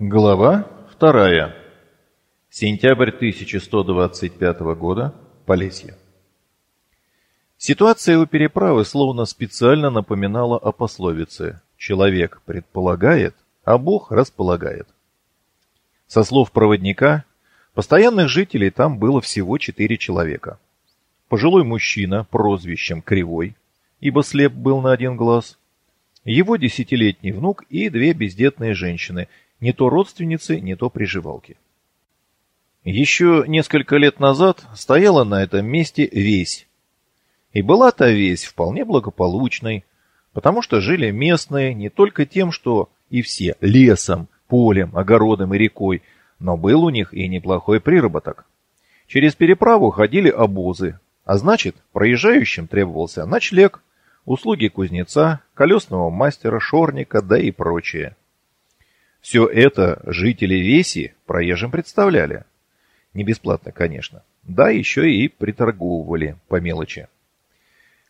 Глава вторая. Сентябрь 1125 года. Полесье. Ситуация у переправы словно специально напоминала о пословице «Человек предполагает, а Бог располагает». Со слов проводника, постоянных жителей там было всего четыре человека. Пожилой мужчина, прозвищем Кривой, ибо слеп был на один глаз, его десятилетний внук и две бездетные женщины, не то родственницы, не то приживалки. Еще несколько лет назад стояла на этом месте весь. И была та весь вполне благополучной, потому что жили местные не только тем, что и все лесом, полем, огородом и рекой, но был у них и неплохой приработок. Через переправу ходили обозы, а значит, проезжающим требовался ночлег, услуги кузнеца, колесного мастера, шорника, да и прочее. Все это жители Веси проезжим представляли. Не бесплатно, конечно. Да, еще и приторговывали по мелочи.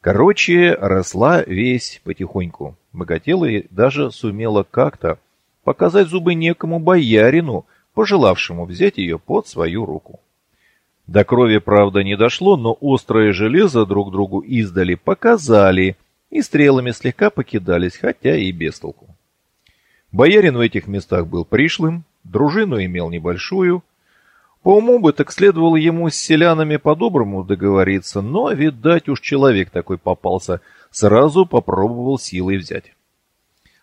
Короче, росла весь потихоньку. Богатела и даже сумела как-то показать зубы некому боярину, пожелавшему взять ее под свою руку. До крови, правда, не дошло, но острое железо друг другу издали показали – и стрелами слегка покидались, хотя и без толку. Боярин в этих местах был пришлым, дружину имел небольшую. По уму бы так следовало ему с селянами по-доброму договориться, но, видать, уж человек такой попался, сразу попробовал силой взять.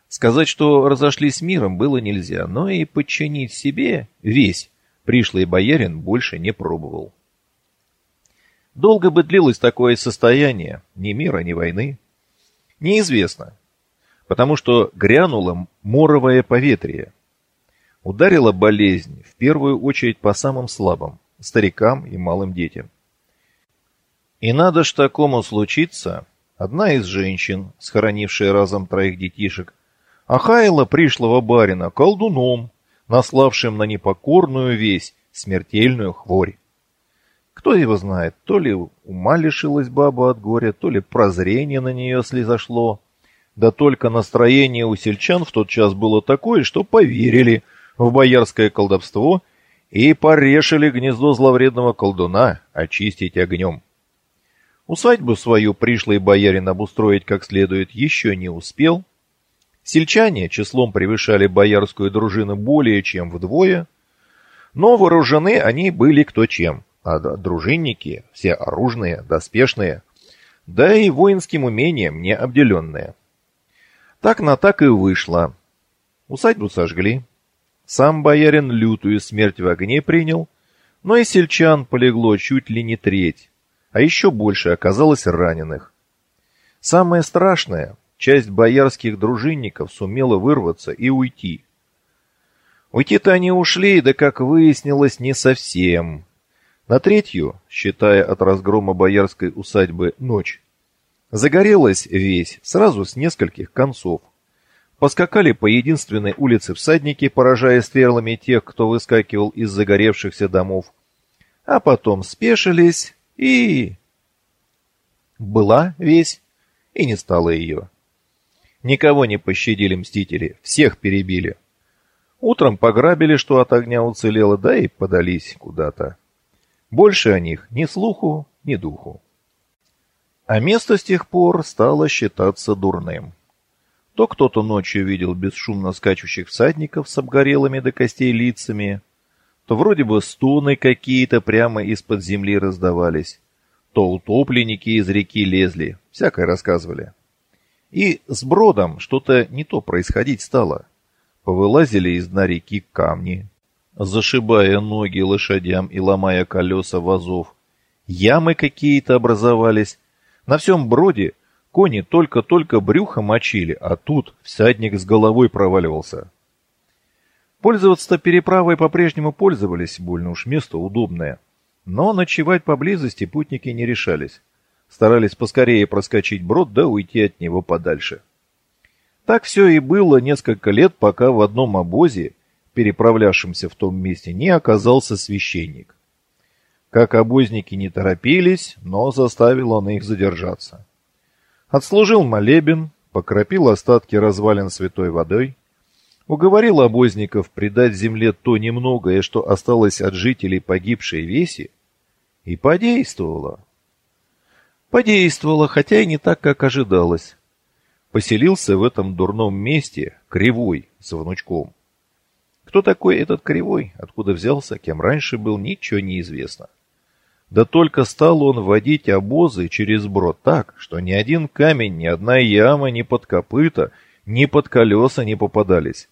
Сказать, что разошлись миром, было нельзя, но и подчинить себе весь пришлый боярин больше не пробовал. Долго бы длилось такое состояние, ни мира, ни войны. Неизвестно, потому что грянуло моровое поветрие. Ударила болезнь, в первую очередь по самым слабым, старикам и малым детям. И надо ж такому случиться, одна из женщин, схоронившая разом троих детишек, охаяла пришлого барина колдуном, наславшим на непокорную весть смертельную хворь. Кто его знает, то ли ума лишилась баба от горя, то ли прозрение на нее слезошло. Да только настроение у сельчан в тот час было такое, что поверили в боярское колдовство и порешили гнездо зловредного колдуна очистить огнем. Усадьбу свою пришлый боярин обустроить как следует еще не успел. Сельчане числом превышали боярскую дружину более чем вдвое, но вооружены они были кто чем а дружинники все оружные, доспешные, да и воинским умением не обделенные. Так на так и вышло. Усадьбу сожгли. Сам боярин лютую смерть в огне принял, но и сельчан полегло чуть ли не треть, а еще больше оказалось раненых. Самое страшное, часть боярских дружинников сумела вырваться и уйти. Уйти-то они ушли, да, как выяснилось, не совсем. На третью, считая от разгрома боярской усадьбы ночь, загорелась весь сразу с нескольких концов. Поскакали по единственной улице всадники, поражая стрелами тех, кто выскакивал из загоревшихся домов. А потом спешились и... Была весь, и не стало ее. Никого не пощадили мстители, всех перебили. Утром пограбили, что от огня уцелело, да и подались куда-то. Больше о них ни слуху, ни духу. А место с тех пор стало считаться дурным. То кто-то ночью видел бесшумно скачущих всадников с обгорелыми до костей лицами, то вроде бы стоны какие-то прямо из-под земли раздавались, то утопленники из реки лезли, всякое рассказывали. И с бродом что-то не то происходить стало. Повылазили из дна реки камни, зашибая ноги лошадям и ломая колеса вазов. Ямы какие-то образовались. На всем броде кони только-только брюхо мочили, а тут всадник с головой проваливался. Пользоваться переправой по-прежнему пользовались, больно уж место удобное. Но ночевать поблизости путники не решались. Старались поскорее проскочить брод да уйти от него подальше. Так все и было несколько лет, пока в одном обозе переправлявшимся в том месте, не оказался священник. Как обозники не торопились, но заставил он их задержаться. Отслужил молебен, покропил остатки развалин святой водой, уговорил обозников предать земле то немногое, что осталось от жителей погибшей веси, и подействовало. Подействовало, хотя и не так, как ожидалось. Поселился в этом дурном месте Кривой с внучком. Кто такой этот Кривой, откуда взялся, кем раньше был, ничего не известно. Да только стал он водить обозы через брод так, что ни один камень, ни одна яма, ни под копыта, ни под колеса не попадались.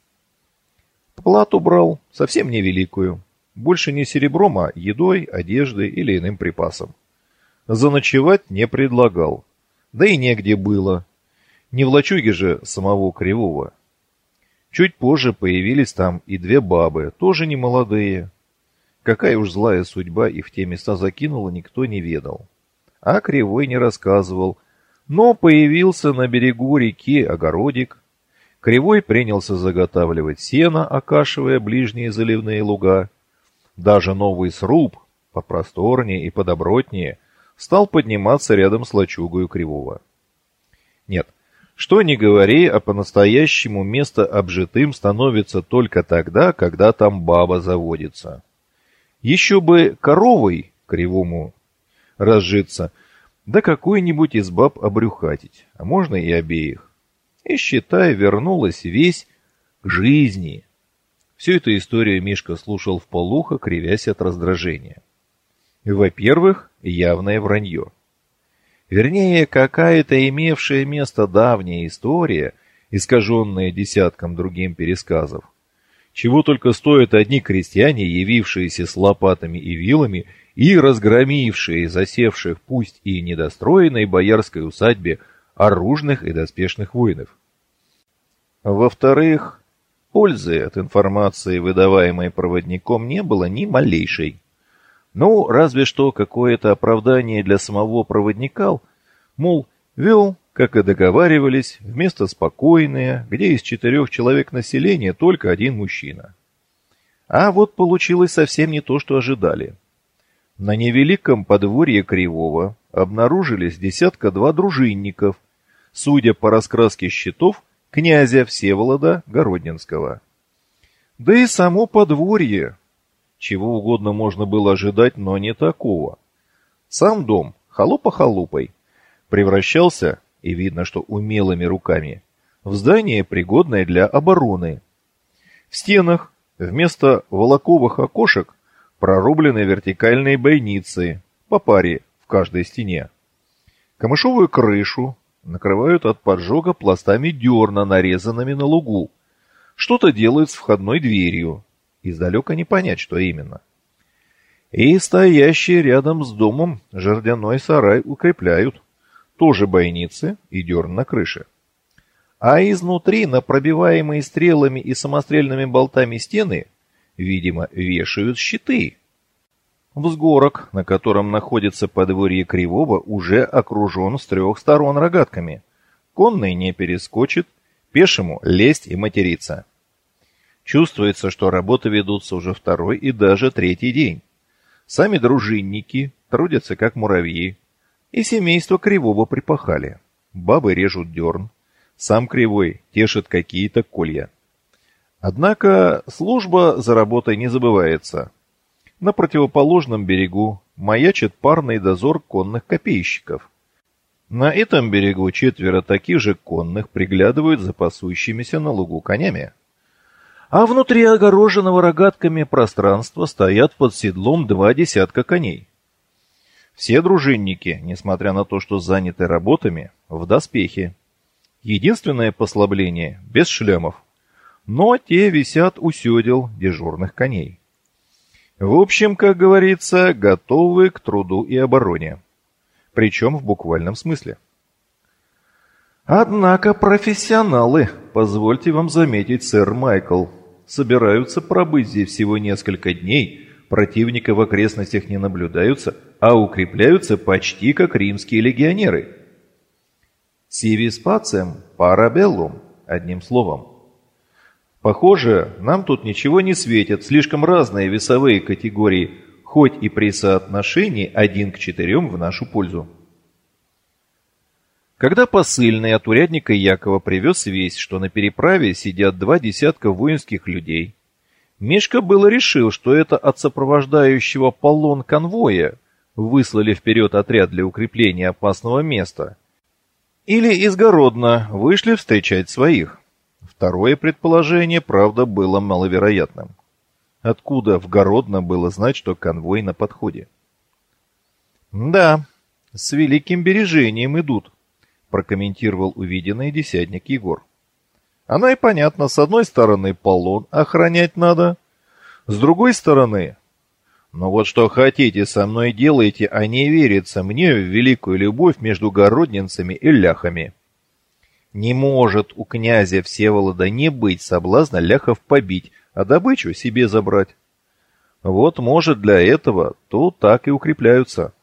Плату брал совсем невеликую. Больше не серебром, а едой, одеждой или иным припасом. Заночевать не предлагал. Да и негде было. Не в лачуге же самого Кривого. Чуть позже появились там и две бабы, тоже не молодые. Какая уж злая судьба их в те места закинула, никто не ведал. А Кривой не рассказывал. Но появился на берегу реки огородик, Кривой принялся заготавливать сено, окашивая ближние заливные луга. Даже новый сруб, попросторнее и подобротнее, стал подниматься рядом с лачугою Кривого. Нет, что ни говори, а по-настоящему место обжитым становится только тогда, когда там баба заводится. Еще бы коровой Кривому разжиться, да какой-нибудь из баб обрюхатить, а можно и обеих и, считай, вернулась весь к жизни. Всю эту историю Мишка слушал в полухо, кривясь от раздражения. Во-первых, явное вранье. Вернее, какая-то имевшая место давняя история, искаженная десятком другим пересказов. Чего только стоят одни крестьяне, явившиеся с лопатами и вилами и разгромившие засевших пусть и недостроенной боярской усадьбе оружных и доспешных воинов. Во-вторых, пользы от информации, выдаваемой проводником, не было ни малейшей. Ну, разве что какое-то оправдание для самого проводника, мол, вел, как и договаривались, вместо спокойное, где из четырех человек населения только один мужчина. А вот получилось совсем не то, что ожидали. На невеликом подворье Кривого обнаружились десятка-два дружинников, судя по раскраске щитов, князя Всеволода Городненского. Да и само подворье. Чего угодно можно было ожидать, но не такого. Сам дом, холопа холупой, превращался, и видно, что умелыми руками, в здание, пригодное для обороны. В стенах вместо волоковых окошек прорублены вертикальные бойницы, по паре в каждой стене. Камышовую крышу накрывают от поджога пластами дерна, нарезанными на лугу. Что-то делают с входной дверью. Издалека не понять, что именно. И стоящий рядом с домом жердяной сарай укрепляют. Тоже бойницы и дерн на крыше. А изнутри на пробиваемые стрелами и самострельными болтами стены, видимо, вешают щиты. Взгорок, на котором находится подворье Кривого, уже окружен с трех сторон рогатками. Конный не перескочит, пешему лезть и материться. Чувствуется, что работы ведутся уже второй и даже третий день. Сами дружинники трудятся как муравьи, и семейство Кривого припахали. Бабы режут дерн, сам Кривой тешит какие-то колья. Однако служба за работой не забывается – на противоположном берегу маячит парный дозор конных копейщиков. На этом берегу четверо таких же конных приглядывают за пасущимися на лугу конями. А внутри огороженного рогатками пространства стоят под седлом два десятка коней. Все дружинники, несмотря на то, что заняты работами, в доспехе. Единственное послабление – без шлемов. Но те висят у седел дежурных коней. В общем, как говорится, готовы к труду и обороне. Причем в буквальном смысле. Однако профессионалы, позвольте вам заметить, сэр Майкл, собираются пробыть здесь всего несколько дней, противника в окрестностях не наблюдаются, а укрепляются почти как римские легионеры. Сивис пацем парабеллум, одним словом. Похоже, нам тут ничего не светит, слишком разные весовые категории, хоть и при соотношении 1 к 4 в нашу пользу. Когда посыльный от урядника Якова привез весть, что на переправе сидят два десятка воинских людей, Мишка было решил, что это от сопровождающего полон конвоя выслали вперед отряд для укрепления опасного места. Или из Городна вышли встречать своих. Второе предположение, правда, было маловероятным. Откуда в Городно было знать, что конвой на подходе? «Да, с великим бережением идут», — прокомментировал увиденный десятник Егор. «Оно и понятно, с одной стороны полон охранять надо, с другой стороны... Но вот что хотите со мной делайте, а не верится мне в великую любовь между городненцами и ляхами». Не может у князя Всеволода не быть соблазна ляхов побить, а добычу себе забрать. Вот, может, для этого тут так и укрепляются.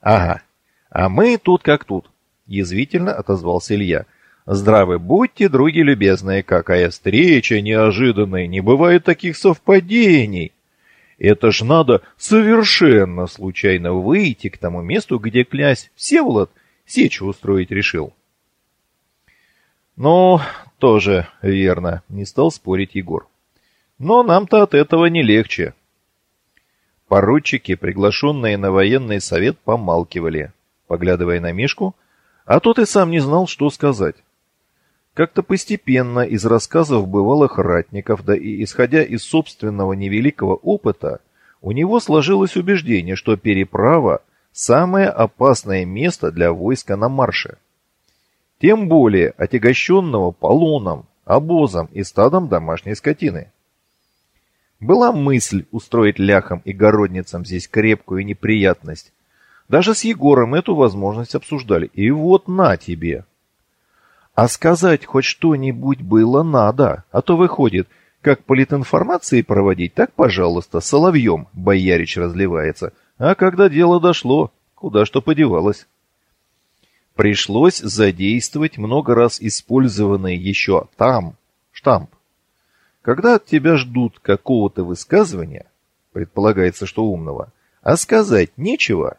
Ага, а мы тут как тут, язвительно отозвался Илья. Здравы будьте, други любезные, какая встреча неожиданная, не бывает таких совпадений. Это ж надо совершенно случайно выйти к тому месту, где князь Всеволод сечу устроить решил. Ну, тоже верно, не стал спорить Егор. Но нам-то от этого не легче. Поручики, приглашенные на военный совет, помалкивали, поглядывая на Мишку, а тот и сам не знал, что сказать. Как-то постепенно из рассказов бывалых ратников, да и исходя из собственного невеликого опыта, у него сложилось убеждение, что переправа – самое опасное место для войска на марше – тем более отягощенного полоном, обозом и стадом домашней скотины. Была мысль устроить ляхам и городницам здесь крепкую неприятность. Даже с Егором эту возможность обсуждали. И вот на тебе. А сказать хоть что-нибудь было надо, а то выходит, как политинформации проводить, так, пожалуйста, соловьем боярич разливается. А когда дело дошло, куда что подевалось. Пришлось задействовать много раз использованный еще там штамп. Когда от тебя ждут какого-то высказывания, предполагается, что умного, а сказать нечего,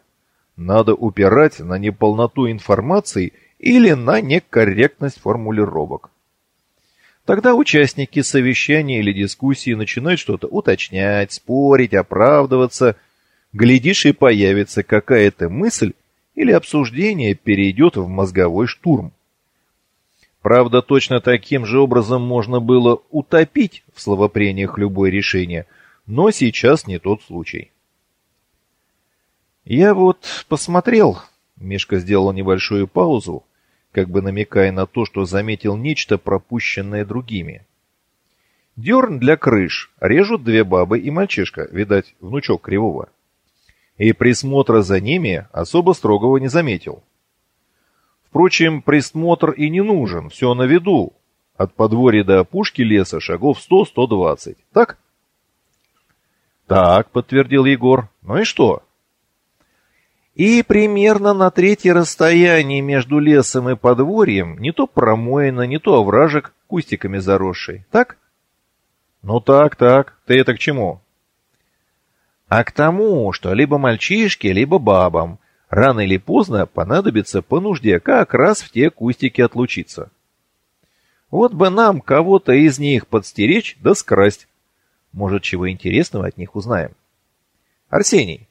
надо упирать на неполноту информации или на некорректность формулировок. Тогда участники совещания или дискуссии начинают что-то уточнять, спорить, оправдываться. Глядишь, и появится какая-то мысль, или обсуждение перейдет в мозговой штурм. Правда, точно таким же образом можно было утопить в словопрениях любое решение, но сейчас не тот случай. «Я вот посмотрел», — Мишка сделал небольшую паузу, как бы намекая на то, что заметил нечто, пропущенное другими. Дерн для крыш режут две бабы и мальчишка, видать, внучок Кривого и присмотра за ними особо строгого не заметил. Впрочем, присмотр и не нужен, все на виду. От подворья до опушки леса шагов 100-120, так? Так, подтвердил Егор. Ну и что? И примерно на третье расстояние между лесом и подворьем не то промоина, не то овражек кустиками заросший, так? Ну так, так, ты это к чему? а к тому, что либо мальчишке, либо бабам рано или поздно понадобится по нужде как раз в те кустики отлучиться. Вот бы нам кого-то из них подстеречь да скрасть. Может, чего интересного от них узнаем. Арсений,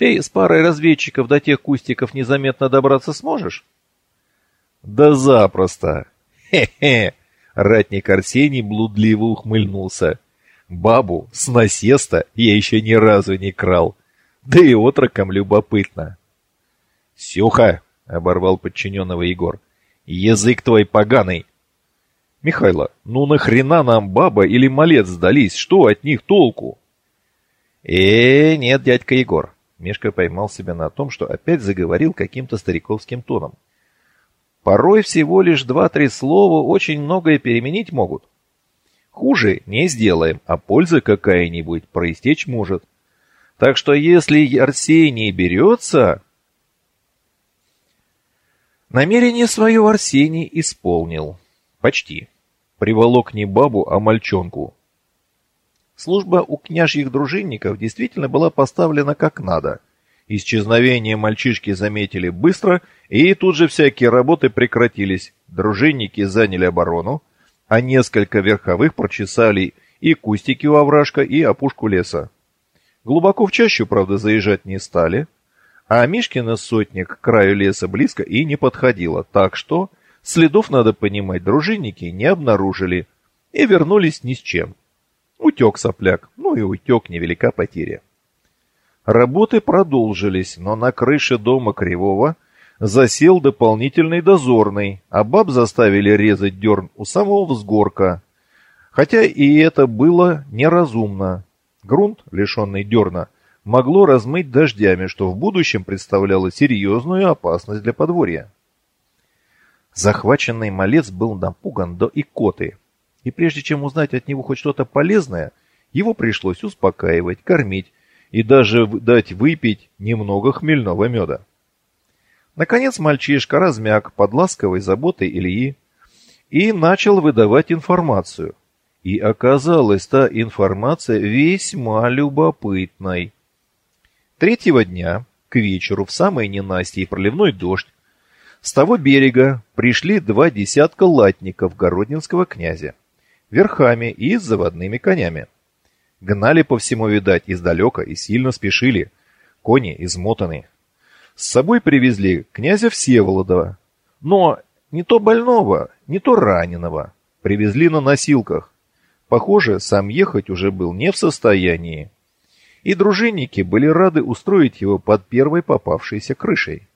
ты с парой разведчиков до тех кустиков незаметно добраться сможешь? Да запросто. Хе-хе. Ратник Арсений блудливо ухмыльнулся. Бабу с насеста я еще ни разу не крал. Да и отрокам любопытно. «Сюха!» — оборвал подчиненного Егор. «Язык твой поганый!» «Михайло, ну нахрена нам баба или малец сдались? Что от них толку?» «Э, нет, дядька Егор». Мишка поймал себя на том, что опять заговорил каким-то стариковским тоном. «Порой всего лишь два-три слова очень многое переменить могут. Хуже не сделаем, а польза какая-нибудь проистечь может. Так что если Арсений берется... Намерение свое Арсений исполнил. Почти. Приволок не бабу, а мальчонку. Служба у княжьих дружинников действительно была поставлена как надо, Исчезновение мальчишки заметили быстро, и тут же всякие работы прекратились. Дружинники заняли оборону, а несколько верховых прочесали и кустики у овражка, и опушку леса. Глубоко в чащу, правда, заезжать не стали, а Мишкина сотня к краю леса близко и не подходила, так что следов, надо понимать, дружинники не обнаружили и вернулись ни с чем. Утек сопляк, ну и утек невелика потеря. Работы продолжились, но на крыше дома Кривого засел дополнительный дозорный, а баб заставили резать дерн у самого взгорка. Хотя и это было неразумно. Грунт, лишенный дерна, могло размыть дождями, что в будущем представляло серьезную опасность для подворья. Захваченный малец был напуган до икоты, и прежде чем узнать от него хоть что-то полезное, его пришлось успокаивать, кормить, и даже дать выпить немного хмельного меда. Наконец мальчишка размяк под ласковой заботой Ильи и начал выдавать информацию. И оказалась та информация весьма любопытной. Третьего дня, к вечеру, в самой ненастье и проливной дождь, с того берега пришли два десятка латников Городнинского князя, верхами и с заводными конями. Гнали по всему, видать, издалека и сильно спешили. Кони измотаны. С собой привезли князя Всеволодова. Но не то больного, не то раненого. Привезли на носилках. Похоже, сам ехать уже был не в состоянии. И дружинники были рады устроить его под первой попавшейся крышей.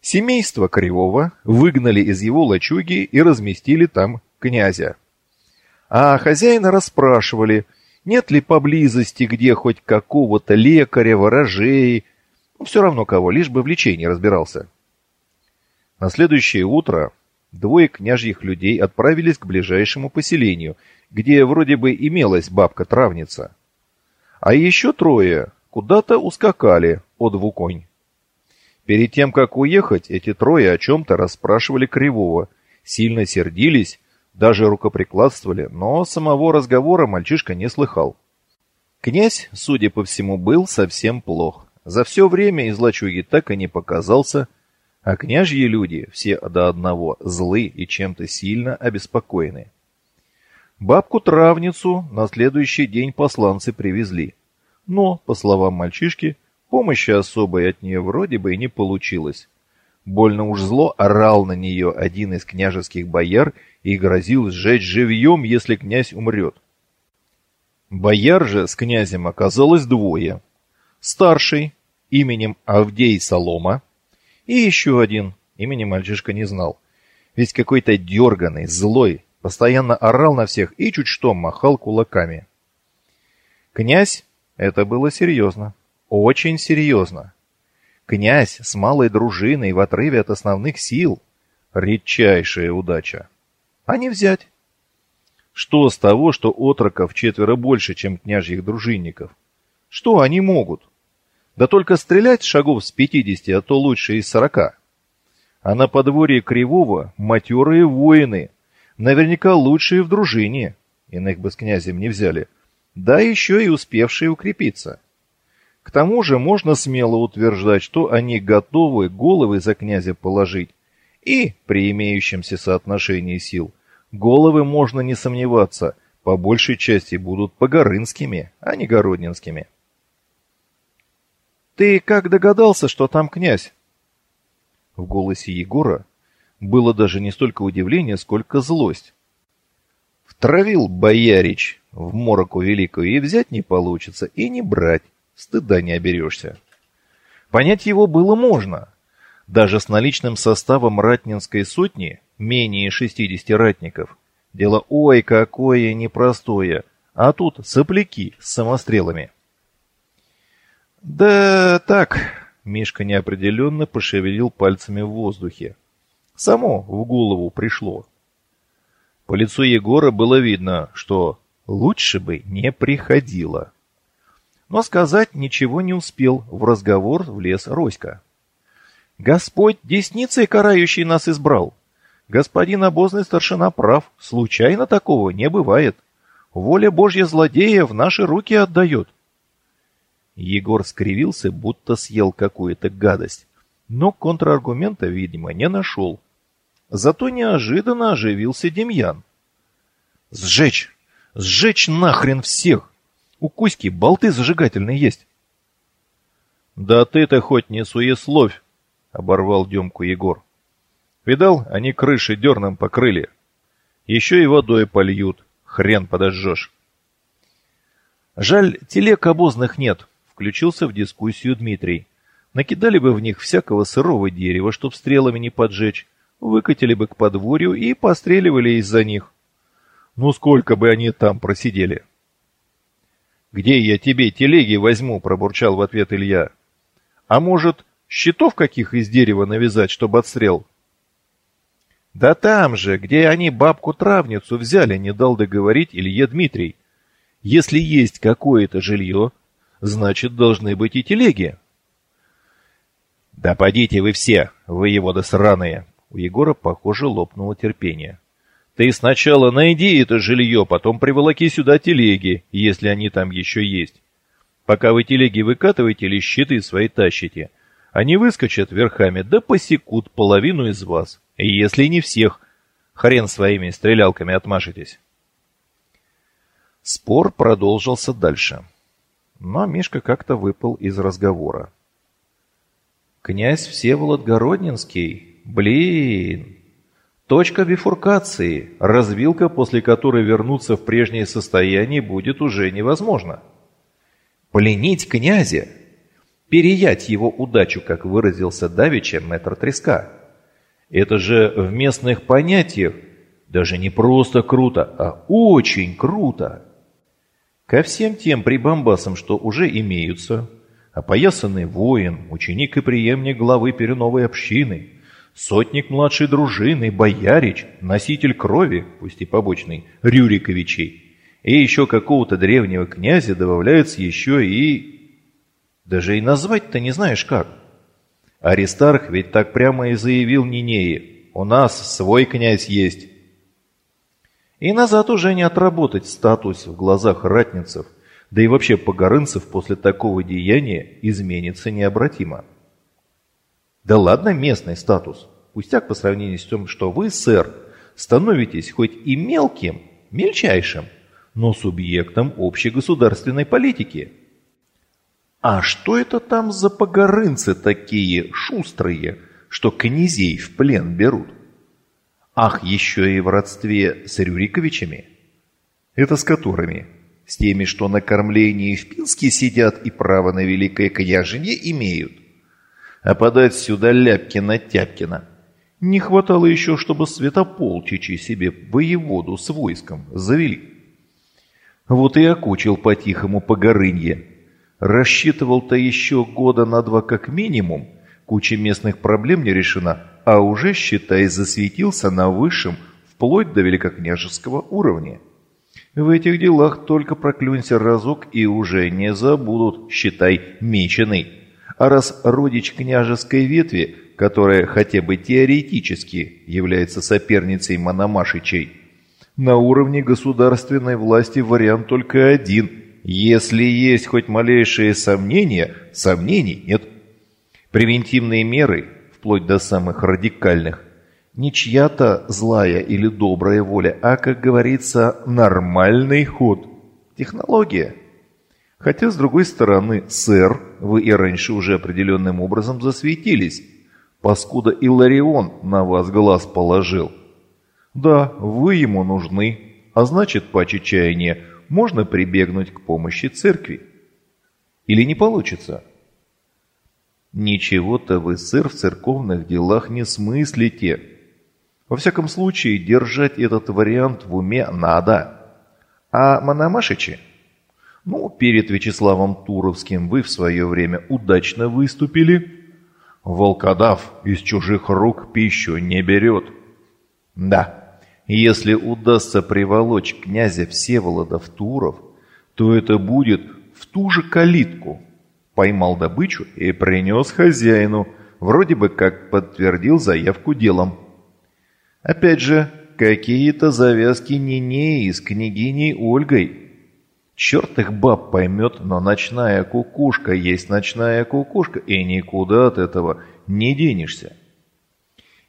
Семейство Кривого выгнали из его лачуги и разместили там князя. А хозяина расспрашивали – нет ли поблизости где хоть какого-то лекаря, ворожей, ну, все равно кого, лишь бы в лечении разбирался. На следующее утро двое княжьих людей отправились к ближайшему поселению, где вроде бы имелась бабка-травница. А еще трое куда-то ускакали от Вуконь. Перед тем, как уехать, эти трое о чем-то расспрашивали Кривого, сильно сердились даже рукоприкладствовали, но самого разговора мальчишка не слыхал. Князь, судя по всему, был совсем плох. За все время из лачуги так и не показался, а княжьи люди, все до одного, злы и чем-то сильно обеспокоены. Бабку-травницу на следующий день посланцы привезли. Но, по словам мальчишки, помощи особой от нее вроде бы и не получилось. Больно уж зло орал на нее один из княжеских бояр и грозил сжечь живьем, если князь умрет. Бояр же с князем оказалось двое. Старший, именем Авдей Солома, и еще один, имени мальчишка не знал. Ведь какой-то дерганый, злой, постоянно орал на всех и чуть что махал кулаками. Князь, это было серьезно, очень серьезно. Князь с малой дружиной в отрыве от основных сил. Редчайшая удача. А не взять. Что с того, что отроков четверо больше, чем княжьих дружинников? Что они могут? Да только стрелять шагов с пятидесяти, а то лучше из сорока. А на подворье Кривого матерые воины, наверняка лучшие в дружине, иных бы с князем не взяли, да еще и успевшие укрепиться. К тому же можно смело утверждать, что они готовы головы за князя положить. И, при имеющемся соотношении сил, головы можно не сомневаться, по большей части будут погорынскими, а не городнинскими. «Ты как догадался, что там князь?» В голосе Егора было даже не столько удивление, сколько злость. Втравил боярич в мороку великую, и взять не получится, и не брать стыда не оберешься. Понять его было можно. Даже с наличным составом ратнинской сотни, менее 60 ратников, дело ой какое непростое, а тут сопляки с самострелами. «Да так», — Мишка неопределенно пошевелил пальцами в воздухе. «Само в голову пришло». По лицу Егора было видно, что лучше бы не приходило. Но сказать ничего не успел, в разговор влез Роська. «Господь десницей карающий нас избрал. Господин обозный старшина прав, случайно такого не бывает. Воля Божья злодея в наши руки отдает». Егор скривился, будто съел какую-то гадость, но контраргумента, видимо, не нашел. Зато неожиданно оживился Демьян. «Сжечь! Сжечь нахрен всех! У Кузьки болты зажигательные есть!» «Да ты-то хоть не суесловь!» — оборвал Демку Егор. «Видал, они крыши дерном покрыли. Еще и водой польют. Хрен подожжешь!» «Жаль, телег обозных нет», Включился в дискуссию Дмитрий. Накидали бы в них всякого сырого дерева, чтоб стрелами не поджечь, выкатили бы к подворью и постреливали из-за них. Ну сколько бы они там просидели? «Где я тебе телеги возьму?» – пробурчал в ответ Илья. «А может, щитов каких из дерева навязать, чтобы отстрел?» «Да там же, где они бабку-травницу взяли», – не дал договорить Илье Дмитрий. «Если есть какое-то жилье, значит, должны быть и телеги. «Да подите вы все, вы его да сраные!» У Егора, похоже, лопнуло терпение. «Ты сначала найди это жилье, потом приволоки сюда телеги, если они там еще есть. Пока вы телеги выкатываете или щиты свои тащите, они выскочат верхами да посекут половину из вас, если не всех. Хрен своими стрелялками отмашетесь». Спор продолжился дальше. Но Мишка как-то выпал из разговора. «Князь Всеволод Городнинский? Блин! Точка бифуркации, развилка, после которой вернуться в прежнее состояние будет уже невозможно. Пленить князя? Переять его удачу, как выразился Давича мэтр Треска. Это же в местных понятиях даже не просто круто, а очень круто!» Ко всем тем прибамбасам, что уже имеются, опоясанный воин, ученик и преемник главы переновой общины, сотник младшей дружины, боярич, носитель крови, пусть и побочный, Рюриковичей, и еще какого-то древнего князя добавляется еще и... Даже и назвать-то не знаешь как. Аристарх ведь так прямо и заявил Нинее, «У нас свой князь есть, и назад уже не отработать статус в глазах ратницев, да и вообще погорынцев после такого деяния изменится необратимо. Да ладно местный статус, пустяк по сравнению с тем, что вы, сэр, становитесь хоть и мелким, мельчайшим, но субъектом общегосударственной политики. А что это там за погорынцы такие шустрые, что князей в плен берут? Ах, еще и в родстве с Рюриковичами? Это с которыми? С теми, что на кормлении в Пинске сидят и право на великое княжение имеют? А подать сюда Ляпкина-Тяпкина? Не хватало еще, чтобы святополчичи себе воеводу с войском завели. Вот и окучил по-тихому по горынье. Рассчитывал-то еще года на два как минимум, куча местных проблем не решена, а уже, считай, засветился на высшем, вплоть до великокняжеского уровня. В этих делах только проклюнься разок и уже не забудут, считай, меченый. А раз родич княжеской ветви, которая хотя бы теоретически является соперницей Мономашичей, на уровне государственной власти вариант только один. Если есть хоть малейшие сомнения, сомнений нет. Превентивные меры вплоть до самых радикальных, не чья-то злая или добрая воля, а, как говорится, нормальный ход. Технология. Хотя, с другой стороны, сэр, вы и раньше уже определенным образом засветились, паскуда Иларион на вас глаз положил. Да, вы ему нужны, а значит, по чаяния, можно прибегнуть к помощи церкви. Или не получится? Ничего-то вы, сэр, в церковных делах не смыслите. Во всяком случае, держать этот вариант в уме надо. А Мономашичи? Ну, перед Вячеславом Туровским вы в свое время удачно выступили. Волкодав из чужих рук пищу не берет. Да, если удастся приволочь князя Всеволода в Туров, то это будет в ту же калитку – поймал добычу и принес хозяину, вроде бы как подтвердил заявку делом. Опять же, какие-то завязки Нинеи с княгиней Ольгой. Черт их баб поймет, но ночная кукушка есть ночная кукушка, и никуда от этого не денешься.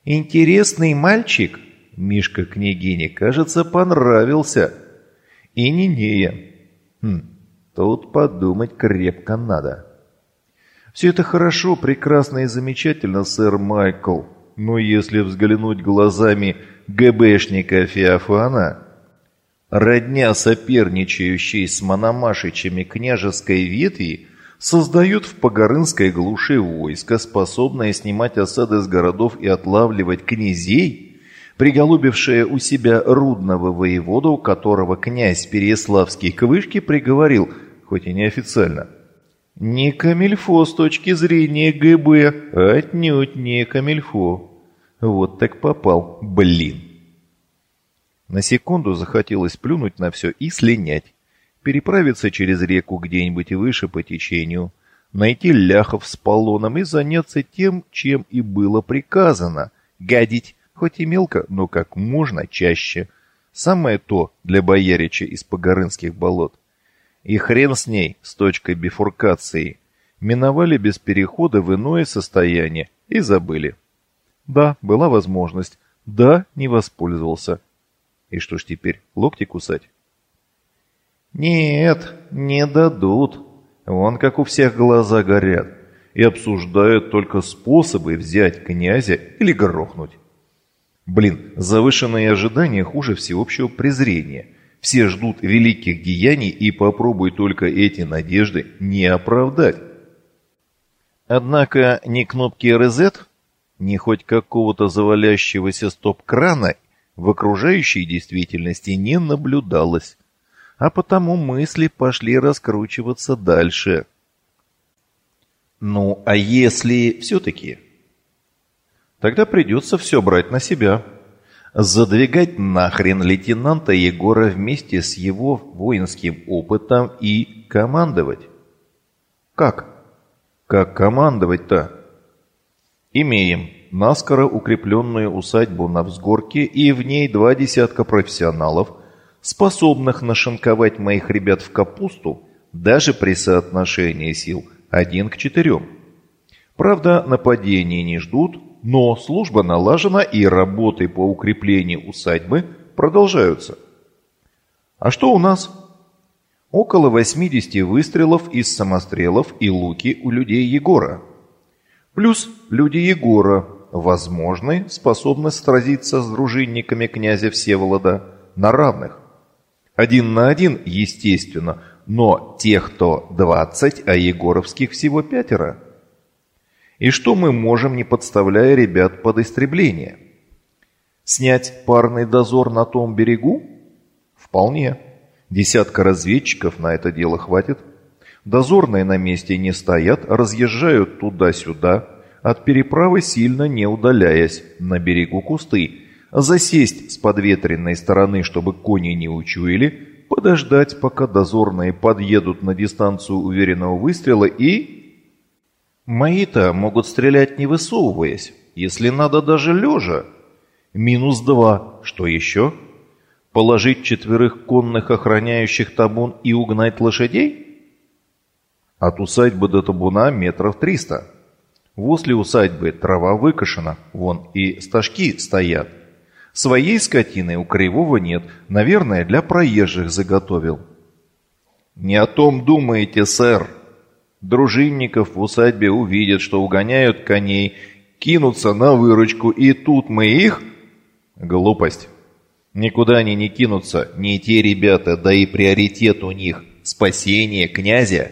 Интересный мальчик, Мишка княгине, кажется, понравился. И Нинея. Хм, тут подумать крепко надо. Все это хорошо, прекрасно и замечательно, сэр Майкл. Но если взглянуть глазами ГБшника Феофана, родня, соперничающей с Мономашичами княжеской ветви, создают в Погорынской глуши войско, способное снимать осады с городов и отлавливать князей, приголубившее у себя рудного воеводу, которого князь Переславский к вышке приговорил, хоть и неофициально. Не камильфо с точки зрения ГБ, отнюдь не камильфо. Вот так попал, блин. На секунду захотелось плюнуть на все и слинять. Переправиться через реку где-нибудь выше по течению, найти ляхов с полоном и заняться тем, чем и было приказано. Гадить, хоть и мелко, но как можно чаще. Самое то для боярича из погорынских болот. И хрен с ней, с точкой бифуркации. Миновали без перехода в иное состояние и забыли. Да, была возможность. Да, не воспользовался. И что ж теперь, локти кусать? Нет, не дадут. Вон как у всех глаза горят. И обсуждают только способы взять князя или грохнуть. Блин, завышенные ожидания хуже всеобщего презрения. Все ждут великих деяний и попробуй только эти надежды не оправдать. Однако ни кнопки «Резет», ни хоть какого-то завалящегося стоп-крана в окружающей действительности не наблюдалось, а потому мысли пошли раскручиваться дальше. Ну, а если все-таки? Тогда придется все брать на себя. Задвигать нахрен лейтенанта Егора вместе с его воинским опытом и командовать. Как? Как командовать-то? Имеем наскоро укрепленную усадьбу на взгорке и в ней два десятка профессионалов, способных нашинковать моих ребят в капусту даже при соотношении сил один к четырем. Правда, нападений не ждут, но служба налажена и работы по укреплению усадьбы продолжаются. А что у нас? Около 80 выстрелов из самострелов и луки у людей Егора. Плюс люди Егора, возможны, способны сразиться с дружинниками князя Всеволода на равных. Один на один, естественно, но тех, кто двадцать, а егоровских всего пятеро. И что мы можем, не подставляя ребят под истребление? Снять парный дозор на том берегу? Вполне. Десятка разведчиков на это дело хватит. Дозорные на месте не стоят, разъезжают туда-сюда, от переправы сильно не удаляясь, на берегу кусты, засесть с подветренной стороны, чтобы кони не учуяли, подождать, пока дозорные подъедут на дистанцию уверенного выстрела и... Мои-то могут стрелять не высовываясь, если надо даже лежа. Минус два. Что еще? Положить четверых конных охраняющих табун и угнать лошадей? От усадьбы до табуна метров триста. Возле усадьбы трава выкошена, вон и стажки стоят. Своей скотины у Кривого нет, наверное, для проезжих заготовил. Не о том думаете, сэр. Дружинников в усадьбе увидят, что угоняют коней, кинутся на выручку, и тут мы их... Глупость. Никуда они не кинутся, не те ребята, да и приоритет у них — спасение князя.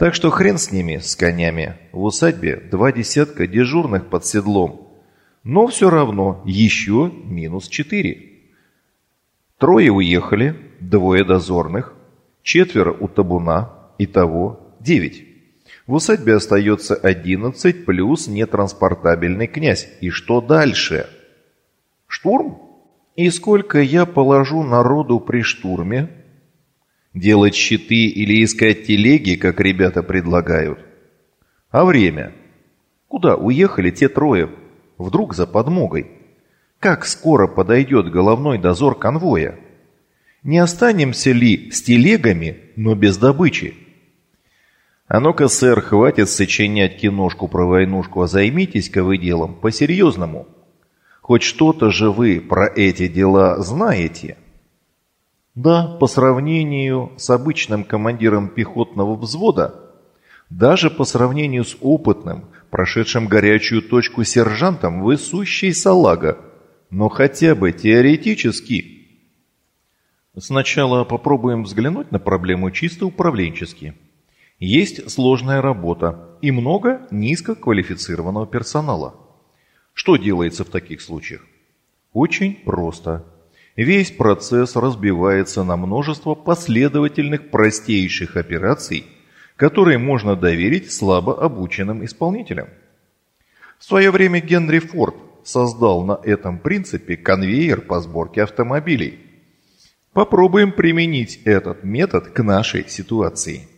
Так что хрен с ними, с конями. В усадьбе два десятка дежурных под седлом. Но все равно еще минус четыре. Трое уехали, двое дозорных, четверо у табуна, итого девять. В усадьбе остается одиннадцать плюс нетранспортабельный князь. И что дальше? Штурм? И сколько я положу народу при штурме? Делать щиты или искать телеги, как ребята предлагают? А время? Куда уехали те трое? Вдруг за подмогой? Как скоро подойдет головной дозор конвоя? Не останемся ли с телегами, но без добычи? А ну-ка, сэр, хватит сочинять киношку про войнушку, а займитесь-ка вы делом по-серьезному. Хоть что-то же вы про эти дела знаете. Да, по сравнению с обычным командиром пехотного взвода, даже по сравнению с опытным, прошедшим горячую точку сержантом, вы сущий салага, но хотя бы теоретически. Сначала попробуем взглянуть на проблему чисто управленчески. Есть сложная работа и много низкоквалифицированного персонала. Что делается в таких случаях? Очень просто. Весь процесс разбивается на множество последовательных простейших операций, которые можно доверить слабо обученным исполнителям. В свое время Генри Форд создал на этом принципе конвейер по сборке автомобилей. Попробуем применить этот метод к нашей ситуации.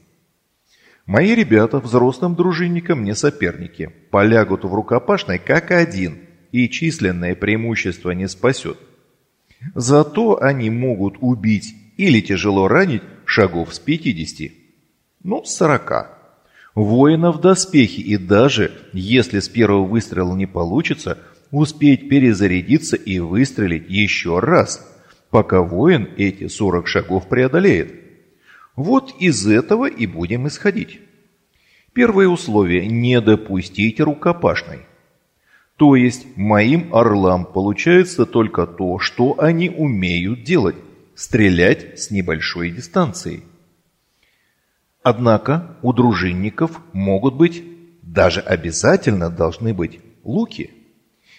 Мои ребята взрослым дружинникам не соперники. Полягут в рукопашной как один, и численное преимущество не спасет. Зато они могут убить или тяжело ранить шагов с 50, ну, с 40. Воинов в доспехи и даже, если с первого выстрела не получится, успеть перезарядиться и выстрелить еще раз, пока воин эти 40 шагов преодолеет. Вот из этого и будем исходить. Первое условие – не допустить рукопашной. То есть моим орлам получается только то, что они умеют делать – стрелять с небольшой дистанции. Однако у дружинников могут быть, даже обязательно должны быть, луки.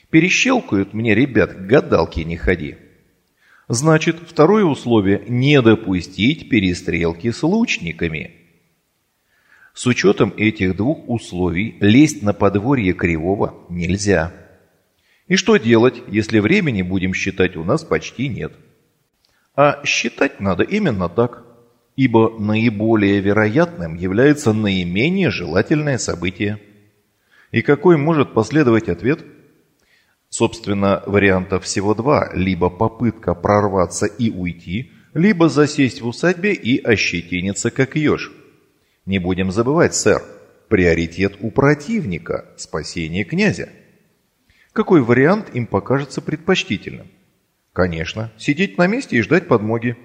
Перещелкают мне ребят, гадалки не ходи. Значит, второе условие – не допустить перестрелки с лучниками. С учетом этих двух условий лезть на подворье Кривого нельзя. И что делать, если времени, будем считать, у нас почти нет? А считать надо именно так, ибо наиболее вероятным является наименее желательное событие. И какой может последовать ответ – Собственно, вариантов всего два. Либо попытка прорваться и уйти, либо засесть в усадьбе и ощетиниться как еж. Не будем забывать, сэр, приоритет у противника – спасение князя. Какой вариант им покажется предпочтительным? Конечно, сидеть на месте и ждать подмоги.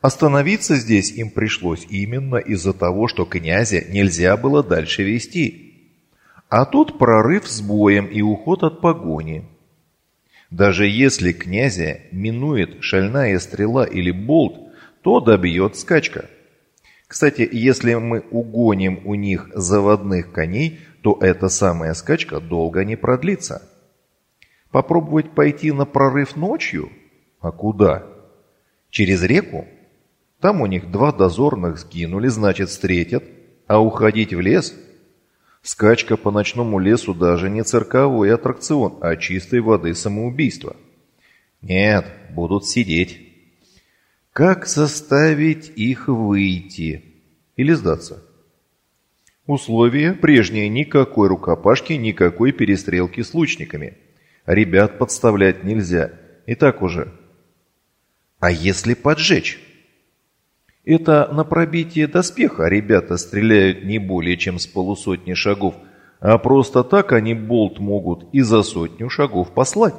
Остановиться здесь им пришлось именно из-за того, что князя нельзя было дальше вести – а тут прорыв с боем и уход от погони. Даже если князя минует шальная стрела или болт, то добьет скачка. Кстати, если мы угоним у них заводных коней, то эта самая скачка долго не продлится. Попробовать пойти на прорыв ночью? А куда? Через реку? Там у них два дозорных сгинули, значит встретят. А уходить в лес – Скачка по ночному лесу даже не цирковой аттракцион, а чистой воды самоубийство. Нет, будут сидеть. Как заставить их выйти? Или сдаться? Условия прежние. Никакой рукопашки, никакой перестрелки с лучниками. Ребят подставлять нельзя. И так уже. А если поджечь? Это на пробитие доспеха ребята стреляют не более чем с полусотни шагов, а просто так они болт могут и за сотню шагов послать.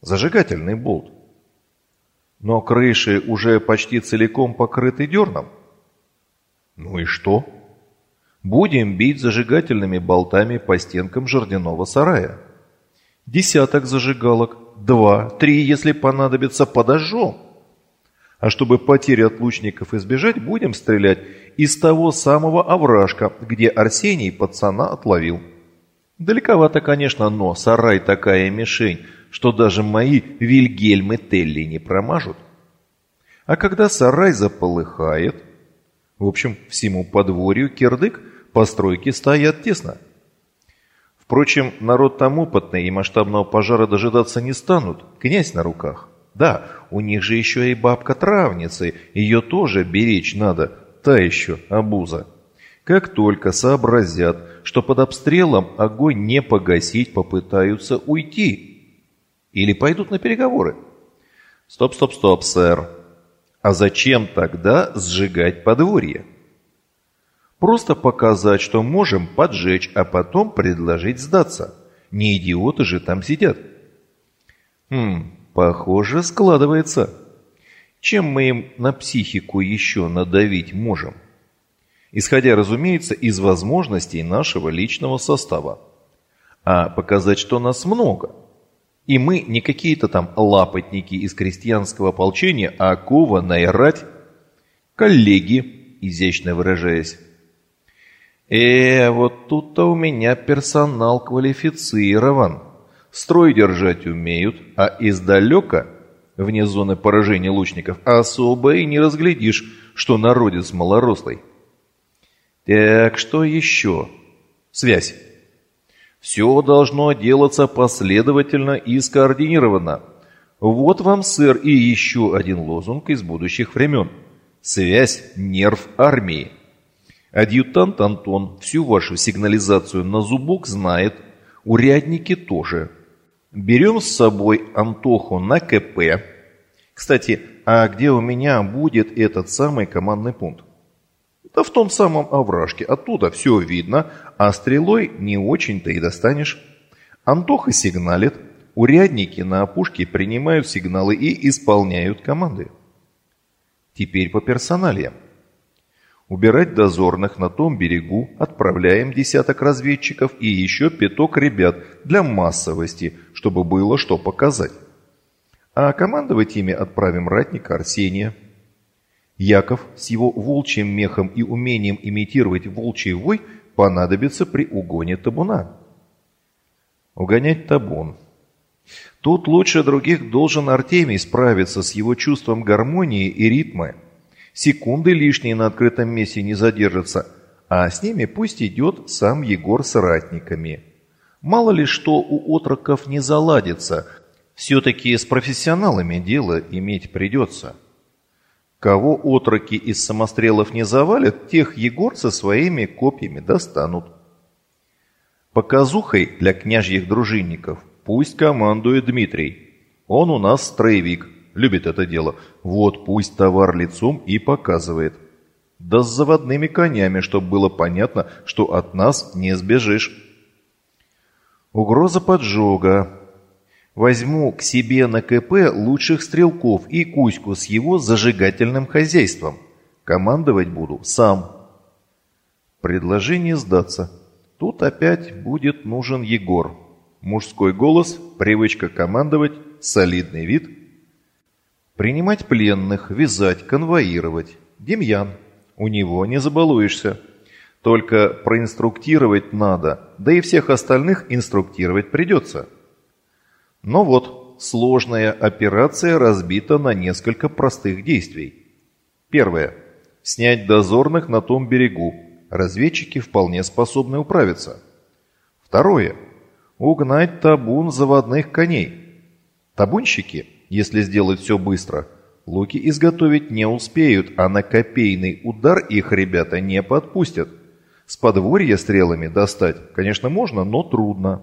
Зажигательный болт. Но крыши уже почти целиком покрыты дерном. Ну и что? Будем бить зажигательными болтами по стенкам жердяного сарая. Десяток зажигалок, два, три, если понадобится, подожжем. А чтобы потери от лучников избежать, будем стрелять из того самого овражка, где Арсений пацана отловил. Далековато, конечно, но сарай такая мишень, что даже мои Вильгельмы Телли не промажут. А когда сарай заполыхает... В общем, всему подворью кирдык постройки стоят тесно. Впрочем, народ там опытный и масштабного пожара дожидаться не станут, князь на руках. Да, у них же еще и бабка травницы, ее тоже беречь надо, та еще обуза. Как только сообразят, что под обстрелом огонь не погасить, попытаются уйти. Или пойдут на переговоры. Стоп, стоп, стоп, сэр. А зачем тогда сжигать подворье? Просто показать, что можем поджечь, а потом предложить сдаться. Не идиоты же там сидят. Хм, похоже, складывается. Чем мы им на психику еще надавить можем? Исходя, разумеется, из возможностей нашего личного состава. А показать, что нас много. И мы не какие-то там лапотники из крестьянского ополчения, а кованная рать, коллеги, изящно выражаясь. Э, вот тут-то у меня персонал квалифицирован. Строй держать умеют, а издалека, вне зоны поражения лучников, особо и не разглядишь, что народец малорослый. Так, что еще? Связь. Все должно делаться последовательно и скоординированно. Вот вам, сэр, и еще один лозунг из будущих времен. Связь – нерв армии. Адъютант Антон всю вашу сигнализацию на зубок знает, урядники тоже. Берем с собой Антоху на КП. Кстати, а где у меня будет этот самый командный пункт? Да в том самом овражке. Оттуда все видно, а стрелой не очень-то и достанешь. Антоха сигналит, урядники на опушке принимают сигналы и исполняют команды. Теперь по персоналиям. Убирать дозорных на том берегу отправляем десяток разведчиков и еще пяток ребят для массовости, чтобы было что показать. А командовать ими отправим ратника Арсения. Яков с его волчьим мехом и умением имитировать волчий вой понадобится при угоне табуна. Угонять табун. Тут лучше других должен Артемий справиться с его чувством гармонии и ритма – Секунды лишние на открытом месте не задержатся, а с ними пусть идет сам Егор с ратниками. Мало ли что у отроков не заладится, все-таки с профессионалами дело иметь придется. Кого отроки из самострелов не завалят, тех Егор со своими копьями достанут. Показухой для княжьих дружинников пусть командует Дмитрий. Он у нас строевик, Любит это дело. Вот пусть товар лицом и показывает. Да с заводными конями, чтобы было понятно, что от нас не сбежишь. Угроза поджога. Возьму к себе на КП лучших стрелков и Кузьку с его зажигательным хозяйством. Командовать буду сам. Предложение сдаться. Тут опять будет нужен Егор. Мужской голос, привычка командовать, солидный вид – Принимать пленных, вязать, конвоировать. Демьян. У него не забалуешься. Только проинструктировать надо, да и всех остальных инструктировать придется. Но вот, сложная операция разбита на несколько простых действий. Первое. Снять дозорных на том берегу. Разведчики вполне способны управиться. Второе. Угнать табун заводных коней. Табунщики – если сделать все быстро, луки изготовить не успеют, а на копейный удар их ребята не подпустят. С подворья стрелами достать, конечно, можно, но трудно.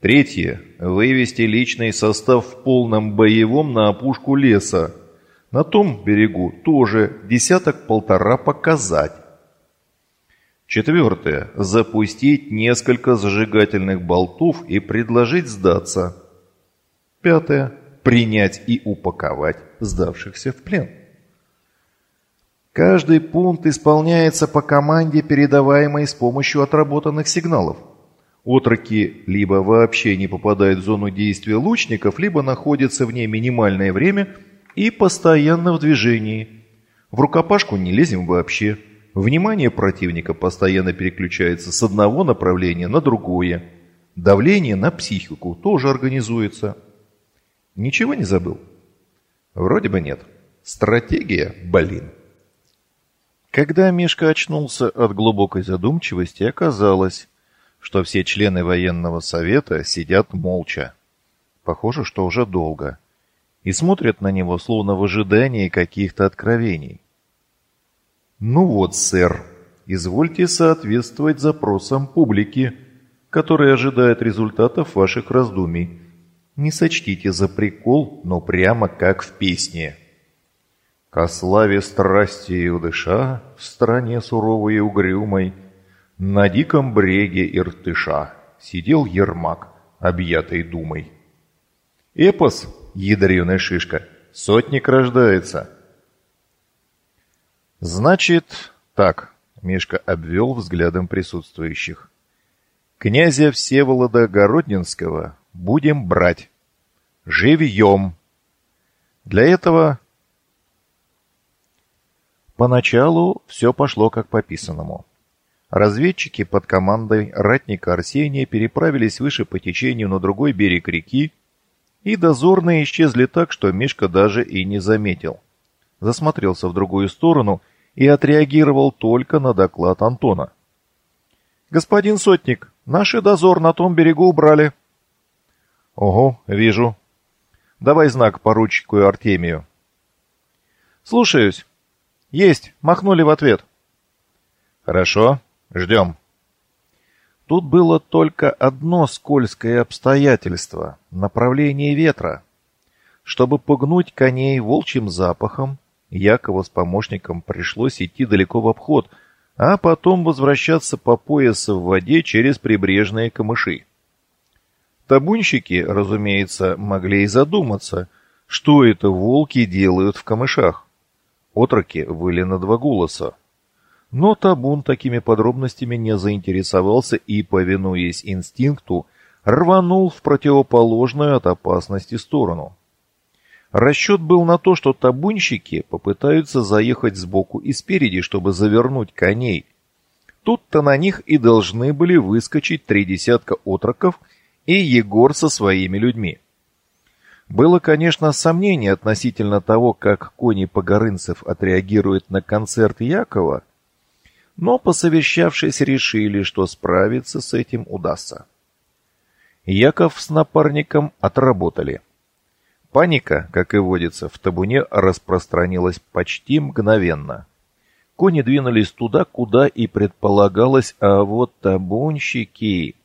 Третье. Вывести личный состав в полном боевом на опушку леса. На том берегу тоже десяток-полтора показать. Четвертое. Запустить несколько зажигательных болтов и предложить сдаться. Пятое принять и упаковать сдавшихся в плен. Каждый пункт исполняется по команде, передаваемой с помощью отработанных сигналов. Отроки либо вообще не попадают в зону действия лучников, либо находятся в ней минимальное время и постоянно в движении. В рукопашку не лезем вообще. Внимание противника постоянно переключается с одного направления на другое. Давление на психику тоже организуется. Ничего не забыл? Вроде бы нет. Стратегия, блин. Когда Мишка очнулся от глубокой задумчивости, оказалось, что все члены военного совета сидят молча. Похоже, что уже долго. И смотрят на него, словно в ожидании каких-то откровений. «Ну вот, сэр, извольте соответствовать запросам публики, которая ожидает результатов ваших раздумий. Не сочтите за прикол, но прямо как в песне. Ко славе страсти и удыша В стране суровой и угрюмой На диком бреге Иртыша Сидел Ермак, объятый думой. Эпос, ядреная шишка, сотник рождается. Значит, так, Мишка обвел взглядом присутствующих. Князя Всеволода Городнинского будем брать. Живьем. Для этого... Поначалу все пошло как по писанному. Разведчики под командой ратника Арсения переправились выше по течению на другой берег реки, и дозорные исчезли так, что Мишка даже и не заметил. Засмотрелся в другую сторону и отреагировал только на доклад Антона. «Господин Сотник, наши дозор на том берегу убрали». «Ого, вижу. Давай знак поручику и Артемию». «Слушаюсь». «Есть, махнули в ответ». «Хорошо, ждем». Тут было только одно скользкое обстоятельство — направление ветра. Чтобы пугнуть коней волчьим запахом, Якову с помощником пришлось идти далеко в обход, а потом возвращаться по поясу в воде через прибрежные камыши. Табунщики, разумеется, могли и задуматься, что это волки делают в камышах. Отроки выли на два голоса. Но табун такими подробностями не заинтересовался и, повинуясь инстинкту, рванул в противоположную от опасности сторону. Расчет был на то, что табунщики попытаются заехать сбоку и спереди, чтобы завернуть коней. Тут-то на них и должны были выскочить три десятка отроков и Егор со своими людьми. Было, конечно, сомнение относительно того, как кони Погорынцев отреагируют на концерт Якова, но, посовещавшись, решили, что справиться с этим удастся. Яков с напарником отработали – Паника, как и водится, в табуне распространилась почти мгновенно. Кони двинулись туда, куда и предполагалось, а вот табунщики...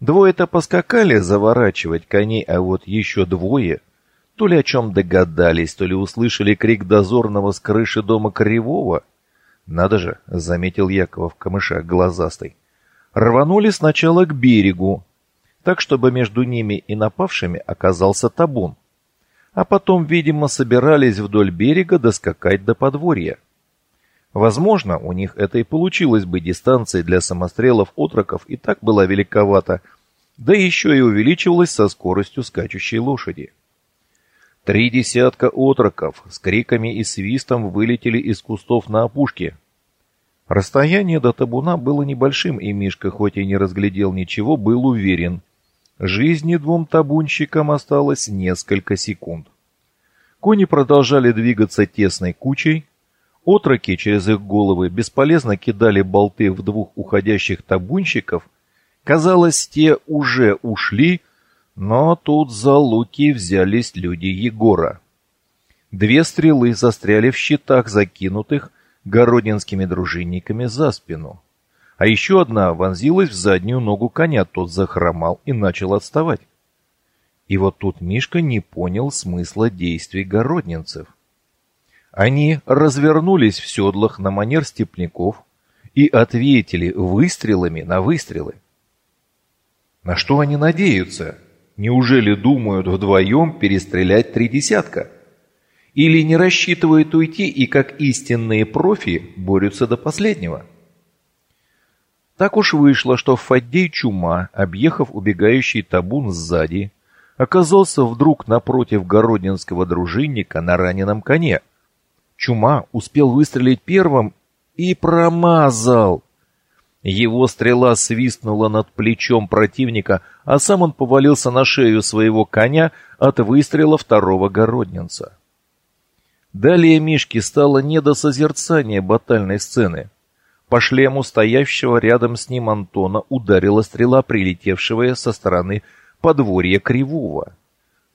Двое-то поскакали заворачивать коней, а вот еще двое то ли о чем догадались, то ли услышали крик дозорного с крыши дома Кривого. Надо же, заметил Якова в камышах глазастый. Рванули сначала к берегу, так, чтобы между ними и напавшими оказался табун. А потом, видимо, собирались вдоль берега доскакать до подворья. Возможно, у них это и получилось бы, дистанция для самострелов отроков и так была великовата, да еще и увеличивалась со скоростью скачущей лошади. Три десятка отроков с криками и свистом вылетели из кустов на опушке. Расстояние до табуна было небольшим, и Мишка, хоть и не разглядел ничего, был уверен, Жизни двум табунщикам осталось несколько секунд. Кони продолжали двигаться тесной кучей. Отроки через их головы бесполезно кидали болты в двух уходящих табунщиков. Казалось, те уже ушли, но тут за луки взялись люди Егора. Две стрелы застряли в щитах, закинутых городинскими дружинниками за спину а еще одна вонзилась в заднюю ногу коня, тот захромал и начал отставать. И вот тут Мишка не понял смысла действий городненцев. Они развернулись в седлах на манер степняков и ответили выстрелами на выстрелы. На что они надеются? Неужели думают вдвоем перестрелять три десятка? Или не рассчитывают уйти и, как истинные профи, борются до последнего? — так уж вышло, что Фаддей Чума, объехав убегающий табун сзади, оказался вдруг напротив городнинского дружинника на раненом коне. Чума успел выстрелить первым и промазал. Его стрела свистнула над плечом противника, а сам он повалился на шею своего коня от выстрела второго городнинца. Далее Мишке стало не до созерцания батальной сцены. По шлему стоящего рядом с ним Антона ударила стрела, прилетевшая со стороны подворья Кривого.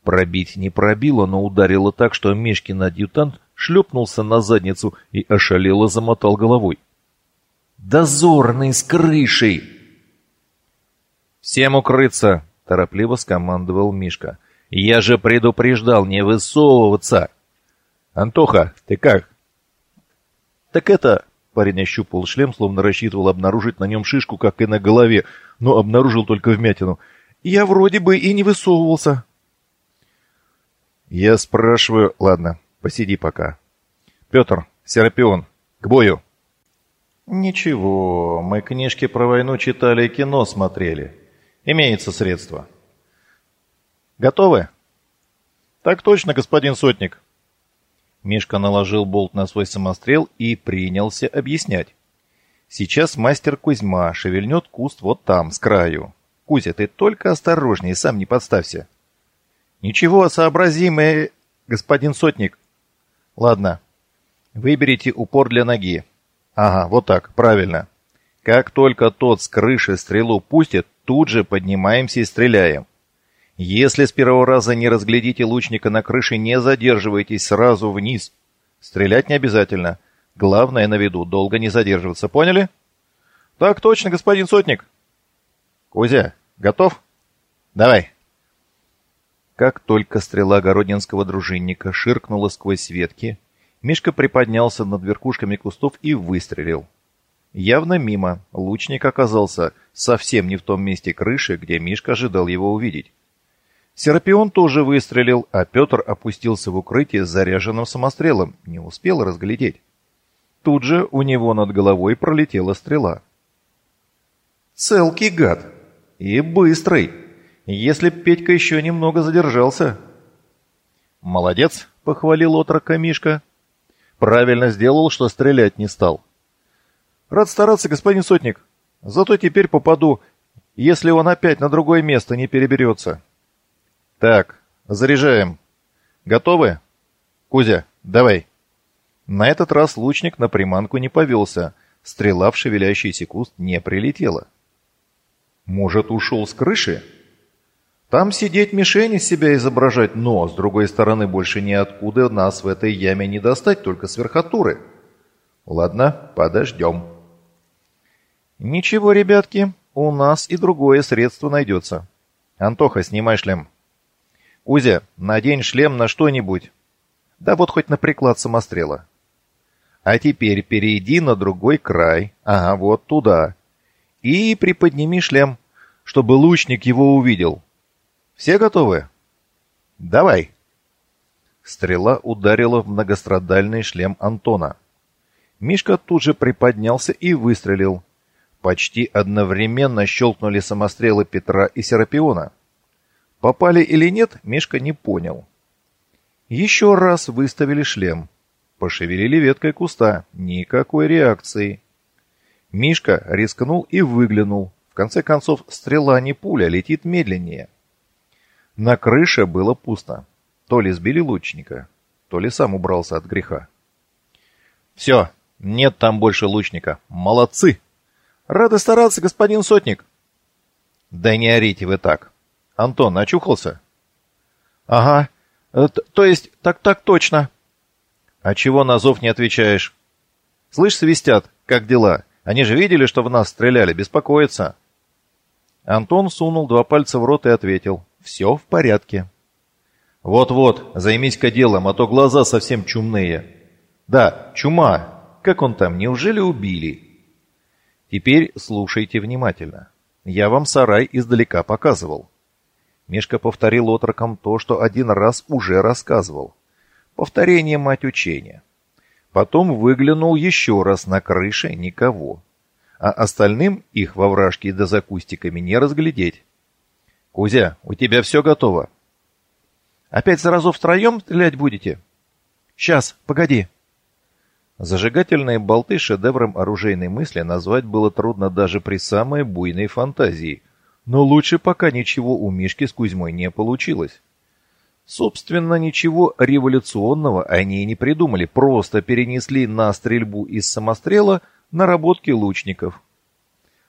Пробить не пробила, но ударила так, что Мишкин адъютант шлепнулся на задницу и ошалело замотал головой. «Дозорный с крышей!» «Всем укрыться!» — торопливо скомандовал Мишка. «Я же предупреждал не высовываться!» «Антоха, ты как?» «Так это...» Парень ощупал шлем, словно рассчитывал обнаружить на нем шишку, как и на голове, но обнаружил только вмятину. «Я вроде бы и не высовывался». «Я спрашиваю...» «Ладно, посиди пока». «Петр, Серапион, к бою!» «Ничего, мы книжки про войну читали и кино смотрели. Имеется средство». «Готовы?» «Так точно, господин Сотник». Мишка наложил болт на свой самострел и принялся объяснять. «Сейчас мастер Кузьма шевельнет куст вот там, с краю. Кузя, ты только осторожнее, сам не подставься». «Ничего, сообразимое, господин Сотник». «Ладно, выберите упор для ноги. Ага, вот так, правильно. Как только тот с крыши стрелу пустит, тут же поднимаемся и стреляем. Если с первого раза не разглядите лучника на крыше, не задерживайтесь сразу вниз. Стрелять не обязательно. Главное на виду, долго не задерживаться, поняли? Так точно, господин сотник. Кузя, готов? Давай. Как только стрела городненского дружинника ширкнула сквозь ветки, Мишка приподнялся над верхушками кустов и выстрелил. Явно мимо, лучник оказался совсем не в том месте крыши, где Мишка ожидал его увидеть. Серапион тоже выстрелил, а Петр опустился в укрытие с заряженным самострелом, не успел разглядеть. Тут же у него над головой пролетела стрела. «Целкий гад! И быстрый! Если б Петька еще немного задержался!» «Молодец!» — похвалил отрока Мишка. «Правильно сделал, что стрелять не стал». «Рад стараться, господин Сотник. Зато теперь попаду, если он опять на другое место не переберется». Так, заряжаем. Готовы? Кузя, давай. На этот раз лучник на приманку не повелся. Стрела в шевелящийся куст не прилетела. Может, ушел с крыши? Там сидеть мишень из себя изображать, но, с другой стороны, больше ниоткуда нас в этой яме не достать, только с верхотуры. Ладно, подождем. Ничего, ребятки, у нас и другое средство найдется. Антоха, снимай шлем. «Кузя, надень шлем на что-нибудь. Да вот хоть на приклад самострела. А теперь перейди на другой край. Ага, вот туда. И приподними шлем, чтобы лучник его увидел. Все готовы? Давай!» Стрела ударила в многострадальный шлем Антона. Мишка тут же приподнялся и выстрелил. Почти одновременно щелкнули самострелы Петра и Серапиона. Попали или нет, Мишка не понял. Еще раз выставили шлем. Пошевелили веткой куста. Никакой реакции. Мишка рискнул и выглянул. В конце концов, стрела не пуля, летит медленнее. На крыше было пусто. То ли сбили лучника, то ли сам убрался от греха. «Все, нет там больше лучника. Молодцы!» «Рады стараться, господин Сотник!» «Да не орите вы так. Антон, очухался? Ага. Э, то есть, так так точно. А чего на зов не отвечаешь? Слышь, свистят, как дела? Они же видели, что в нас стреляли, беспокоятся. Антон сунул два пальца в рот и ответил. Все в порядке. Вот-вот, займись-ка делом, а то глаза совсем чумные. Да, чума. Как он там, неужели убили? Теперь слушайте внимательно. Я вам сарай издалека показывал. Мишка повторил отрокам то, что один раз уже рассказывал. Повторение мать учения. Потом выглянул еще раз на крыше никого. А остальным их во вражке да за кустиками не разглядеть. «Кузя, у тебя все готово?» «Опять сразу втроем стрелять будете?» «Сейчас, погоди». Зажигательные болты шедевром оружейной мысли назвать было трудно даже при самой буйной фантазии – но лучше пока ничего у Мишки с Кузьмой не получилось. Собственно, ничего революционного они и не придумали, просто перенесли на стрельбу из самострела наработки лучников.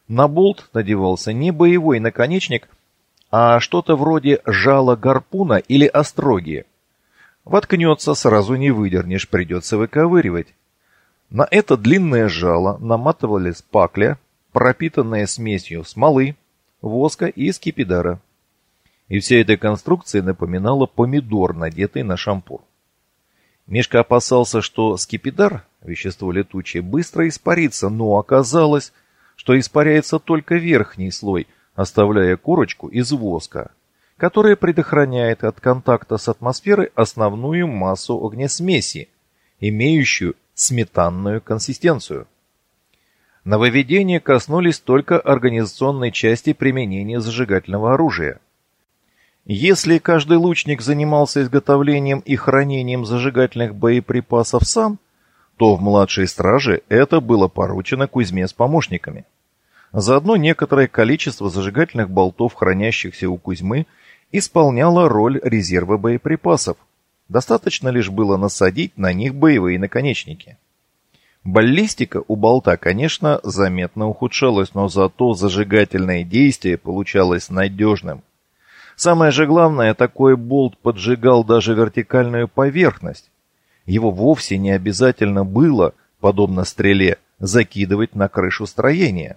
На болт надевался не боевой наконечник, а что-то вроде жала гарпуна или остроги. Воткнется, сразу не выдернешь, придется выковыривать. На это длинное жало наматывали спакля, пропитанная смесью смолы, воска и скипидара. И вся эта конструкция напоминала помидор, надетый на шампур. Мишка опасался, что скипидар, вещество летучее, быстро испарится, но оказалось, что испаряется только верхний слой, оставляя корочку из воска, которая предохраняет от контакта с атмосферой основную массу огнесмеси, имеющую сметанную консистенцию. Нововведения коснулись только организационной части применения зажигательного оружия. Если каждый лучник занимался изготовлением и хранением зажигательных боеприпасов сам, то в младшей страже это было поручено Кузьме с помощниками. Заодно некоторое количество зажигательных болтов, хранящихся у Кузьмы, исполняло роль резерва боеприпасов. Достаточно лишь было насадить на них боевые наконечники. Баллистика у болта, конечно, заметно ухудшалась, но зато зажигательное действие получалось надежным – Самое же главное, такой болт поджигал даже вертикальную поверхность. Его вовсе не обязательно было, подобно стреле, закидывать на крышу строения.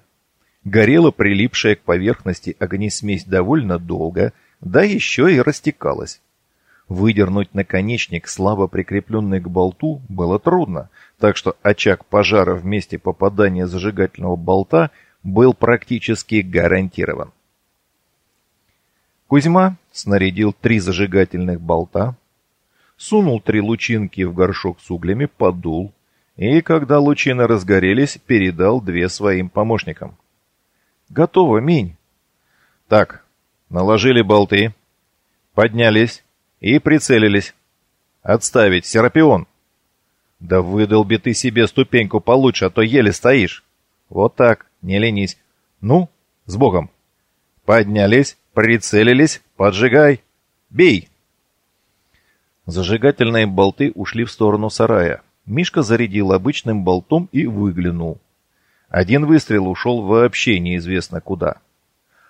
Горела прилипшая к поверхности огнесмесь довольно долго, да еще и растекалась. Выдернуть наконечник, слабо прикрепленный к болту, было трудно, так что очаг пожара в месте попадания зажигательного болта был практически гарантирован. Кузьма снарядил три зажигательных болта, сунул три лучинки в горшок с углями, подул, и, когда лучины разгорелись, передал две своим помощникам. «Готово, Минь!» «Так, наложили болты, поднялись и прицелились. Отставить, Серапион!» «Да выдолби ты себе ступеньку получше, а то еле стоишь!» «Вот так, не ленись. Ну, с Богом!» «Поднялись, Прицелились, поджигай, бей!» Зажигательные болты ушли в сторону сарая. Мишка зарядил обычным болтом и выглянул. Один выстрел ушел вообще неизвестно куда.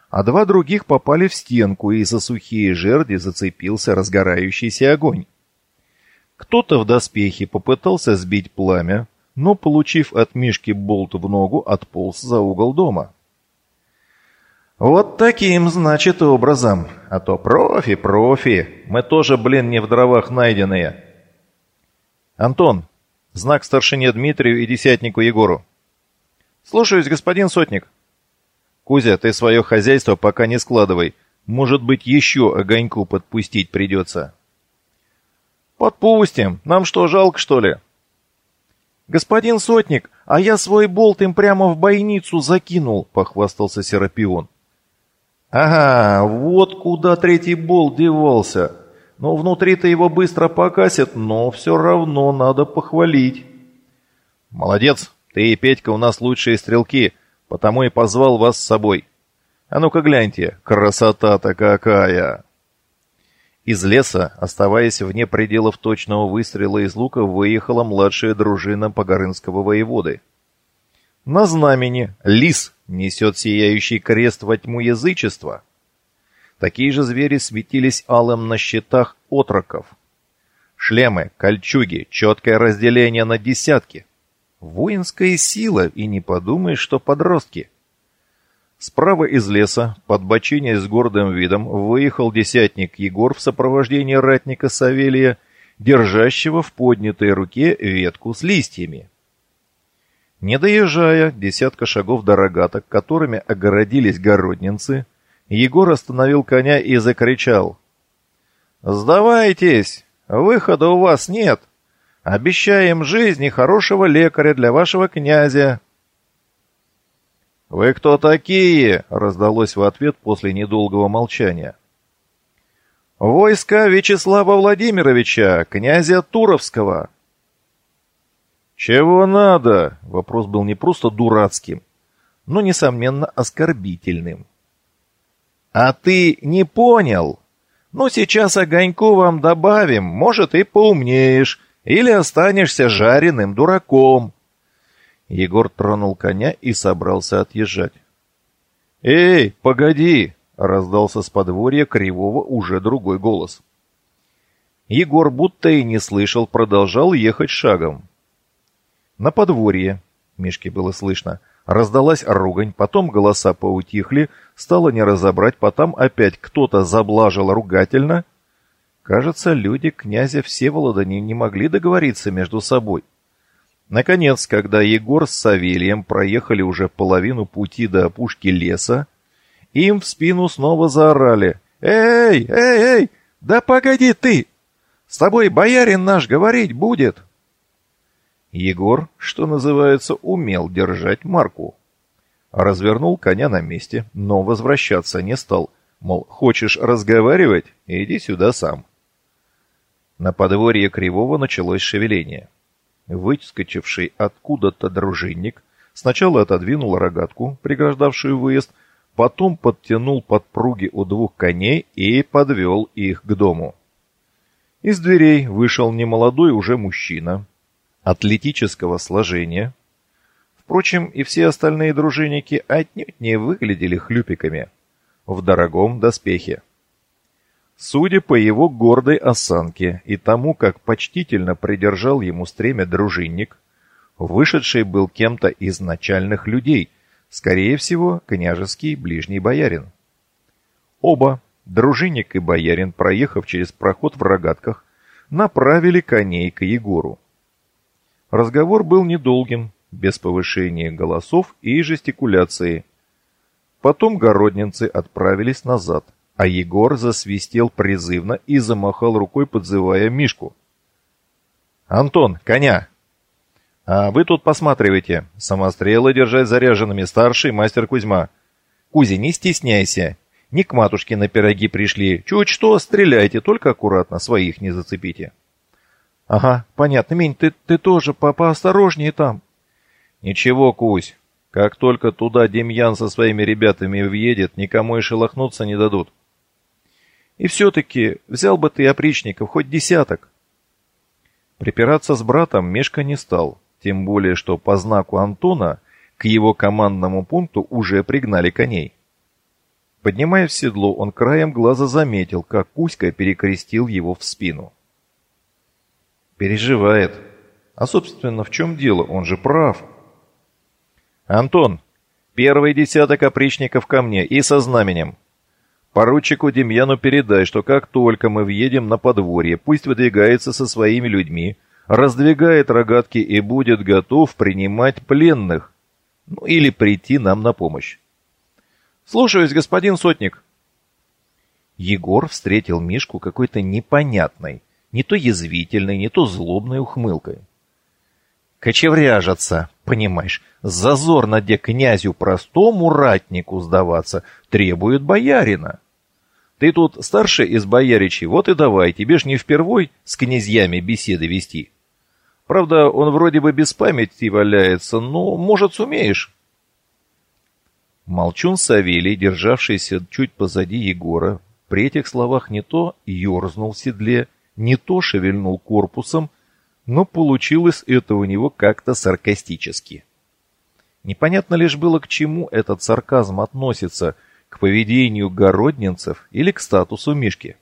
А два других попали в стенку, и за сухие жерди зацепился разгорающийся огонь. Кто-то в доспехе попытался сбить пламя, но, получив от Мишки болт в ногу, отполз за угол дома. Вот таким, значит, образом. А то профи, профи. Мы тоже, блин, не в дровах найденные. Антон, знак старшине Дмитрию и десятнику Егору. Слушаюсь, господин сотник. Кузя, ты свое хозяйство пока не складывай. Может быть, еще огоньку подпустить придется. Подпустим. Нам что, жалко, что ли? Господин сотник, а я свой болт им прямо в бойницу закинул, похвастался Серапион. Ага, вот куда третий болт девался. Но внутри-то его быстро покасят, но все равно надо похвалить. Молодец, ты и Петька у нас лучшие стрелки, потому и позвал вас с собой. А ну-ка гляньте, красота-то какая! Из леса, оставаясь вне пределов точного выстрела из лука, выехала младшая дружина Погорынского воеводы. На знамени лис несет сияющий крест во тьму язычества. Такие же звери светились алым на щитах отроков. Шлемы, кольчуги, четкое разделение на десятки. Воинская сила, и не подумай, что подростки. Справа из леса, под бочиной с гордым видом, выехал десятник Егор в сопровождении ратника Савелия, держащего в поднятой руке ветку с листьями. Не доезжая десятка шагов до рогаток, которыми огородились городнинцы, Егор остановил коня и закричал. «Сдавайтесь! Выхода у вас нет! Обещаем жизнь и хорошего лекаря для вашего князя!» «Вы кто такие?» — раздалось в ответ после недолгого молчания. «Войска Вячеслава Владимировича, князя Туровского!» «Чего надо?» Вопрос был не просто дурацким, но, несомненно, оскорбительным. «А ты не понял? Ну, сейчас огоньку вам добавим, может, и поумнеешь, или останешься жареным дураком». Егор тронул коня и собрался отъезжать. «Эй, погоди!» — раздался с подворья кривого уже другой голос. Егор будто и не слышал, продолжал ехать шагом. На подворье, Мишке было слышно, раздалась ругань, потом голоса поутихли, стало не разобрать, потом опять кто-то заблажил ругательно. Кажется, люди князя Всеволода не, не могли договориться между собой. Наконец, когда Егор с Савелием проехали уже половину пути до опушки леса, им в спину снова заорали «Эй, эй, эй, да погоди ты! С тобой боярин наш говорить будет!» Егор, что называется, умел держать марку. Развернул коня на месте, но возвращаться не стал. Мол, хочешь разговаривать? Иди сюда сам. На подворье Кривого началось шевеление. Выскочивший откуда-то дружинник сначала отодвинул рогатку, преграждавшую выезд, потом подтянул подпруги у двух коней и подвел их к дому. Из дверей вышел немолодой уже мужчина, атлетического сложения. Впрочем, и все остальные дружинники отнюдь не выглядели хлюпиками в дорогом доспехе. Судя по его гордой осанке и тому, как почтительно придержал ему стремя дружинник, вышедший был кем-то из начальных людей, скорее всего, княжеский ближний боярин. Оба, дружинник и боярин, проехав через проход в рогатках, направили коней к Егору. Разговор был недолгим, без повышения голосов и жестикуляции. Потом городненцы отправились назад а Егор засвистел призывно и замахал рукой, подзывая Мишку. «Антон, коня!» «А вы тут посматривайте. Самострелы держать заряженными старший мастер Кузьма. Кузя, не стесняйся. Не к матушке на пироги пришли. Чуть что, стреляйте, только аккуратно, своих не зацепите». «Ага, понятно. Мень, ты, ты тоже по поосторожнее там». «Ничего, Кузь. Как только туда Демьян со своими ребятами въедет, никому и шелохнуться не дадут. И все-таки взял бы ты опричников хоть десяток. Припираться с братом Мешка не стал, тем более, что по знаку Антона к его командному пункту уже пригнали коней. Поднимая в седло, он краем глаза заметил, как Кузька перекрестил его в спину. Переживает. А, собственно, в чем дело? Он же прав. Антон, первый десяток опричников ко мне и со знаменем. Поручику Демьяну передай, что как только мы въедем на подворье, пусть выдвигается со своими людьми, раздвигает рогатки и будет готов принимать пленных. Ну или прийти нам на помощь. Слушаюсь, господин сотник. Егор встретил Мишку какой-то непонятной, не то язвительной, не то злобной ухмылкой. Кочевряжаться, понимаешь, зазорно где князю простому ратнику сдаваться требует боярина. Ты тут старший из бояричей, вот и давай, тебе ж не впервой с князьями беседы вести. Правда, он вроде бы без памяти валяется, но, может, сумеешь?» Молчун Савелий, державшийся чуть позади Егора, при этих словах не то ерзнул в седле, не то шевельнул корпусом, но получилось это у него как-то саркастически. Непонятно лишь было, к чему этот сарказм относится – к поведению городненцев или к статусу Мишки.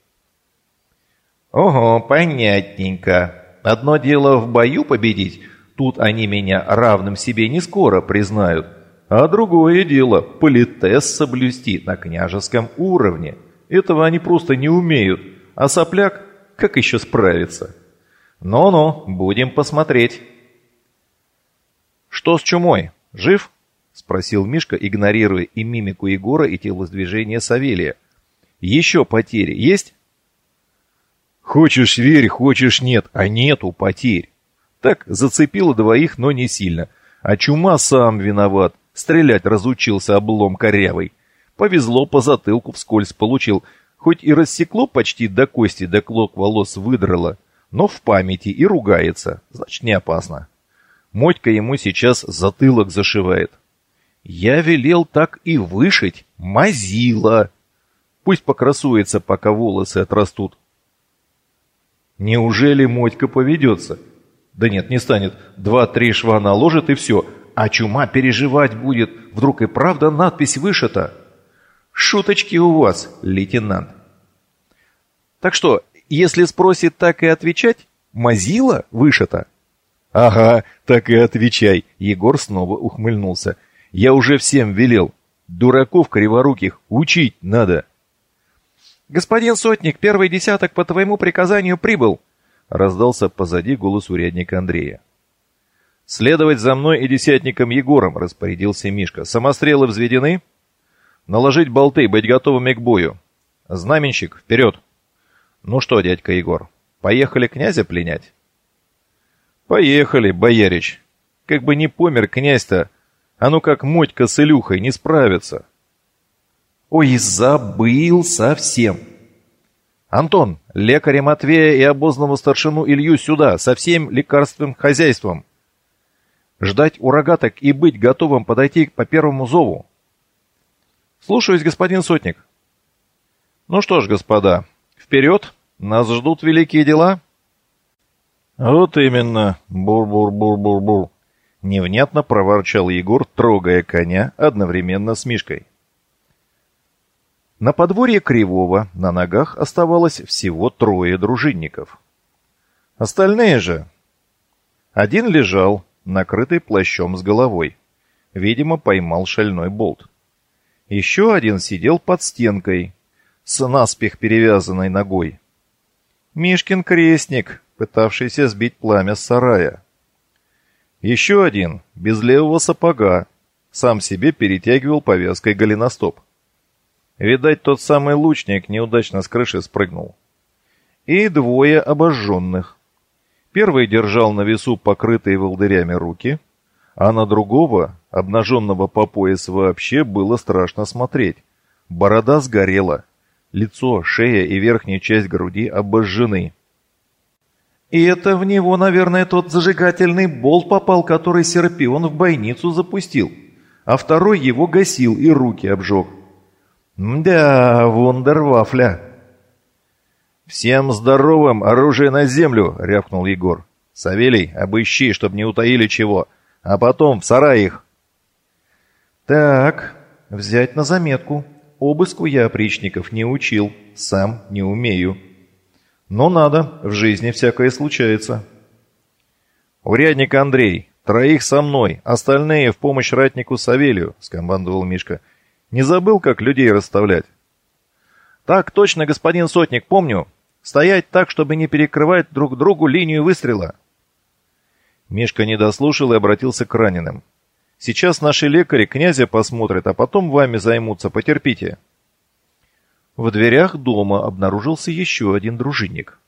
«Ого, понятненько. Одно дело в бою победить, тут они меня равным себе не скоро признают, а другое дело политес соблюсти на княжеском уровне. Этого они просто не умеют, а сопляк как еще справится? Ну-ну, будем посмотреть». «Что с чумой? Жив?» — спросил Мишка, игнорируя и мимику Егора, и телосдвижение Савелия. «Еще потери есть?» «Хочешь верь, хочешь нет, а нету потерь». Так зацепило двоих, но не сильно. А чума сам виноват. Стрелять разучился облом корявый. Повезло, по затылку вскользь получил. Хоть и рассекло почти до кости, до клок волос выдрало, но в памяти и ругается. Значит, не опасно. Мотька ему сейчас затылок зашивает. Я велел так и вышить. Мазила. Пусть покрасуется, пока волосы отрастут. Неужели Мотька поведется? Да нет, не станет. Два-три шва наложит и все. А чума переживать будет. Вдруг и правда надпись вышита. Шуточки у вас, лейтенант. Так что, если спросит, так и отвечать? Мазила вышита? Ага, так и отвечай. Егор снова ухмыльнулся. Я уже всем велел. Дураков криворуких учить надо. «Господин Сотник, первый десяток по твоему приказанию прибыл!» Раздался позади голос урядника Андрея. «Следовать за мной и десятником Егором», — распорядился Мишка. «Самострелы взведены?» «Наложить болты, быть готовыми к бою. Знаменщик, вперед!» «Ну что, дядька Егор, поехали князя пленять?» «Поехали, боярич. Как бы не помер князь-то, а ну как Мотька с Илюхой не справится». «Ой, забыл совсем!» «Антон, лекаря Матвея и обозного старшину Илью сюда, со всем лекарственным хозяйством!» «Ждать у рогаток и быть готовым подойти по первому зову!» «Слушаюсь, господин Сотник!» «Ну что ж, господа, вперед! Нас ждут великие дела!» «Вот именно! Бур-бур-бур-бур-бур!» Невнятно проворчал Егор, трогая коня одновременно с Мишкой. На подворье Кривого на ногах оставалось всего трое дружинников. Остальные же... Один лежал, накрытый плащом с головой. Видимо, поймал шальной болт. Еще один сидел под стенкой, с наспех перевязанной ногой. Мишкин крестник, пытавшийся сбить пламя с сарая. Еще один, без левого сапога, сам себе перетягивал повязкой голеностоп. Видать, тот самый лучник неудачно с крыши спрыгнул. И двое обожженных. Первый держал на весу покрытые волдырями руки, а на другого, обнаженного по пояс вообще, было страшно смотреть. Борода сгорела, лицо, шея и верхняя часть груди обожжены. И это в него, наверное, тот зажигательный болт попал, который Серпион в бойницу запустил, а второй его гасил и руки обжег. «Да, вундервафля!» «Всем здоровым! Оружие на землю!» — рявкнул Егор. «Савелий, обыщи, чтоб не утаили чего, а потом в сарай их!» «Так, взять на заметку. Обыску я опричников не учил, сам не умею. Но надо, в жизни всякое случается». «Урядник Андрей, троих со мной, остальные в помощь ратнику Савелию», — скомандовал Мишка. — не забыл, как людей расставлять? Так точно, господин Сотник, помню. Стоять так, чтобы не перекрывать друг другу линию выстрела. Мишка не дослушал и обратился к раненым. Сейчас наши лекари князя посмотрят, а потом вами займутся, потерпите. В дверях дома обнаружился еще один дружинник.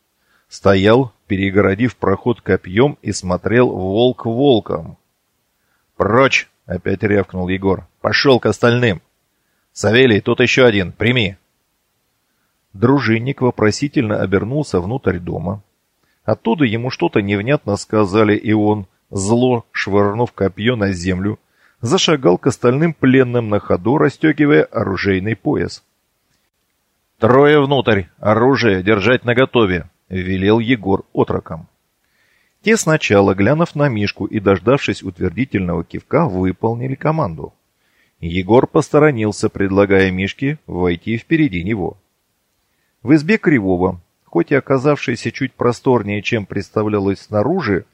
Стоял, перегородив проход копьем и смотрел волк волком. «Прочь!» — опять рявкнул Егор. «Пошел к остальным!» «Савелий, тут еще один, прими!» Дружинник вопросительно обернулся внутрь дома. Оттуда ему что-то невнятно сказали, и он, зло швырнув копье на землю, зашагал к остальным пленным на ходу, расстегивая оружейный пояс. «Трое внутрь! Оружие держать наготове!» — велел Егор отроком. Те сначала, глянув на Мишку и дождавшись утвердительного кивка, выполнили команду. Егор посторонился, предлагая Мишке войти впереди него. В избе Кривого, хоть и оказавшейся чуть просторнее, чем представлялось снаружи,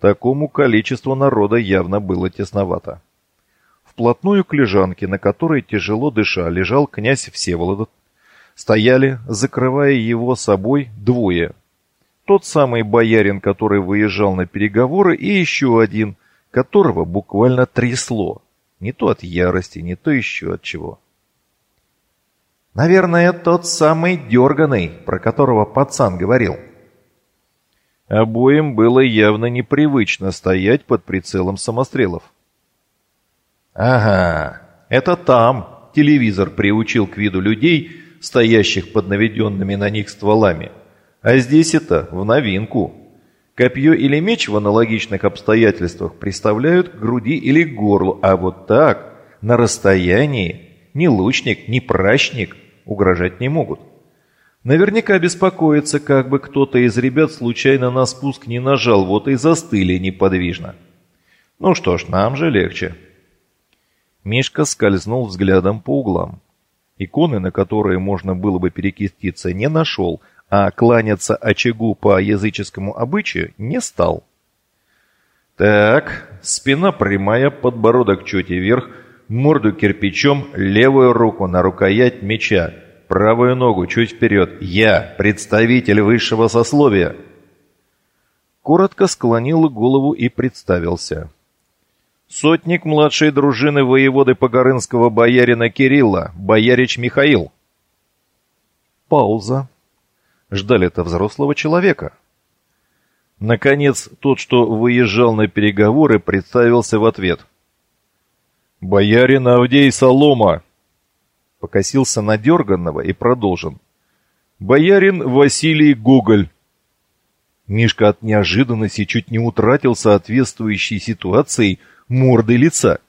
такому количеству народа явно было тесновато. Вплотную к лежанке, на которой тяжело дыша лежал князь Всеволод, стояли, закрывая его собой, двое. Тот самый боярин, который выезжал на переговоры, и еще один, которого буквально трясло. Не то от ярости, не то еще от чего. Наверное, тот самый дерганый, про которого пацан говорил. Обоим было явно непривычно стоять под прицелом самострелов. Ага, это там телевизор приучил к виду людей, стоящих под наведенными на них стволами. А здесь это в новинку. Копье или меч в аналогичных обстоятельствах приставляют к груди или к горлу, а вот так, на расстоянии, ни лучник, ни прачник угрожать не могут. Наверняка беспокоится, как бы кто-то из ребят случайно на спуск не нажал, вот и застыли неподвижно. Ну что ж, нам же легче. Мишка скользнул взглядом по углам. Иконы, на которые можно было бы перекиститься, не нашел – а кланяться очагу по языческому обычаю не стал. Так, спина прямая, подбородок чуть вверх, морду кирпичом, левую руку на рукоять меча, Правую ногу чуть вперед. Я, представитель высшего сословия. Коротко склонил голову и представился. Сотник младшей дружины воеводы Погорынского боярина Кирилла, боярич Михаил. Пауза. Ждали-то взрослого человека. Наконец, тот, что выезжал на переговоры, представился в ответ. «Боярин Авдей Солома!» Покосился на дерганного и продолжен. «Боярин Василий Гоголь!» Мишка от неожиданности чуть не утратил соответствующей ситуации морды лица.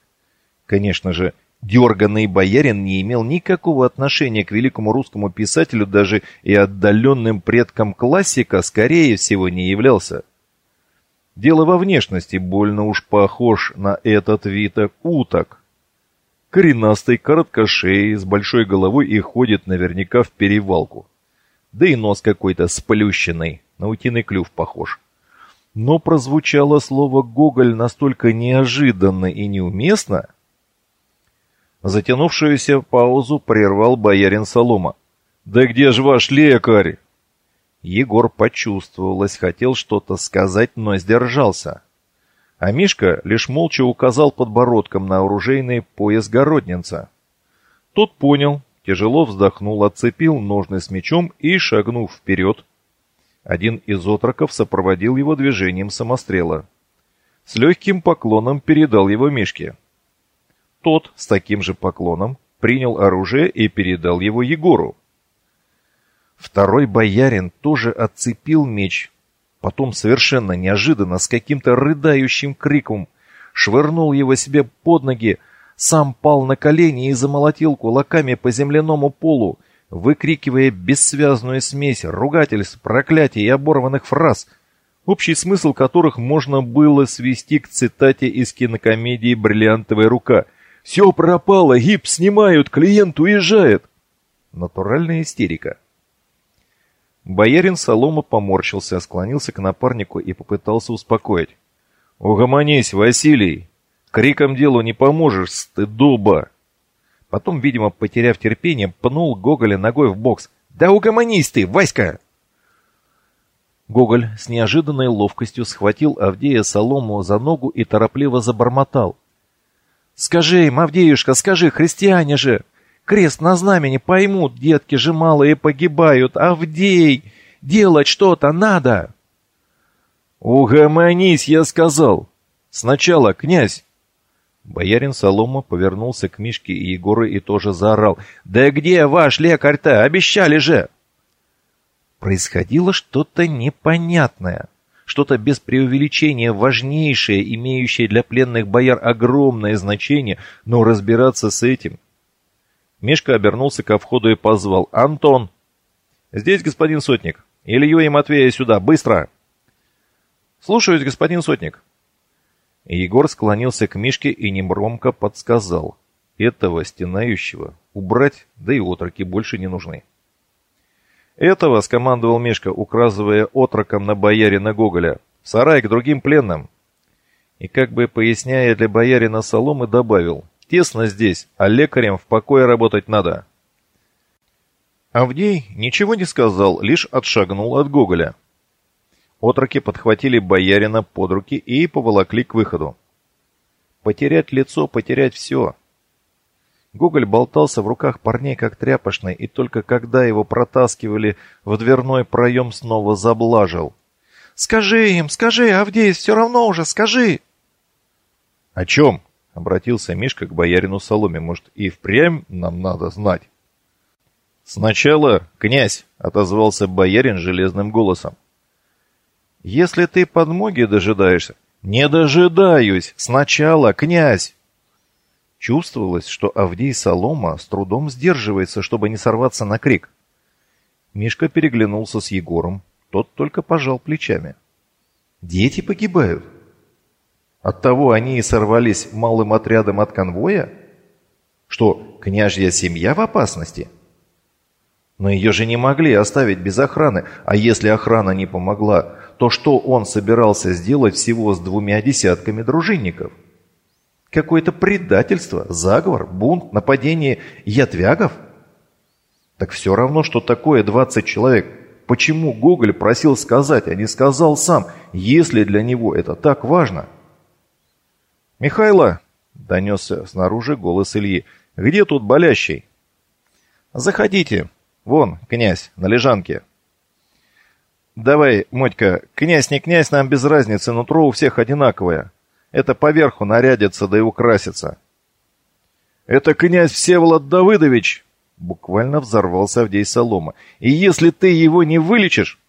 Конечно же, дерганный боярин не имел никакого отношения к великому русскому писателю, даже и отдаленным предкам классика, скорее всего, не являлся. Дело во внешности, больно уж похож на этот виток уток. Коренастый, короткошеей, с большой головой и ходит наверняка в перевалку. Да и нос какой-то сплющенный, на утиный клюв похож. Но прозвучало слово «Гоголь» настолько неожиданно и неуместно. Затянувшуюся паузу прервал боярин Солома. «Да где же ваш лекарь?» Егор почувствовалось, хотел что-то сказать, но сдержался. А Мишка лишь молча указал подбородком на оружейный пояс городнинца. Тот понял, тяжело вздохнул, отцепил ножны с мечом и, шагнув вперед, один из отроков сопроводил его движением самострела. С легким поклоном передал его Мишке. Тот с таким же поклоном принял оружие и передал его Егору. Второй боярин тоже отцепил меч, потом совершенно неожиданно с каким-то рыдающим криком швырнул его себе под ноги, сам пал на колени и замолотил кулаками по земляному полу, выкрикивая бессвязную смесь ругательств, проклятий и оборванных фраз, общий смысл которых можно было свести к цитате из кинокомедии «Бриллиантовая рука». «Все пропало, гипс снимают, клиент уезжает!» Натуральная истерика. Боярин Солома поморщился, склонился к напарнику и попытался успокоить. «Угомонись, Василий! Криком делу не поможешь, стыдоба!» Потом, видимо, потеряв терпение, пнул Гоголя ногой в бокс. «Да угомонись ты, Васька!» Гоголь с неожиданной ловкостью схватил Авдея Солому за ногу и торопливо забормотал. «Скажи им, Авдеюшка, скажи, христиане же! Крест на знамени поймут, детки же малые погибают! Авдей! Делать что-то надо!» «Угомонись, я сказал! Сначала, князь, Боярин Солома повернулся к Мишке и Егору и тоже заорал. «Да где ваш лекарь-то? Обещали же!» Происходило что-то непонятное. Что-то без преувеличения важнейшее, имеющее для пленных бояр огромное значение, но разбираться с этим... Мишка обернулся ко входу и позвал. «Антон!» «Здесь, господин Сотник. Илью и Матвея сюда, быстро!» «Слушаюсь, господин Сотник!» Егор склонился к Мишке и негромко подсказал. Этого стенающего убрать, да и отроки больше не нужны. «Этого», — скомандовал Мишка, указывая отроком на боярина Гоголя, — «в сарай к другим пленным». И как бы поясняя для боярина Соломы, добавил, «Тесно здесь, а лекарям в покое работать надо». Авдей ничего не сказал, лишь отшагнул от Гоголя. Отроки подхватили боярина под руки и поволокли к выходу. Потерять лицо, потерять все. Гоголь болтался в руках парней как тряпочный, и только когда его протаскивали в дверной проем, снова заблажил. «Скажи им, скажи, Авдей, все равно уже, скажи!» «О чем?» — обратился Мишка к боярину Соломе. «Может, и впрямь нам надо знать?» «Сначала, князь!» — отозвался боярин железным голосом. Если ты подмоги дожидаешься... Не дожидаюсь! Сначала, князь! Чувствовалось, что Авдей Солома с трудом сдерживается, чтобы не сорваться на крик. Мишка переглянулся с Егором. Тот только пожал плечами. Дети погибают. Оттого они и сорвались малым отрядом от конвоя? Что, княжья семья в опасности? Но ее же не могли оставить без охраны, а если охрана не помогла, то что он собирался сделать всего с двумя десятками дружинников? Какое-то предательство, заговор, бунт, нападение ятвягов? Так все равно, что такое 20 человек. Почему Гоголь просил сказать, а не сказал сам, если для него это так важно? «Михайло!» — донесся снаружи голос Ильи. «Где тут болящий?» «Заходите. Вон, князь, на лежанке». «Давай, Мотька, князь не князь, нам без разницы, нутро у всех одинаковое. Это поверху нарядится, да и украсится». «Это князь Всеволод Давыдович!» Буквально взорвался Авдей Солома. «И если ты его не вылечишь...»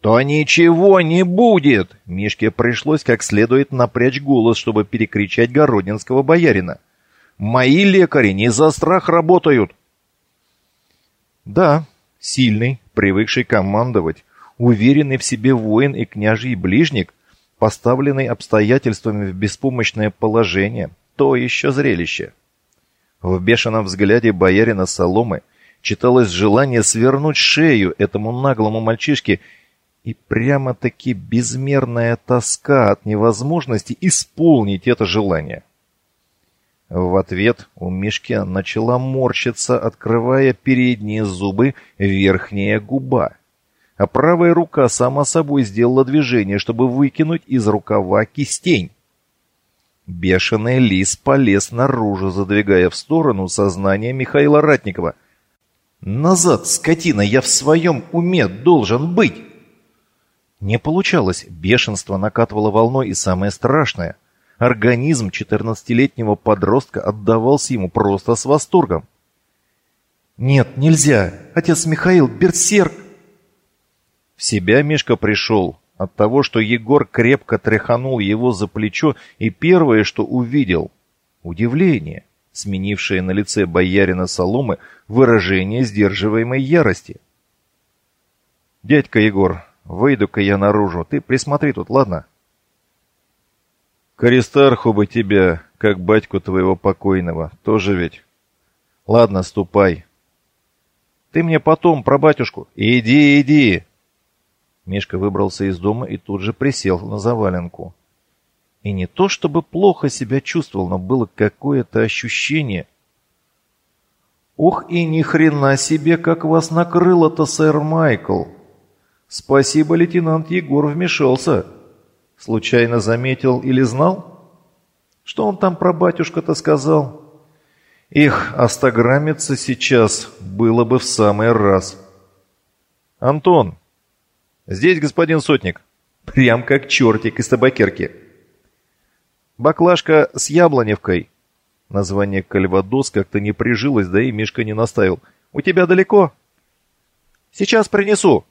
«То ничего не будет!» Мишке пришлось как следует напрячь голос, чтобы перекричать городинского боярина. «Мои лекари не за страх работают!» Да, сильный, привыкший командовать, уверенный в себе воин и княжий ближник, поставленный обстоятельствами в беспомощное положение, то еще зрелище. В бешеном взгляде боярина Соломы читалось желание свернуть шею этому наглому мальчишке и прямо-таки безмерная тоска от невозможности исполнить это желание. В ответ у Мишки начала морщиться, открывая передние зубы верхняя губа. А правая рука сама собой сделала движение, чтобы выкинуть из рукава кистень. Бешеный лис полез наружу, задвигая в сторону сознание Михаила Ратникова. «Назад, скотина, я в своем уме должен быть!» Не получалось, бешенство накатывало волной, и самое страшное — Организм 14-летнего подростка отдавался ему просто с восторгом. «Нет, нельзя! Отец Михаил, берсерк!» В себя Мишка пришел от того, что Егор крепко тряханул его за плечо, и первое, что увидел — удивление, сменившее на лице боярина Соломы выражение сдерживаемой ярости. «Дядька Егор, выйду-ка я наружу, ты присмотри тут, ладно?» К Аристарху бы тебя, как батьку твоего покойного, тоже ведь. Ладно, ступай. Ты мне потом про батюшку. Иди, иди. Мишка выбрался из дома и тут же присел на заваленку. И не то чтобы плохо себя чувствовал, но было какое-то ощущение. Ох и ни хрена себе, как вас накрыло-то, сэр Майкл. Спасибо, лейтенант Егор вмешался. Случайно заметил или знал? Что он там про батюшка-то сказал? Их остаграммиться сейчас было бы в самый раз. Антон, здесь господин Сотник. Прям как чертик из табакерки. Баклажка с яблоневкой. Название кальвадос как-то не прижилось, да и Мишка не наставил. У тебя далеко? Сейчас принесу.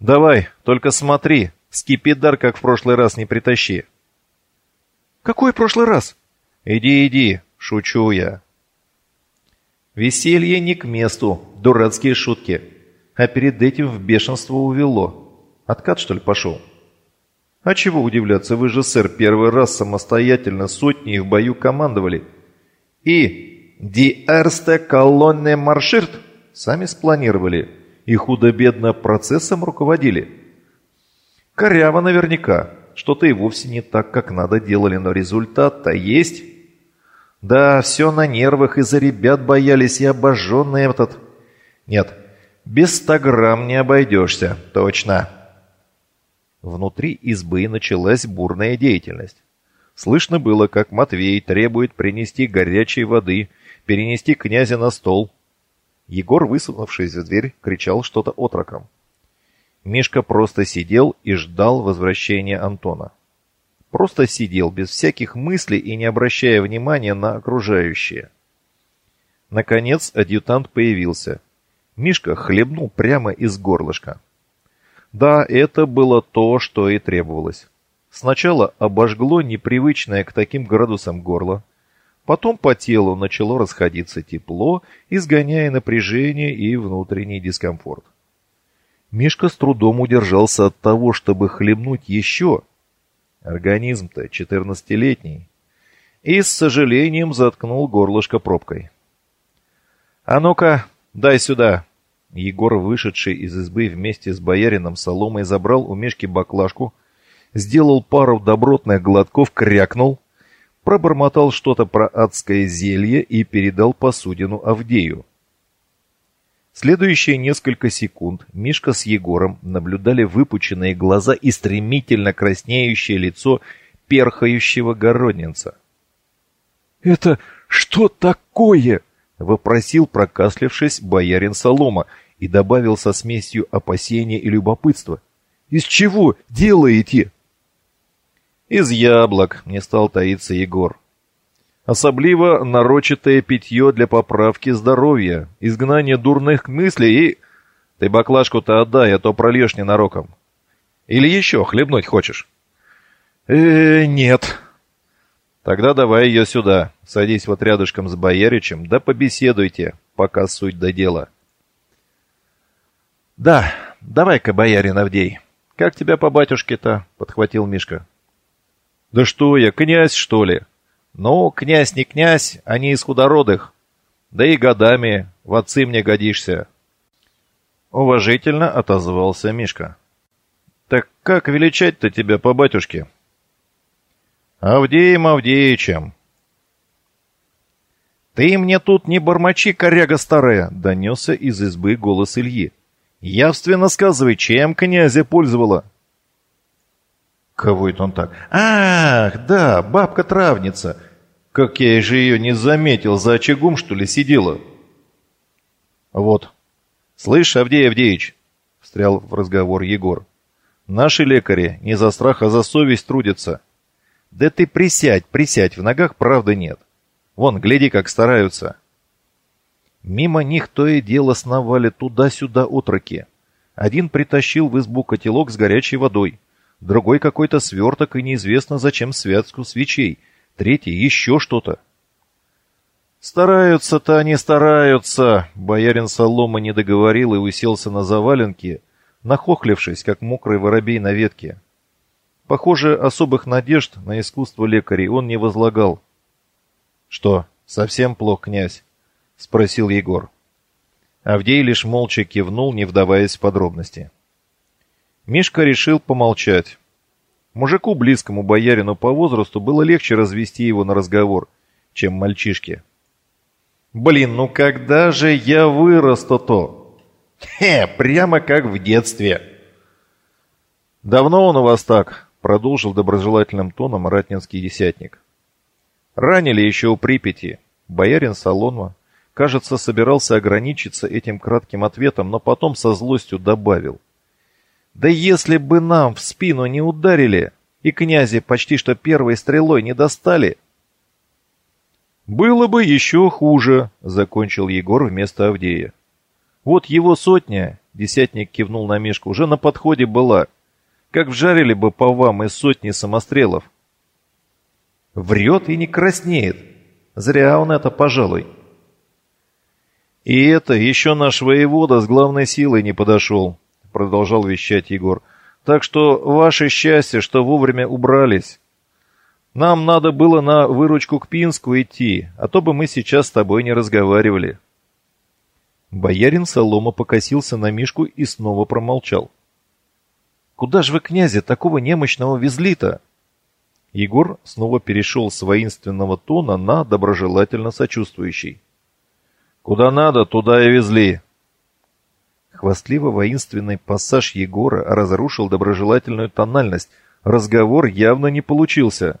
Давай, только смотри, Скипидар, как в прошлый раз, не притащи. Какой прошлый раз? Иди, иди, шучу я. Веселье не к месту, дурацкие шутки. А перед этим в бешенство увело. Откат, что ли, пошел? А чего удивляться, вы же, сэр, первый раз самостоятельно сотни в бою командовали. И «Ди эрсте колонне марширт» сами спланировали и худо-бедно процессом руководили. Коряво наверняка. Что-то и вовсе не так, как надо делали, но результат-то есть. Да, все на нервах, из-за ребят боялись и обожженный этот... Нет, без ста грамм не обойдешься, точно. Внутри избы началась бурная деятельность. Слышно было, как Матвей требует принести горячей воды, перенести князя на стол. Егор, высунувшись в дверь, кричал что-то отроком. Мишка просто сидел и ждал возвращения Антона. Просто сидел, без всяких мыслей и не обращая внимания на окружающее. Наконец адъютант появился. Мишка хлебнул прямо из горлышка. Да, это было то, что и требовалось. Сначала обожгло непривычное к таким градусам горло, потом по телу начало расходиться тепло, изгоняя напряжение и внутренний дискомфорт. Мишка с трудом удержался от того, чтобы хлебнуть еще. Организм-то четырнадцатилетний. И с сожалением заткнул горлышко пробкой. «А ну-ка, дай сюда!» Егор, вышедший из избы вместе с боярином Соломой, забрал у Мишки баклажку, сделал пару добротных глотков, крякнул, пробормотал что-то про адское зелье и передал посудину Авдею. Следующие несколько секунд Мишка с Егором наблюдали выпученные глаза и стремительно краснеющее лицо перхающего городнинца. «Это что такое?» — вопросил, прокашлявшись, боярин Солома и добавил со смесью опасения и любопытства. «Из чего делаете?» «Из яблок», — не стал таиться Егор. Особливо нарочитое питье для поправки здоровья, изгнание дурных мыслей и... Ты баклажку-то отдай, а то прольешь ненароком. Или еще хлебнуть хочешь? э нет. Тогда давай ее сюда. Садись вот рядышком с бояричем, да побеседуйте, пока суть до дела. Да, давай-ка, боярин Авдей. Как тебя по батюшке-то? Подхватил Мишка. Да что я, князь, что ли? «Ну, князь не князь, а не из худородых. Да и годами в отцы мне годишься». Уважительно отозвался Мишка. «Так как величать-то тебя по батюшке?» «Авдеем Авдеичем». «Ты мне тут не бормочи, коряга старая!» — донесся из избы голос Ильи. «Явственно сказывай, чем князя пользовала?» «Кого это он так?» «Ах, да, бабка-травница. Как я же ее не заметил, за очагом, что ли, сидела? Вот. Слышь, Авдей Авдеевич, встрял в разговор Егор. Наши лекари не за страх, а за совесть трудятся. Да ты присядь, присядь, в ногах правды нет. Вон, гляди, как стараются. Мимо них то и дело сновали туда-сюда отроки. Один притащил в избу котелок с горячей водой, другой какой-то сверток и неизвестно зачем связку свечей, третий еще что-то. Стараются-то они стараются. Боярин Солома не договорил и уселся на заваленке, нахохлившись, как мокрый воробей на ветке. Похоже, особых надежд на искусство лекарей он не возлагал. «Что, совсем плох, князь?» — спросил Егор. Авдей лишь молча кивнул, не вдаваясь в подробности. Мишка решил помолчать. Мужику, близкому боярину по возрасту, было легче развести его на разговор, чем мальчишке. «Блин, ну когда же я вырасту-то?» «Хе, прямо как в детстве!» «Давно он у вас так?» — продолжил доброжелательным тоном ратнинский десятник. «Ранили еще у Припяти. Боярин Солонова, кажется, собирался ограничиться этим кратким ответом, но потом со злостью добавил. Да если бы нам в спину не ударили, и князи почти что первой стрелой не достали... «Было бы еще хуже», — закончил Егор вместо Авдея. «Вот его сотня», — десятник кивнул на Мишку, — «уже на подходе была. Как вжарили бы по вам из сотни самострелов». Врет и не краснеет. Зря он это, пожалуй. И это еще наш воевода с главной силой не подошел, — продолжал вещать Егор. «Так что ваше счастье, что вовремя убрались. Нам надо было на выручку к Пинску идти, а то бы мы сейчас с тобой не разговаривали». Боярин Солома покосился на Мишку и снова промолчал. «Куда ж вы, князя, такого немощного везли-то?» Егор снова перешел с воинственного тона на доброжелательно сочувствующий. «Куда надо, туда и везли. Хвастливо-воинственный пассаж Егора разрушил доброжелательную тональность. Разговор явно не получился.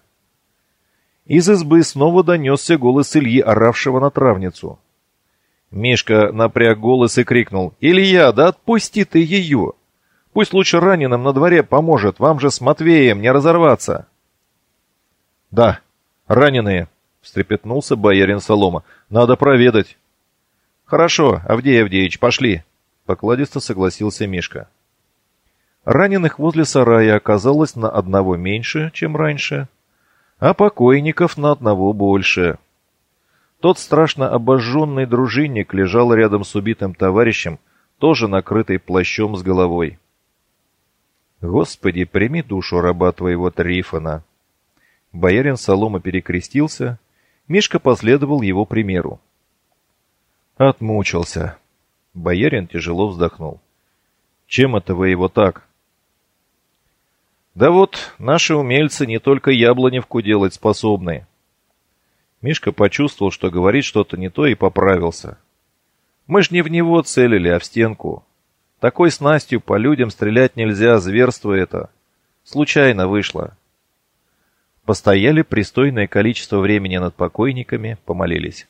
Из избы снова донесся голос Ильи, оравшего на травницу. Мишка напряг голос и крикнул. «Илья, да отпусти ты ее! Пусть лучше раненым на дворе поможет, вам же с Матвеем не разорваться!» «Да, раненые!» — встрепетнулся боярин Солома. «Надо проведать!» «Хорошо, Авдей Авдеевич, пошли!» Покладисто согласился Мишка. Раненых возле сарая оказалось на одного меньше, чем раньше, а покойников на одного больше. Тот страшно обожженный дружинник лежал рядом с убитым товарищем, тоже накрытый плащом с головой. «Господи, прими душу раба твоего Трифона!» Боярин Солома перекрестился, Мишка последовал его примеру. Отмучился. Боярин тяжело вздохнул. «Чем это вы его так?» «Да вот, наши умельцы не только яблоневку делать способны». Мишка почувствовал, что говорит что-то не то, и поправился. Мы ж не в него целили, а в стенку. Такой снастью по людям стрелять нельзя, зверство это. Случайно вышло. Постояли пристойное количество времени над покойниками, помолились.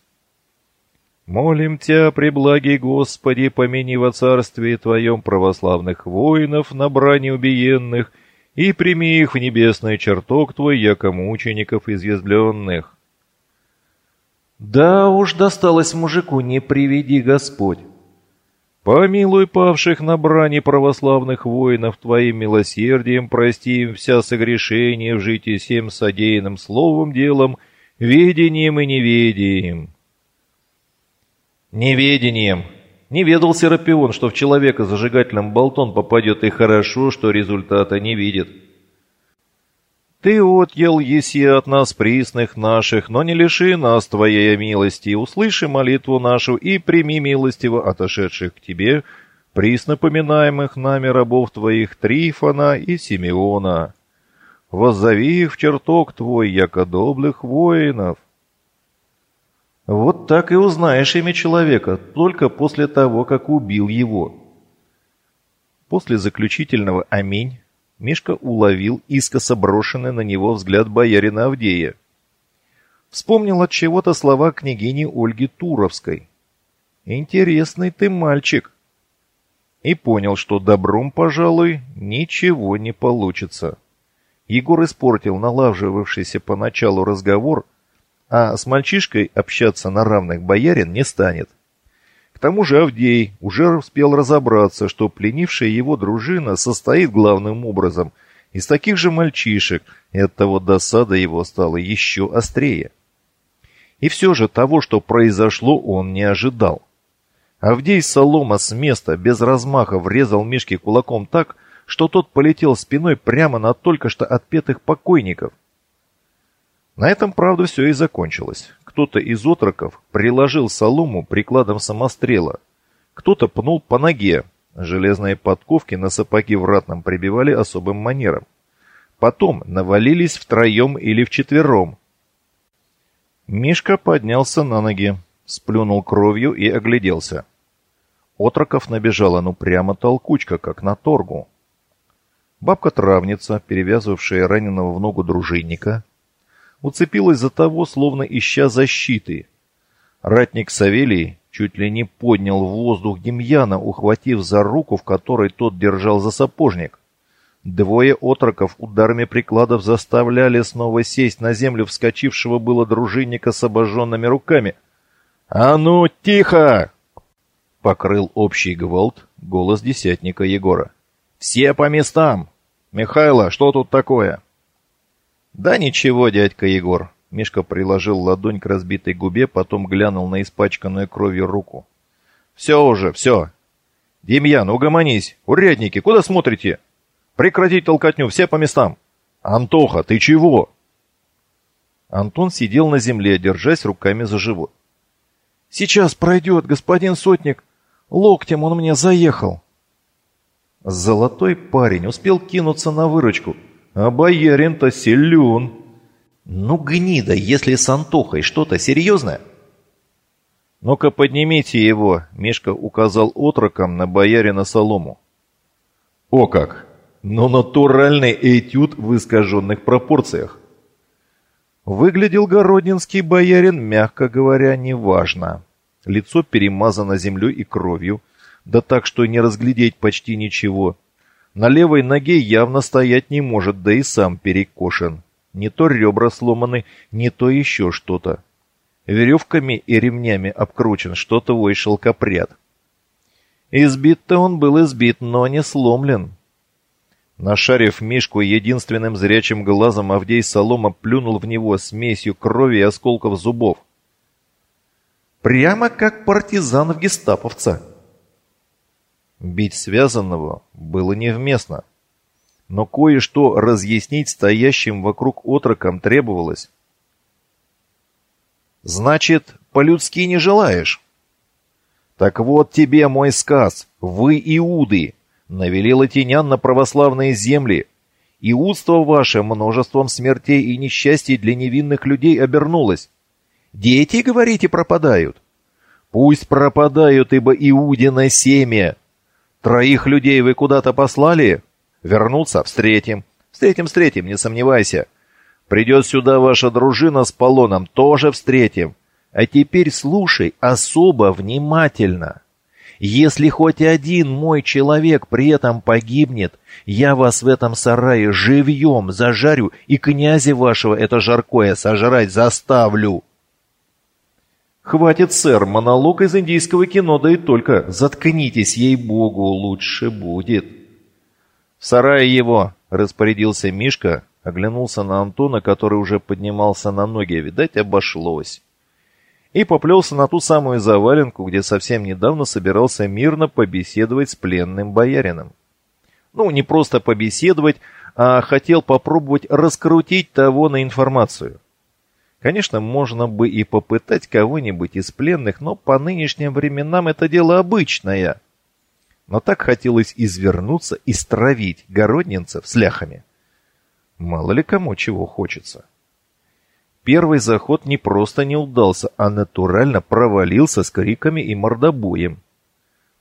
Молим Тя, преблагий Господи, помяни во царстве Твоем православных воинов на брани убиенных, и прими их в небесный чертог Твой, яко мучеников изъязвленных. Да уж досталось мужику, не приведи Господь. Помилуй павших на брани православных воинов Твоим милосердием, прости им вся согрешения в житии всем содеянным словом, делом, ведением и неведением Неведением. Не ведал Серапион, что в человека зажигательным болтон попадет, и хорошо, что результата не видит. Ты отъел еси от нас присных наших, но не лиши нас Твоей милости, услыши молитву нашу и прими милостиво отошедших к Тебе, присно поминаемых нами рабов Твоих Трифона и Симеона. Воззови их в чертог Твой, яко доблых воинов. Вот так и узнаешь имя человека, только после того, как убил его. После заключительного «Аминь» Мишка уловил искоса брошенный на него взгляд боярина Авдея. Вспомнил от чего-то слова княгини Ольги Туровской. «Интересный ты мальчик!» И понял, что добром, пожалуй, ничего не получится. Егор испортил налаживавшийся поначалу разговор – а с мальчишкой общаться на равных боярин не станет. К тому же Авдей уже успел разобраться, что пленившая его дружина состоит главным образом из таких же мальчишек, и оттого досада его стала еще острее. И все же того, что произошло, он не ожидал. Авдей Солома с места без размаха врезал Мишке кулаком так, что тот полетел спиной прямо на только что отпетых покойников – на этом, правда, все и закончилось. Кто-то из отроков приложил солому прикладом самострела. Кто-то пнул по ноге. Железные подковки на сапоги в ратном прибивали особым манером. Потом навалились втроем или вчетвером. Мишка поднялся на ноги, сплюнул кровью и огляделся. Отроков набежала ну прямо толкучка, как на торгу. Бабка-травница, перевязывавшая раненого в ногу дружинника, уцепилась за того, словно ища защиты. Ратник Савелий чуть ли не поднял в воздух Демьяна, ухватив за руку, в которой тот держал за сапожник. Двое отроков ударами прикладов заставляли снова сесть на землю вскочившего было дружинника с обожженными руками. «А ну, тихо!» — покрыл общий гвалт голос десятника Егора. «Все по местам! Михайло, что тут такое?» «Да ничего, дядька Егор». Мишка приложил ладонь к разбитой губе, потом глянул на испачканную кровью руку. «Все уже, все. Демьян, угомонись. Урядники, куда смотрите? Прекратить толкотню, все по местам. Антоха, ты чего?» Антон сидел на земле, держась руками за живот. «Сейчас пройдет, господин сотник. Локтем он мне заехал». Золотой парень успел кинуться на выручку – а боярин-то силен. Ну, гнида, если с Антохой что-то серьезное. Ну-ка поднимите его, Мишка указал отроком на боярина Солому. О как! Ну, натуральный этюд в искаженных пропорциях. Выглядел городнинский боярин, мягко говоря, неважно. Лицо перемазано землей и кровью, да так, что не разглядеть почти ничего – на левой ноге явно стоять не может, да и сам перекошен. Не то ребра сломаны, не то еще что-то. Веревками и ремнями обкручен, что твой шелкопряд. Избит-то он был избит, но не сломлен. Нашарив Мишку единственным зрячим глазом, Авдей Солома плюнул в него смесью крови и осколков зубов. Прямо как партизанов-гестаповца. Бить связанного было невместно. Но кое-что разъяснить стоящим вокруг отрокам требовалось. «Значит, по-людски не желаешь?» «Так вот тебе мой сказ, вы, иуды, навели латинян на православные земли. Иудство ваше множеством смертей и несчастий для невинных людей обернулось. Дети, говорите, пропадают. Пусть пропадают, ибо Иудина семя. Троих людей вы куда-то послали? Вернуться встретим. Встретим, встретим, не сомневайся. Придет сюда ваша дружина с полоном, тоже встретим. А теперь слушай особо внимательно. Если хоть один мой человек при этом погибнет, я вас в этом сарае живьем зажарю и князя вашего это жаркое сожрать заставлю. Хватит, сэр, монолог из индийского кино, да и только. Заткнитесь, ей-богу, лучше будет. В сарае его, распорядился Мишка, оглянулся на Антона, который уже поднимался на ноги, видать, обошлось и поплелся на ту самую заваленку, где совсем недавно собирался мирно побеседовать с пленным боярином. Ну, не просто побеседовать, а хотел попробовать раскрутить того на информацию. Конечно, можно бы и попытать кого-нибудь из пленных, но по нынешним временам это дело обычное. Но так хотелось извернуться и стравить городнинцев с ляхами. Мало ли кому чего хочется. Первый заход не просто не удался, а натурально провалился с криками и мордобоем.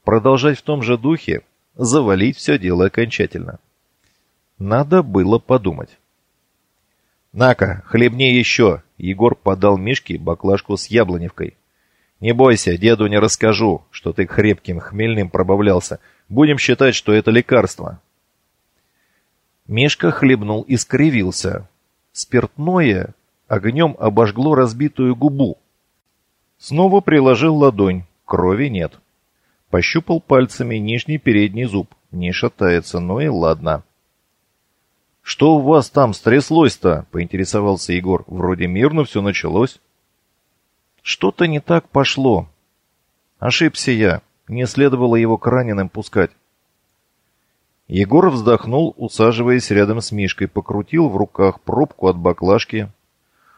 Продолжать в том же духе, завалить все дело окончательно. Надо было подумать. «На-ка, хлебни еще!» Егор подал Мишке баклажку с яблоневкой. «Не бойся, деду не расскажу, что ты крепким хмельным пробавлялся. Будем считать, что это лекарство». Мишка хлебнул и скривился. Спиртное Огнем обожгло разбитую губу. Снова приложил ладонь. Крови нет. Пощупал пальцами нижний передний зуб. Не шатается, но и ладно. «Что у вас там стряслось-то?» — поинтересовался Егор. «Вроде мирно все началось». «Что-то не так пошло. Ошибся я. Не следовало его к раненым пускать». Егор вздохнул, усаживаясь рядом с Мишкой, покрутил в руках пробку от баклажки,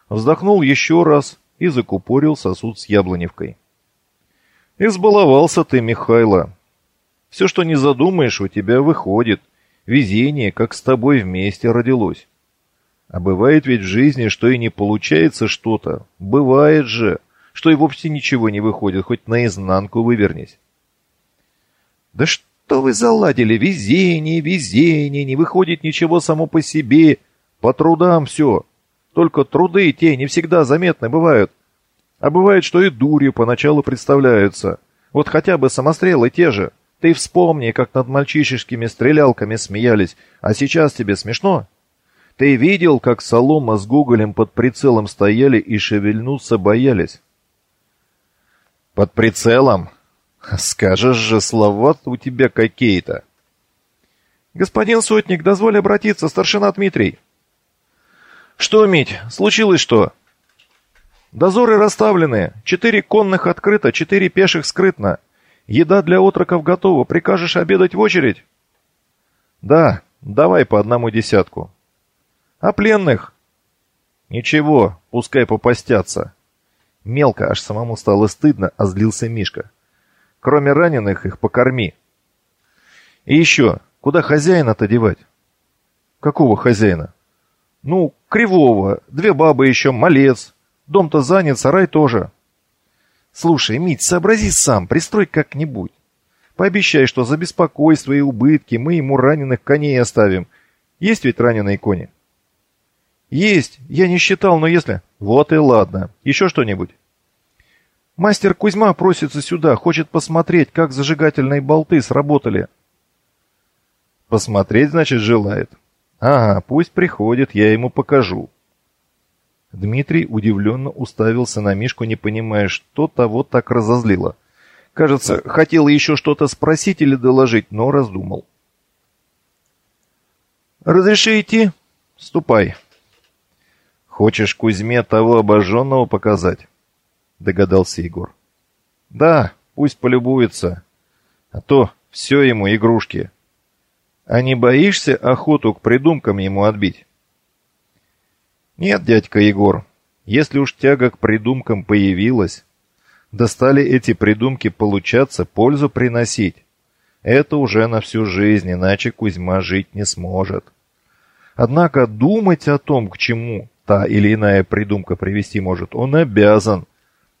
Вздохнул еще раз и закупорил сосуд с яблоневкой. «Избаловался ты, Михайло. Все, что не задумаешь, у тебя выходит. Везение, как с тобой вместе родилось. А бывает ведь в жизни, что и не получается что-то. Бывает же, что и вовсе ничего не выходит, хоть наизнанку вывернись». «Да что вы заладили? Везение, везение, не выходит ничего само по себе. По трудам все. Только труды те не всегда заметны бывают. А бывает, что и дурью поначалу представляются. Вот хотя бы самострелы те же. Ты вспомни, как над мальчишескими стрелялками смеялись, а сейчас тебе смешно? Ты видел, как Солома с Гоголем под прицелом стояли и шевельнуться боялись? Под прицелом? Скажешь же, слова у тебя какие-то. Господин сотник, дозволь обратиться, старшина Дмитрий. «Что, Мить, случилось что?» «Дозоры расставлены. Четыре конных открыто, четыре пеших скрытно. Еда для отроков готова. Прикажешь обедать в очередь?» «Да, давай по одному десятку». «А пленных?» «Ничего, пускай попастятся». Мелко, аж самому стало стыдно, а злился Мишка. «Кроме раненых их покорми». «И еще, куда хозяина-то девать?» «Какого хозяина?» Ну, кривого, две бабы еще, малец. Дом-то занят, сарай тоже. Слушай, Мить, сообрази сам, пристрой как-нибудь. Пообещай, что за беспокойство и убытки мы ему раненых коней оставим. Есть ведь раненые кони? Есть, я не считал, но если... Вот и ладно. Еще что-нибудь? Мастер Кузьма просится сюда, хочет посмотреть, как зажигательные болты сработали. Посмотреть, значит, желает. «Ага, пусть приходит, я ему покажу». Дмитрий удивленно уставился на Мишку, не понимая, что того так разозлило. Кажется, хотел еще что-то спросить или доложить, но раздумал. «Разреши идти? Ступай». «Хочешь Кузьме того обожженного показать?» Догадался Егор. «Да, пусть полюбуется. А то все ему игрушки». А не боишься охоту к придумкам ему отбить? Нет, дядька Егор, если уж тяга к придумкам появилась, да стали эти придумки получаться, пользу приносить, это уже на всю жизнь, иначе Кузьма жить не сможет. Однако думать о том, к чему та или иная придумка привести может, он обязан.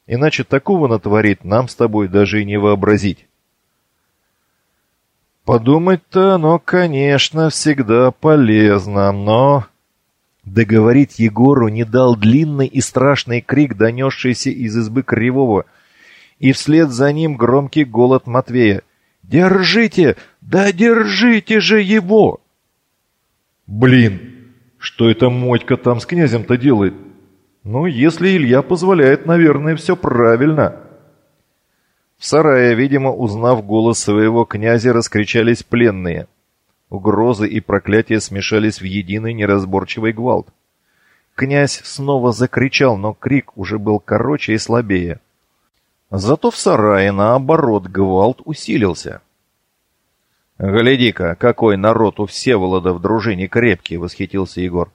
Иначе такого натворит нам с тобой даже и не вообразить. Подумать-то оно, конечно, всегда полезно, но... Договорить Егору не дал длинный и страшный крик, донесшийся из избы Кривого, и вслед за ним громкий голод Матвея. «Держите! Да держите же его!» «Блин, что это Мотька там с князем-то делает?» «Ну, если Илья позволяет, наверное, все правильно». В сарае, видимо, узнав голос своего князя, раскричались пленные. Угрозы и проклятия смешались в единый неразборчивый гвалт. Князь снова закричал, но крик уже был короче и слабее. Зато в сарае, наоборот, гвалт усилился. «Гляди-ка, какой народ у Всеволода в дружине крепкий!» — восхитился Егор.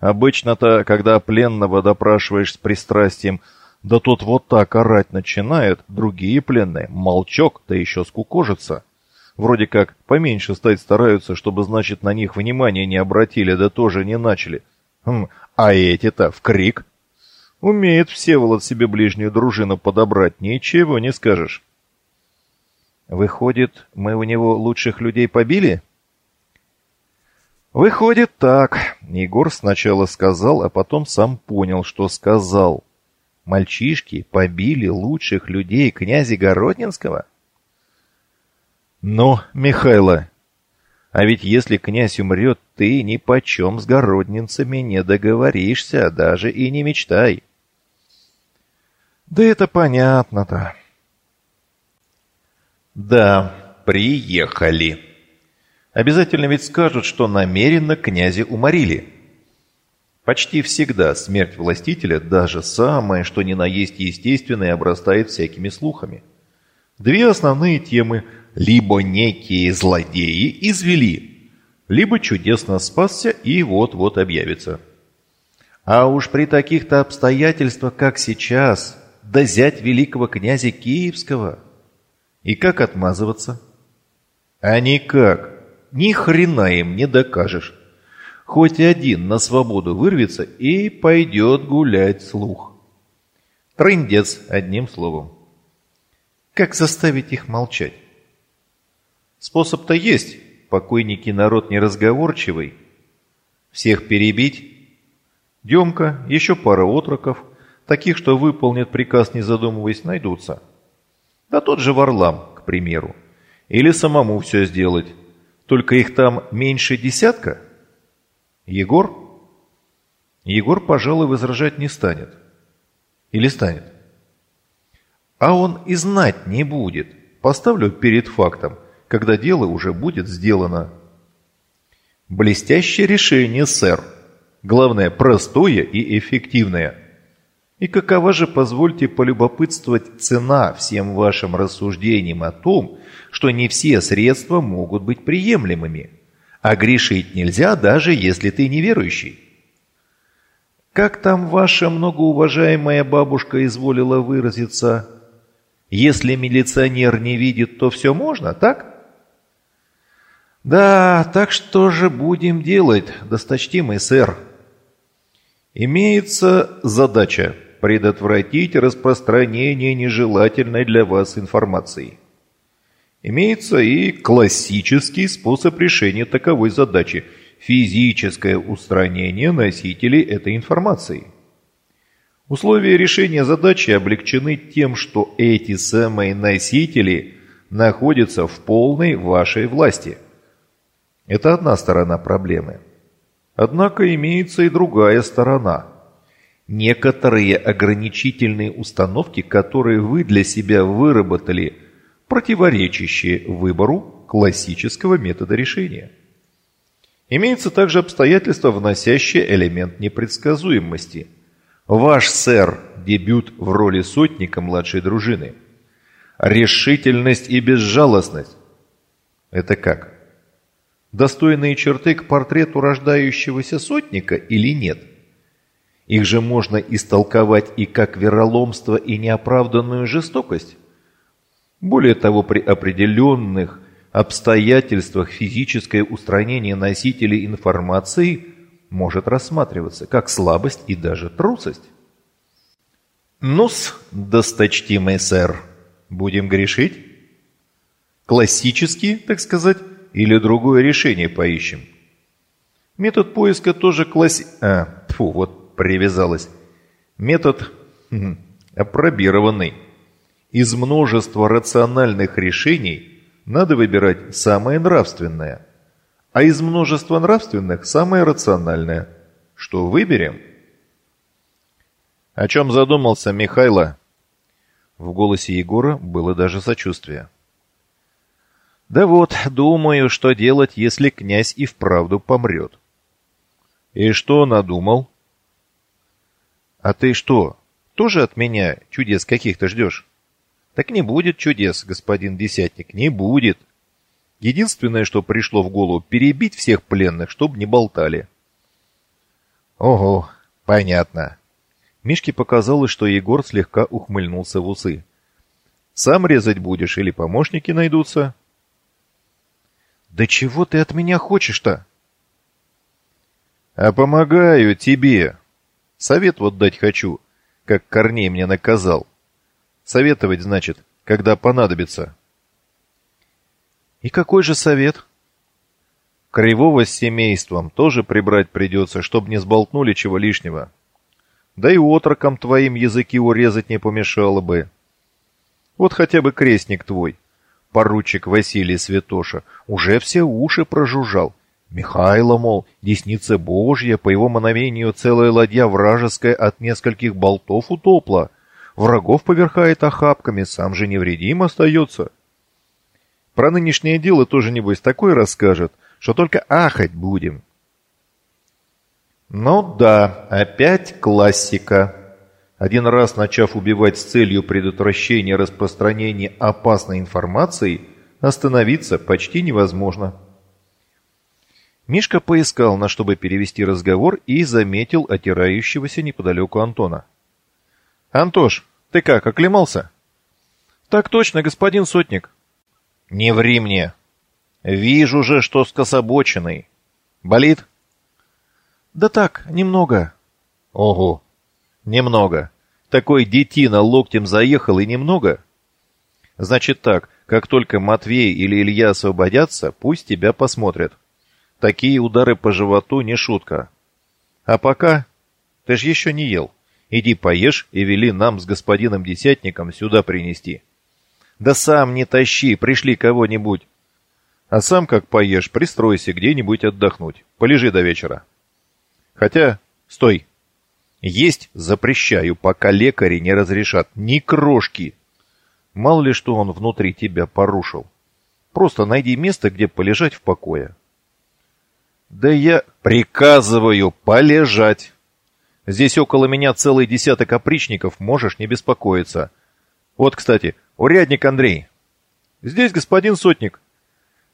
«Обычно-то, когда пленного допрашиваешь с пристрастием, да тот вот так орать начинает, другие пленные, молчок, да еще скукожится. Вроде как поменьше стать стараются, чтобы, значит, на них внимания не обратили, да тоже не начали. Хм, а эти-то в крик. Умеет Всеволод себе ближнюю дружину подобрать, ничего не скажешь. Выходит, мы у него лучших людей побили? Выходит так. Егор сначала сказал, а потом сам понял, что сказал. Мальчишки побили лучших людей князя Городнинского? Ну, Михайло, а ведь если князь умрет, ты ни почем с городнинцами не договоришься, даже и не мечтай. Да это понятно-то. Да, приехали. Обязательно ведь скажут, что намеренно князя уморили. Почти всегда смерть властителя, даже самое, что ни на есть естественное, обрастает всякими слухами. Две основные темы – либо некие злодеи извели, либо чудесно спасся и вот-вот объявится. А уж при таких-то обстоятельствах, как сейчас, да зять великого князя Киевского. И как отмазываться? А никак. Ни хрена им не докажешь. Хоть один на свободу вырвется и пойдет гулять слух. Трындец, одним словом. Как заставить их молчать? Способ-то есть. Покойники народ неразговорчивый. Всех перебить. Демка, еще пара отроков, таких, что выполнят приказ, не задумываясь, найдутся. Да тот же Варлам, к примеру. Или самому все сделать. Только их там меньше десятка – Егор? Егор, пожалуй, возражать не станет. Или станет? А он и знать не будет. Поставлю перед фактом, когда дело уже будет сделано. Блестящее решение, сэр. Главное, простое и эффективное. И какова же, позвольте полюбопытствовать, цена всем вашим рассуждениям о том, что не все средства могут быть приемлемыми – а грешить нельзя, даже если ты неверующий. Как там ваша многоуважаемая бабушка изволила выразиться? Если милиционер не видит, то все можно, так? Да, так что же будем делать, досточтимый сэр? Имеется задача предотвратить распространение нежелательной для вас информации. Имеется и классический способ решения таковой задачи – физическое устранение носителей этой информации. Условия решения задачи облегчены тем, что эти самые носители находятся в полной вашей власти. Это одна сторона проблемы. Однако имеется и другая сторона. Некоторые ограничительные установки, которые вы для себя выработали – противоречащие выбору классического метода решения. Имеется также обстоятельство, вносящее элемент непредсказуемости. Ваш сэр – дебют в роли сотника младшей дружины. Решительность и безжалостность. Это как? Достойные черты к портрету рождающегося сотника или нет? Их же можно истолковать и как вероломство и неоправданную жестокость. Более того, при определенных обстоятельствах физическое устранение носителей информации может рассматриваться как слабость и даже трусость. Ну-с, досточтимый сэр, будем грешить? Классический, так сказать, или другое решение поищем? Метод поиска тоже класси... А, фу, вот привязалась. Метод хм, апробированный. Из множества рациональных решений надо выбирать самое нравственное, а из множества нравственных самое рациональное. Что выберем? О чем задумался Михайло? В голосе Егора было даже сочувствие. Да вот, думаю, что делать, если князь и вправду помрет. И что надумал? А ты что, тоже от меня чудес каких-то ждешь? Так не будет чудес, господин Десятник, не будет. Единственное, что пришло в голову, перебить всех пленных, чтобы не болтали. Ого, понятно. Мишке показалось, что Егор слегка ухмыльнулся в усы. Сам резать будешь или помощники найдутся? Да чего ты от меня хочешь-то? А помогаю тебе. Совет вот дать хочу, как Корней мне наказал. Советовать, значит, когда понадобится. И какой же совет? Кривого с семейством тоже прибрать придется, чтобы не сболтнули чего лишнего. Да и отрокам твоим языки урезать не помешало бы. Вот хотя бы крестник твой, поручик Василий Святоша, уже все уши прожужжал. Михайло, мол, десница Божья, по его мановению целая ладья вражеская от нескольких болтов утопла — Врагов поверхает охапками, сам же невредим остается. Про нынешнее дело тоже, небось, такое расскажет, что только ахать будем. Ну да, опять классика. Один раз начав убивать с целью предотвращения распространения опасной информации, остановиться почти невозможно. Мишка поискал, на чтобы перевести разговор, и заметил отирающегося неподалеку Антона. «Антош, ты как, оклемался?» «Так точно, господин сотник». «Не ври мне. Вижу же, что скособоченный. Болит?» «Да так, немного». «Ого, немного. Такой детина локтем заехал и немного?» «Значит так, как только Матвей или Илья освободятся, пусть тебя посмотрят. Такие удары по животу не шутка. А пока... Ты ж еще не ел». Иди поешь и вели нам с господином Десятником сюда принести. Да сам не тащи, пришли кого-нибудь. А сам, как поешь, пристройся где-нибудь отдохнуть. Полежи до вечера. Хотя, стой. Есть запрещаю, пока лекари не разрешат. Ни крошки. Мало ли что он внутри тебя порушил. Просто найди место, где полежать в покое. Да я приказываю полежать. Здесь около меня целый десяток опричников, можешь не беспокоиться. Вот, кстати, урядник Андрей. Здесь господин сотник.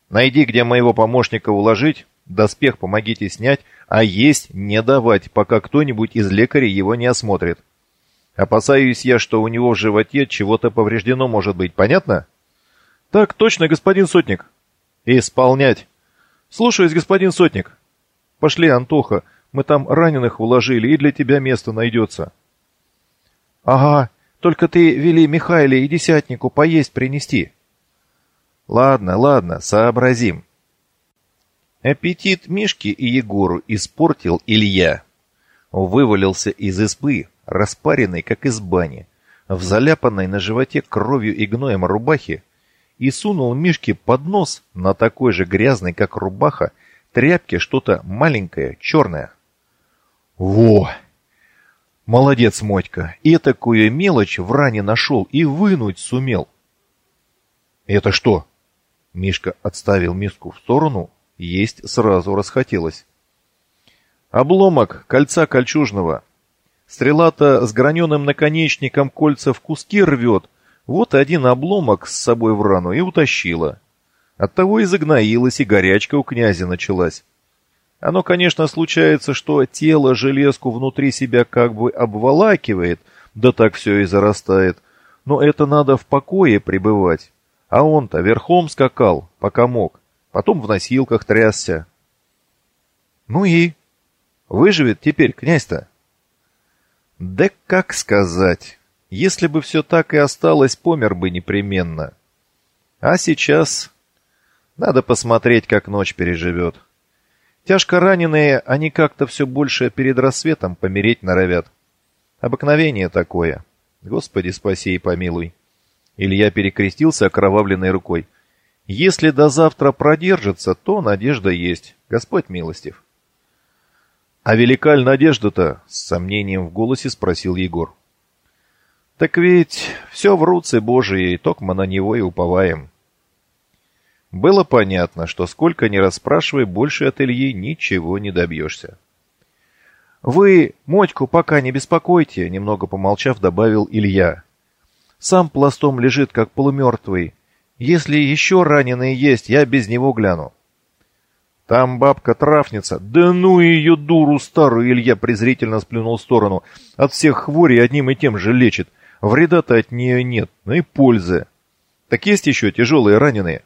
Найди, где моего помощника уложить, доспех помогите снять, а есть не давать, пока кто-нибудь из лекарей его не осмотрит. Опасаюсь я, что у него в животе чего-то повреждено может быть, понятно? Так точно, господин сотник. Исполнять. Слушаюсь, господин сотник. Пошли, Антоха, мы там раненых уложили, и для тебя место найдется. Ага, только ты вели Михайле и Десятнику поесть принести. Ладно, ладно, сообразим. Аппетит Мишки и Егору испортил Илья. Вывалился из избы, распаренный, как из бани, в заляпанной на животе кровью и гноем рубахе, и сунул Мишке под нос на такой же грязный, как рубаха, тряпке что-то маленькое, черное. Во! Молодец, Мотька, и такую мелочь в ране нашел и вынуть сумел. Это что? Мишка отставил миску в сторону, есть сразу расхотелось. Обломок кольца кольчужного. Стрела-то с граненым наконечником кольца в куски рвет, вот один обломок с собой в рану и утащила. Оттого и загноилась, и горячка у князя началась. Оно, конечно, случается, что тело железку внутри себя как бы обволакивает, да так все и зарастает. Но это надо в покое пребывать. А он-то верхом скакал, пока мог. Потом в носилках трясся. Ну и? Выживет теперь князь-то? Да как сказать? Если бы все так и осталось, помер бы непременно. А сейчас надо посмотреть, как ночь переживет. Тяжко раненые, они как-то все больше перед рассветом помереть норовят. Обыкновение такое. Господи, спаси и помилуй. Илья перекрестился окровавленной рукой. Если до завтра продержится, то надежда есть. Господь милостив. А велика ли надежда-то? С сомнением в голосе спросил Егор. Так ведь все в руце Божией, токмо на него и уповаем. Было понятно, что сколько ни расспрашивай, больше от Ильи ничего не добьешься. «Вы Мотьку пока не беспокойте», — немного помолчав, добавил Илья. «Сам пластом лежит, как полумертвый. Если еще раненые есть, я без него гляну». «Там бабка травница». «Да ну ее дуру старую!» — Илья презрительно сплюнул в сторону. «От всех хворей одним и тем же лечит. Вреда-то от нее нет, но и пользы. Так есть еще тяжелые раненые?»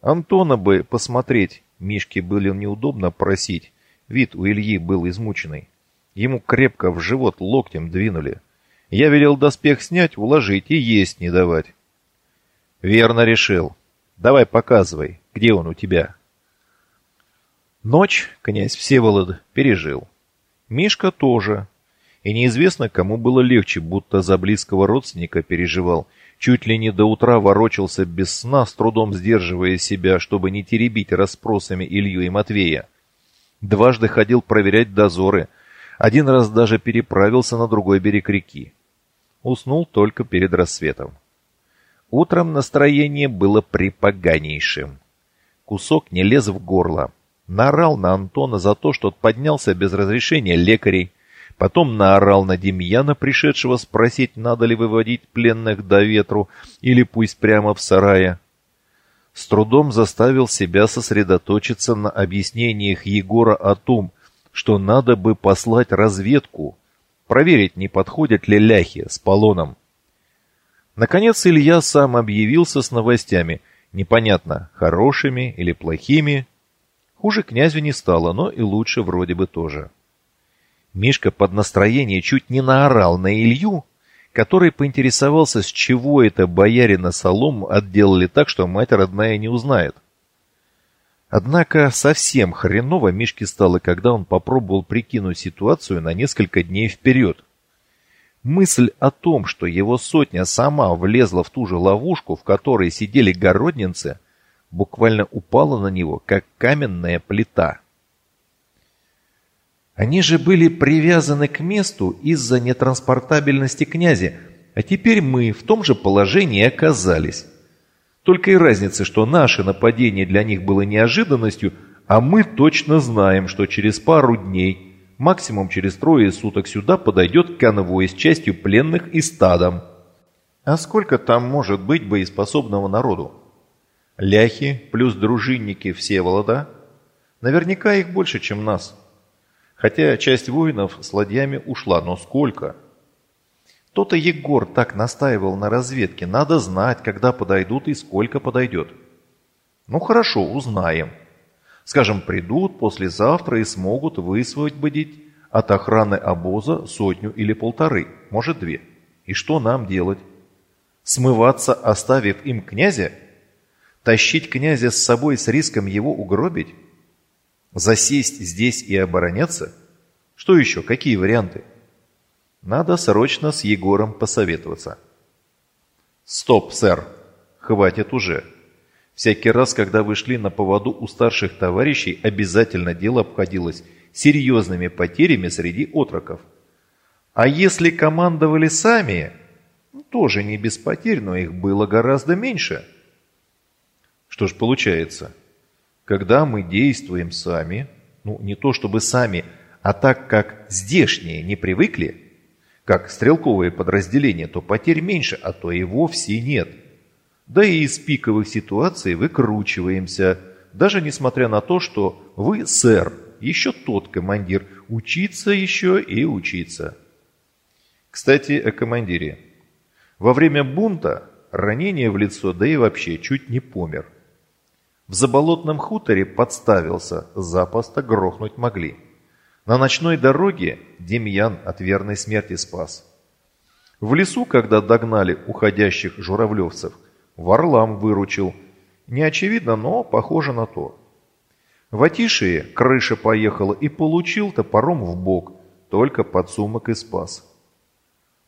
Антона бы посмотреть. Мишке было неудобно просить. Вид у Ильи был измученный. Ему крепко в живот локтем двинули. Я велел доспех снять, уложить и есть не давать. Верно решил. Давай показывай, где он у тебя. Ночь князь Всеволод пережил. Мишка тоже. И неизвестно, кому было легче, будто за близкого родственника переживал, Чуть ли не до утра ворочался без сна, с трудом сдерживая себя, чтобы не теребить расспросами Илью и Матвея. Дважды ходил проверять дозоры. Один раз даже переправился на другой берег реки. Уснул только перед рассветом. Утром настроение было припоганейшим. Кусок не лез в горло. Наорал на Антона за то, что поднялся без разрешения лекарей, Потом наорал на Демьяна, пришедшего спросить, надо ли выводить пленных до ветру или пусть прямо в сарае. С трудом заставил себя сосредоточиться на объяснениях Егора о том, что надо бы послать разведку, проверить, не подходят ли ляхи с полоном. Наконец Илья сам объявился с новостями, непонятно, хорошими или плохими. Хуже князю не стало, но и лучше вроде бы тоже. Мишка под настроение чуть не наорал на Илью, который поинтересовался, с чего это боярина солому отделали так, что мать родная не узнает. Однако совсем хреново Мишке стало, когда он попробовал прикинуть ситуацию на несколько дней вперед. Мысль о том, что его сотня сама влезла в ту же ловушку, в которой сидели городнинцы, буквально упала на него, как каменная плита. Они же были привязаны к месту из-за нетранспортабельности князя, а теперь мы в том же положении оказались. Только и разница, что наше нападение для них было неожиданностью, а мы точно знаем, что через пару дней, максимум через трое суток сюда подойдет конвой с частью пленных и стадом. А сколько там может быть боеспособного народу? Ляхи плюс дружинники Всеволода? Наверняка их больше, чем нас. Хотя часть воинов с ладьями ушла, но сколько? То-то Егор так настаивал на разведке. Надо знать, когда подойдут и сколько подойдет. Ну хорошо, узнаем. Скажем, придут послезавтра и смогут высвободить от охраны обоза сотню или полторы, может две. И что нам делать? Смываться, оставив им князя? Тащить князя с собой с риском его угробить? Засесть здесь и обороняться? Что еще? Какие варианты? Надо срочно с Егором посоветоваться. Стоп, сэр. Хватит уже. Всякий раз, когда вы шли на поводу у старших товарищей, обязательно дело обходилось серьезными потерями среди отроков. А если командовали сами, ну, тоже не без потерь, но их было гораздо меньше. Что ж получается? Когда мы действуем сами, ну не то чтобы сами, а так как здешние не привыкли, как стрелковые подразделения, то потерь меньше, а то и вовсе нет. Да и из пиковых ситуаций выкручиваемся, даже несмотря на то, что вы, сэр, еще тот командир, учиться еще и учиться. Кстати, о командире. Во время бунта ранение в лицо, да и вообще чуть не помер. В заболотном хуторе подставился, запаста грохнуть могли. На ночной дороге Демьян от верной смерти спас. В лесу, когда догнали уходящих журавлевцев, Варлам выручил. Не очевидно, но похоже на то. В Атишии крыша поехала и получил топором в бок, только подсумок и спас.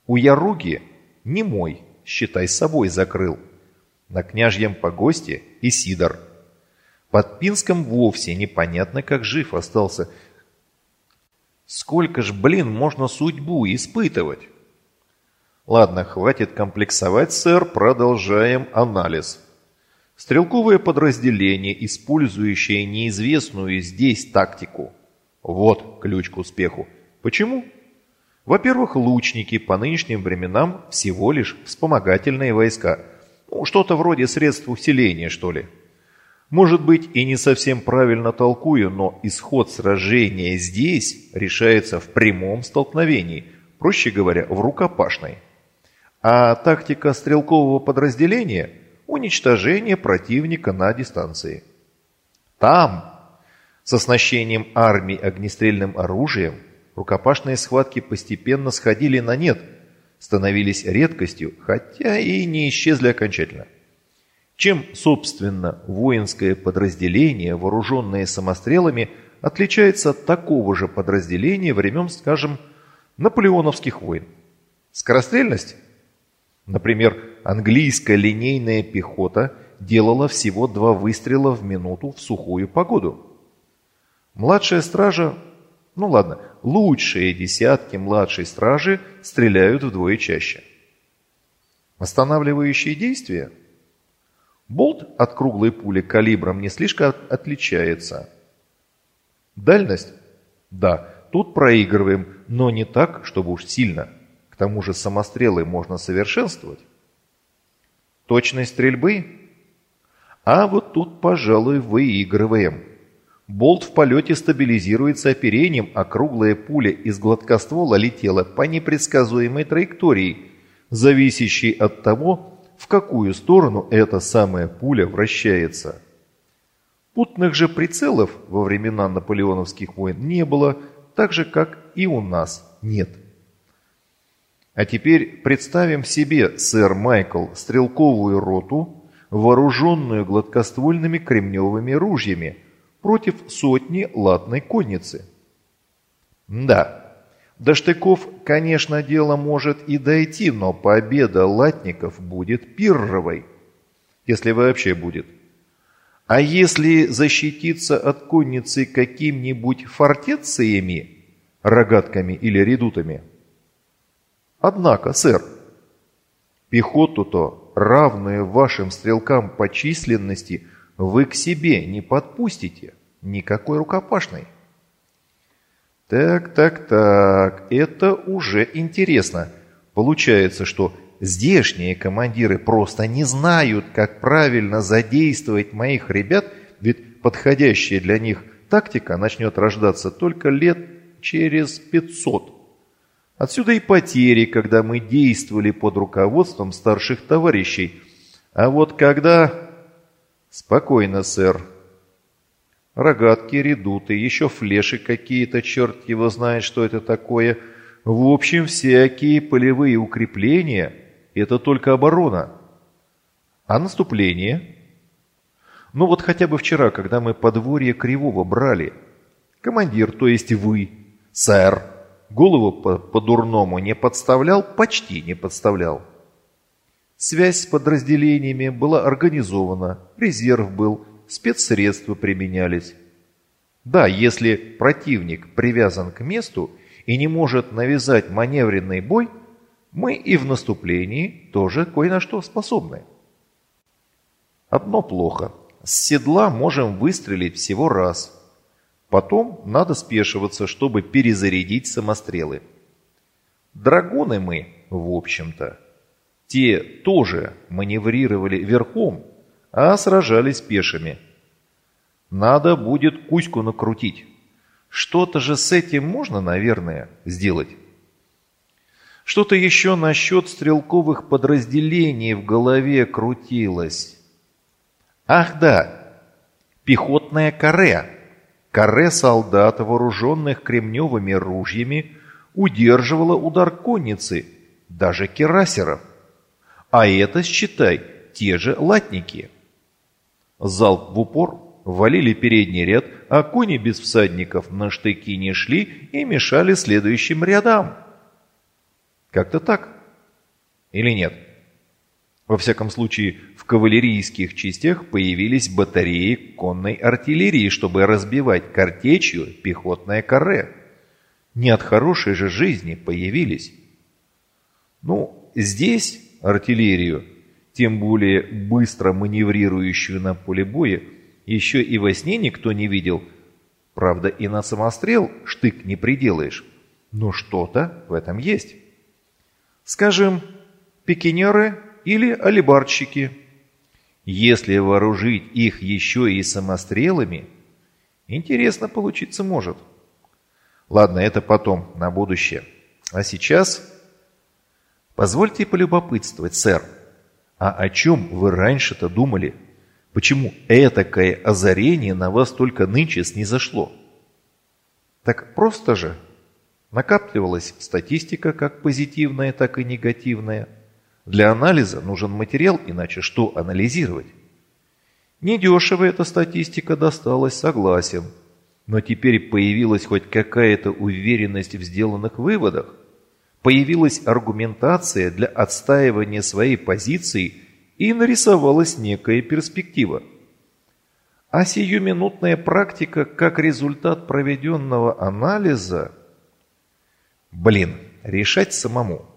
У Яруги не мой, считай, собой закрыл. На княжьем погосте и Сидор. Под Пинском вовсе непонятно, как жив остался. Сколько ж, блин, можно судьбу испытывать? Ладно, хватит комплексовать, сэр, продолжаем анализ. Стрелковое подразделение, использующее неизвестную здесь тактику. Вот ключ к успеху. Почему? Во-первых, лучники по нынешним временам всего лишь вспомогательные войска. Ну, что-то вроде средств усиления, что ли. Может быть, и не совсем правильно толкую, но исход сражения здесь решается в прямом столкновении, проще говоря, в рукопашной. А тактика стрелкового подразделения – уничтожение противника на дистанции. Там, с оснащением армии огнестрельным оружием, рукопашные схватки постепенно сходили на нет, становились редкостью, хотя и не исчезли окончательно. Чем, собственно, воинское подразделение, вооруженное самострелами, отличается от такого же подразделения времен, скажем, наполеоновских войн? Скорострельность? Например, английская линейная пехота делала всего два выстрела в минуту в сухую погоду. Младшая стража, ну ладно, лучшие десятки младшей стражи стреляют вдвое чаще. Останавливающие действия? Болт от круглой пули калибром не слишком отличается. Дальность? Да, тут проигрываем, но не так, чтобы уж сильно – тому же самострелы можно совершенствовать. Точность стрельбы? А вот тут, пожалуй, выигрываем. Болт в полете стабилизируется оперением, а круглая пуля из гладкоствола летела по непредсказуемой траектории, зависящей от того, в какую сторону эта самая пуля вращается. Путных же прицелов во времена наполеоновских войн не было, так же, как и у нас нет. А теперь представим себе, сэр Майкл, стрелковую роту, вооруженную гладкоствольными кремневыми ружьями, против сотни латной конницы. Да, до штыков, конечно, дело может и дойти, но победа латников будет пирровой, если вообще будет. А если защититься от конницы каким-нибудь фортециями, рогатками или редутами – Однако, сэр, пехоту-то, равную вашим стрелкам по численности, вы к себе не подпустите. Никакой рукопашной. Так, так, так, это уже интересно. Получается, что здешние командиры просто не знают, как правильно задействовать моих ребят, ведь подходящая для них тактика начнет рождаться только лет через 500. Отсюда и потери, когда мы действовали под руководством старших товарищей. А вот когда... Спокойно, сэр. Рогатки, редуты, еще флеши какие-то, черт его знает, что это такое. В общем, всякие полевые укрепления – это только оборона. А наступление? Ну вот хотя бы вчера, когда мы подворье Кривого брали. Командир, то есть вы, сэр, Голову по-дурному по не подставлял, почти не подставлял. Связь с подразделениями была организована, резерв был, спецсредства применялись. Да, если противник привязан к месту и не может навязать маневренный бой, мы и в наступлении тоже кое на что способны. Одно плохо. С седла можем выстрелить всего раз – Потом надо спешиваться, чтобы перезарядить самострелы. Драгоны мы, в общем-то, те тоже маневрировали верхом, а сражались пешими. Надо будет куську накрутить. Что-то же с этим можно, наверное, сделать. Что-то еще насчет стрелковых подразделений в голове крутилось. Ах да, пехотная каре Каре солдат, вооруженных кремневыми ружьями, удерживала удар конницы, даже кирасеров. А это, считай, те же латники. Залп в упор валили передний ряд, а кони без всадников на штыки не шли и мешали следующим рядам. Как-то так. Или нет? Во всяком случае, в кавалерийских частях появились батареи конной артиллерии, чтобы разбивать картечью пехотное каре. Не от хорошей же жизни появились. Ну, здесь артиллерию, тем более быстро маневрирующую на поле боя, еще и во сне никто не видел. Правда, и на самострел штык не приделаешь. Но что-то в этом есть. Скажем, пикинеры или алибарщики. Если вооружить их еще и самострелами, интересно получиться может. Ладно, это потом, на будущее. А сейчас... Позвольте полюбопытствовать, сэр. А о чем вы раньше-то думали? Почему этакое озарение на вас только нынче снизошло? Так просто же. Накапливалась статистика как позитивная, так и негативная. Для анализа нужен материал, иначе что анализировать? Недешево эта статистика досталась, согласен. Но теперь появилась хоть какая-то уверенность в сделанных выводах. Появилась аргументация для отстаивания своей позиции и нарисовалась некая перспектива. А сиюминутная практика как результат проведенного анализа... Блин, решать самому.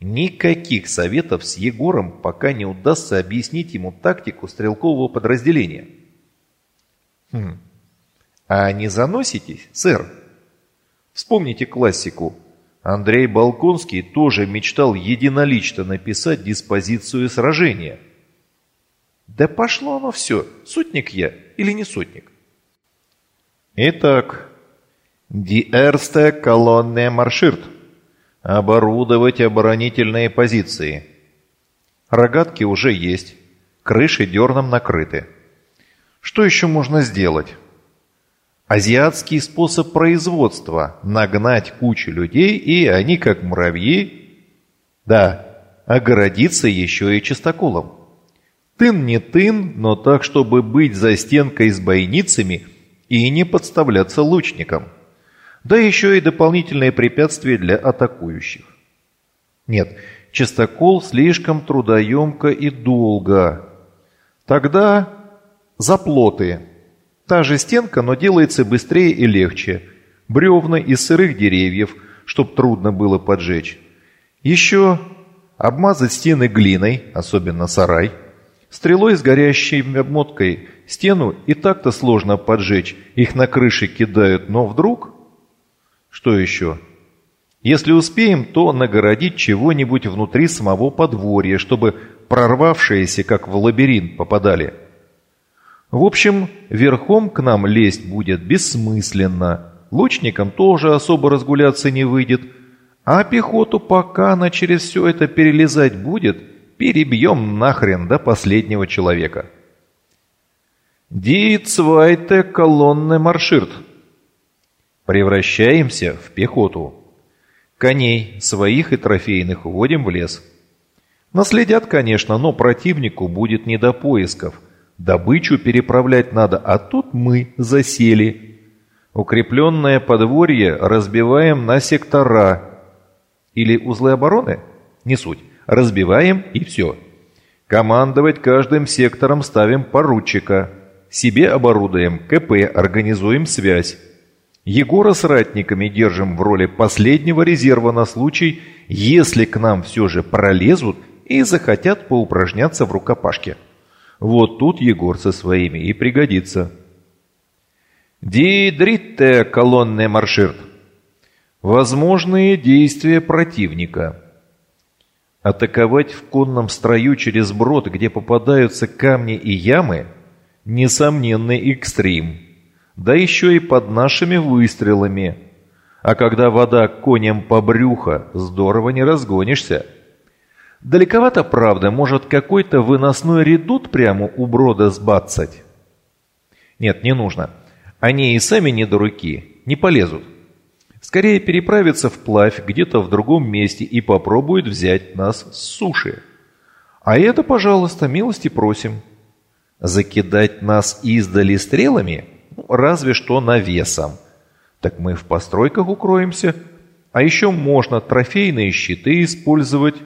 Никаких советов с Егором, пока не удастся объяснить ему тактику стрелкового подразделения. Хм, а не заноситесь, сэр? Вспомните классику. Андрей Балконский тоже мечтал единолично написать диспозицию сражения. Да пошло оно все, сотник я или не сотник? Итак, erste Kolonne marschiert. Оборудовать оборонительные позиции. Рогатки уже есть, крыши дерном накрыты. Что еще можно сделать? Азиатский способ производства – нагнать кучу людей, и они, как муравьи, да, огородиться еще и чистоколом. Тын не тын, но так, чтобы быть за стенкой с бойницами и не подставляться лучникам. Да еще и дополнительные препятствия для атакующих. Нет, чистокол слишком трудоемко и долго. Тогда заплоты – Та же стенка, но делается быстрее и легче. Бревна из сырых деревьев, чтоб трудно было поджечь. Еще обмазать стены глиной, особенно сарай. Стрелой с горящей обмоткой стену и так-то сложно поджечь. Их на крыше кидают, но вдруг... Что еще? Если успеем, то нагородить чего-нибудь внутри самого подворья, чтобы прорвавшиеся, как в лабиринт, попадали – в общем, верхом к нам лезть будет бессмысленно. Лучникам тоже особо разгуляться не выйдет. А пехоту, пока она через все это перелезать будет, перебьем нахрен до последнего человека. «Ди цвайте колонны марширт». Превращаемся в пехоту. Коней, своих и трофейных, уводим в лес. Наследят, конечно, но противнику будет не до поисков – Добычу переправлять надо, а тут мы засели. Укрепленное подворье разбиваем на сектора. Или узлы обороны? Не суть. Разбиваем и все. Командовать каждым сектором ставим поручика. Себе оборудуем КП, организуем связь. Егора с ратниками держим в роли последнего резерва на случай, если к нам все же пролезут и захотят поупражняться в рукопашке. Вот тут Егор со своими и пригодится. Дидритте колонне марширт. Возможные действия противника. Атаковать в конном строю через брод, где попадаются камни и ямы, несомненный экстрим. Да еще и под нашими выстрелами. А когда вода коням по брюхо, здорово не разгонишься. Далековато, правда, может какой-то выносной редут прямо у брода сбацать? Нет, не нужно. Они и сами не дураки, не полезут. Скорее переправится вплавь где-то в другом месте и попробует взять нас с суши. А это, пожалуйста, милости просим. Закидать нас издали стрелами? Разве что навесом. Так мы в постройках укроемся. А еще можно трофейные щиты использовать.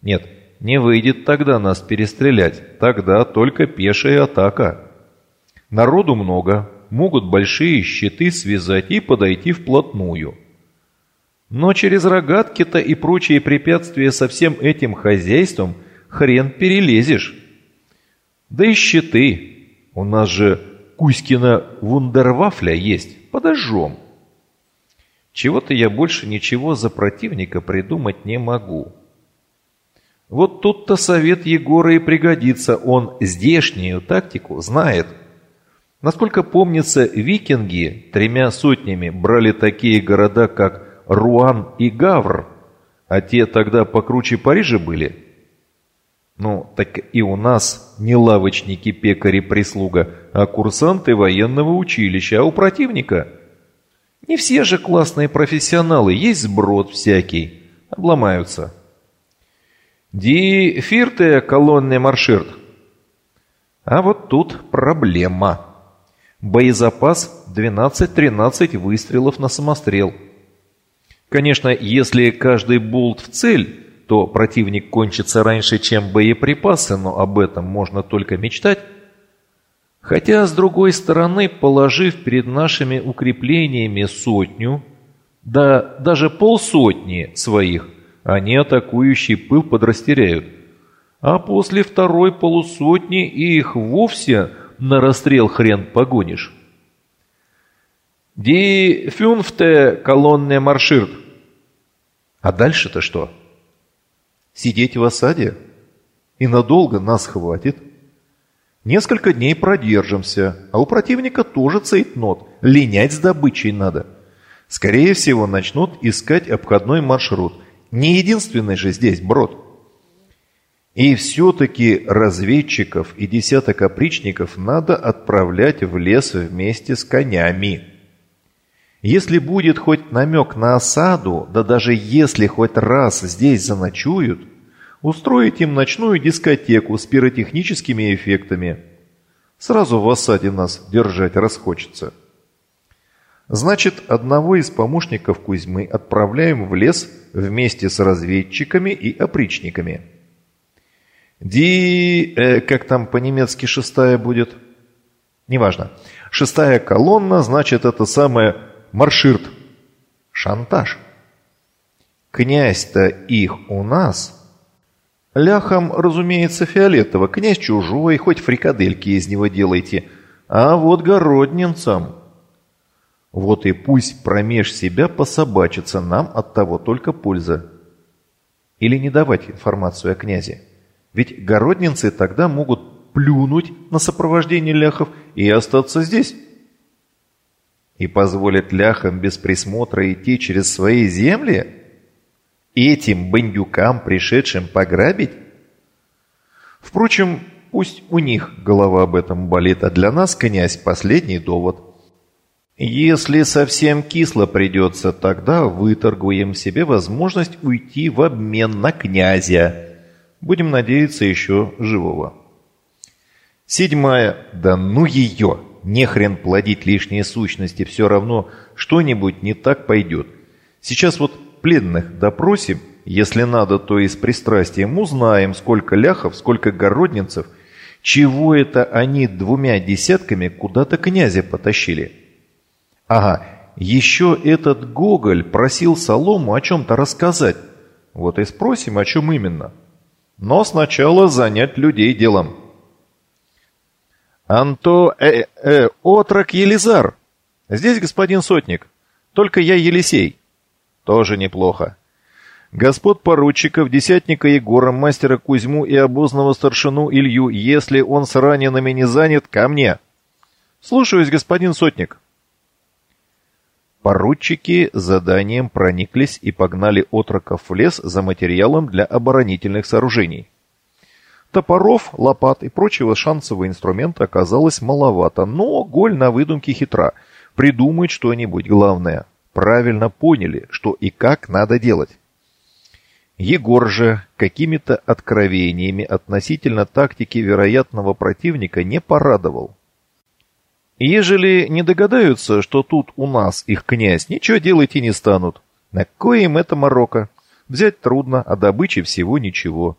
Нет, не выйдет тогда нас перестрелять. Тогда только пешая атака. Народу много, могут большие щиты связать и подойти вплотную. Но через рогатки-то и прочие препятствия со всем этим хозяйством хрен перелезешь. Да и щиты. У нас же Кузькина вундервафля есть, подожжем. Чего-то я больше ничего за противника придумать не могу. Вот тут-то совет Егора и пригодится. Он здешнюю тактику знает – Насколько помнится, викинги тремя сотнями брали такие города, как Руан и Гавр, а те тогда покруче Парижа были. Ну, так и у нас не лавочники, пекари, прислуга, а курсанты военного училища, а у противника не все же классные профессионалы, есть сброд всякий, обломаются. Ди фирте колонне марширт. А вот тут проблема. Боезапас 12-13 выстрелов на самострел. Конечно, если каждый болт в цель, то противник кончится раньше, чем боеприпасы, но об этом можно только мечтать. Хотя, с другой стороны, положив перед нашими укреплениями сотню, да даже полсотни своих, они атакующий пыл подрастеряют. А после второй полусотни их вовсе на расстрел хрен погонишь. Ди фюнфте колонне марширт. А дальше-то что? Сидеть в осаде? И надолго нас хватит? Несколько дней продержимся, а у противника тоже цейтнот. Линять с добычей надо. Скорее всего, начнут искать обходной маршрут. Не единственный же здесь брод. И все-таки разведчиков и десяток опричников надо отправлять в лес вместе с конями. Если будет хоть намек на осаду, да даже если хоть раз здесь заночуют, устроить им ночную дискотеку с пиротехническими эффектами. Сразу в осаде нас держать расхочется. Значит, одного из помощников Кузьмы отправляем в лес вместе с разведчиками и опричниками – Ди... Э, как там по-немецки шестая будет? Неважно. Шестая колонна, значит, это самое марширт. Шантаж. Князь-то их у нас. Ляхом, разумеется, фиолетово. Князь чужой, хоть фрикадельки из него делайте. А вот городнинцам... Вот и пусть промеж себя пособачится, нам от того только польза. Или не давать информацию о князе. Ведь городнинцы тогда могут плюнуть на сопровождение ляхов и остаться здесь. И позволят ляхам без присмотра идти через свои земли? Этим бандюкам, пришедшим пограбить? Впрочем, пусть у них голова об этом болит, а для нас, князь, последний довод. Если совсем кисло придется, тогда выторгуем себе возможность уйти в обмен на князя. Будем надеяться, еще живого. Седьмая. Да ну ее! Не хрен плодить лишние сущности, все равно что-нибудь не так пойдет. Сейчас вот пленных допросим, если надо, то и с пристрастием узнаем, сколько ляхов, сколько городницев, чего это они двумя десятками куда-то князя потащили. Ага, еще этот Гоголь просил Солому о чем-то рассказать. Вот и спросим, о чем именно. Но сначала занять людей делом. Анто... Э, э, отрок Елизар. Здесь господин Сотник. Только я Елисей. Тоже неплохо. Господ поручиков, десятника Егора, мастера Кузьму и обозного старшину Илью, если он с ранеными не занят, ко мне. Слушаюсь, господин Сотник. Поручики заданием прониклись и погнали отроков в лес за материалом для оборонительных сооружений. Топоров, лопат и прочего шансового инструмента оказалось маловато, но Голь на выдумке хитра. Придумать что-нибудь главное. правильно поняли, что и как надо делать. Егор же какими-то откровениями относительно тактики вероятного противника не порадовал. Ежели не догадаются, что тут у нас их князь, ничего делать и не станут. На кое им это Марокко? Взять трудно, а добычи всего ничего.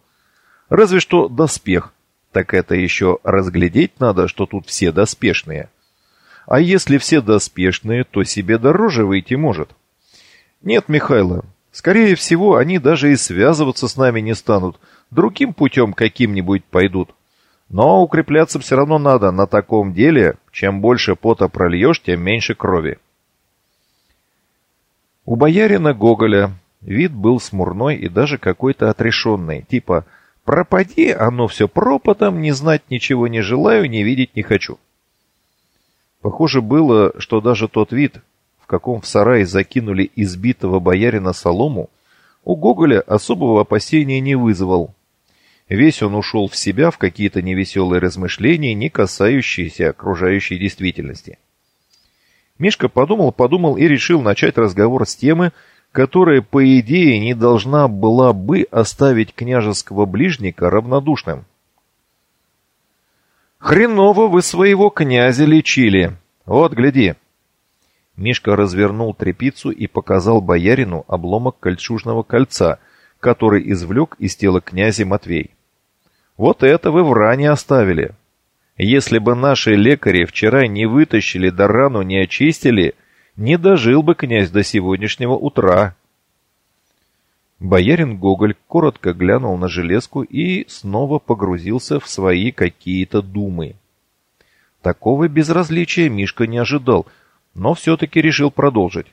Разве что доспех. Так это еще разглядеть надо, что тут все доспешные. А если все доспешные, то себе дороже выйти может. Нет, Михайло, скорее всего, они даже и связываться с нами не станут. Другим путем каким-нибудь пойдут. Но укрепляться все равно надо. На таком деле, чем больше пота прольешь, тем меньше крови. У боярина Гоголя вид был смурной и даже какой-то отрешенный, типа «пропади, оно все пропотом, не знать ничего не желаю, не видеть не хочу». Похоже было, что даже тот вид, в каком в сарае закинули избитого боярина солому, у Гоголя особого опасения не вызвал. Весь он ушел в себя в какие-то невеселые размышления, не касающиеся окружающей действительности. Мишка подумал-подумал и решил начать разговор с темы, которая, по идее, не должна была бы оставить княжеского ближника равнодушным. «Хреново вы своего князя лечили! Вот, гляди!» Мишка развернул трепицу и показал боярину обломок кольчужного кольца, который извлек из тела князя Матвей. «Вот это вы в ране оставили!» Если бы наши лекари вчера не вытащили да рану не очистили, не дожил бы князь до сегодняшнего утра. Боярин Гоголь коротко глянул на железку и снова погрузился в свои какие-то думы. Такого безразличия Мишка не ожидал, но все-таки решил продолжить.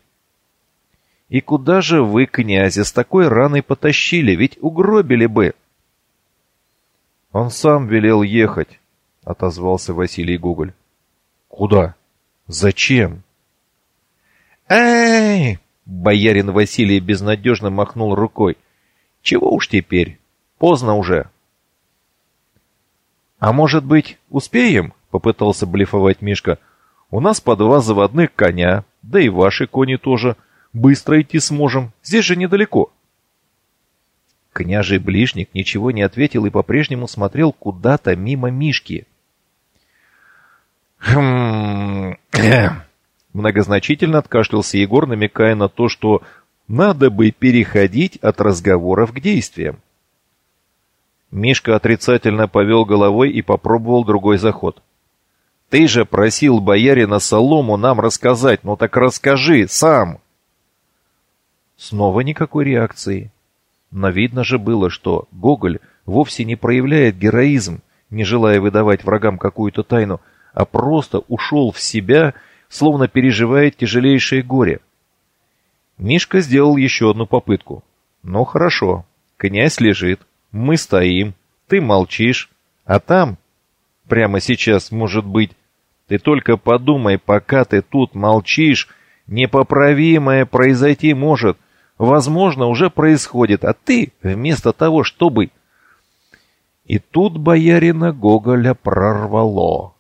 «И куда же вы, князя, с такой раной потащили? Ведь угробили бы!» Он сам велел ехать, — отозвался Василий Гоголь. «Куда? Зачем?» «Эй!» — боярин Василий безнадежно махнул рукой. «Чего уж теперь? Поздно уже». «А может быть, успеем?» — попытался блефовать Мишка. «У нас по два заводных коня, да и ваши кони тоже. Быстро идти сможем, здесь же недалеко». Княжий ближник ничего не ответил и по-прежнему смотрел куда-то мимо Мишки. «Хм...» Многозначительно откашлялся Егор, намекая на то, что надо бы переходить от разговоров к действиям. Мишка отрицательно повел головой и попробовал другой заход. «Ты же просил боярина Солому нам рассказать, ну так расскажи, сам!» Снова никакой реакции. Но видно же было, что Гоголь вовсе не проявляет героизм, не желая выдавать врагам какую-то тайну, а просто ушел в себя, словно переживает тяжелейшее горе. Мишка сделал еще одну попытку. «Ну хорошо, князь лежит, мы стоим, ты молчишь, а там, прямо сейчас, может быть, ты только подумай, пока ты тут молчишь, непоправимое произойти может, возможно, уже происходит, а ты, вместо того, чтобы...» И тут боярина Гоголя прорвало.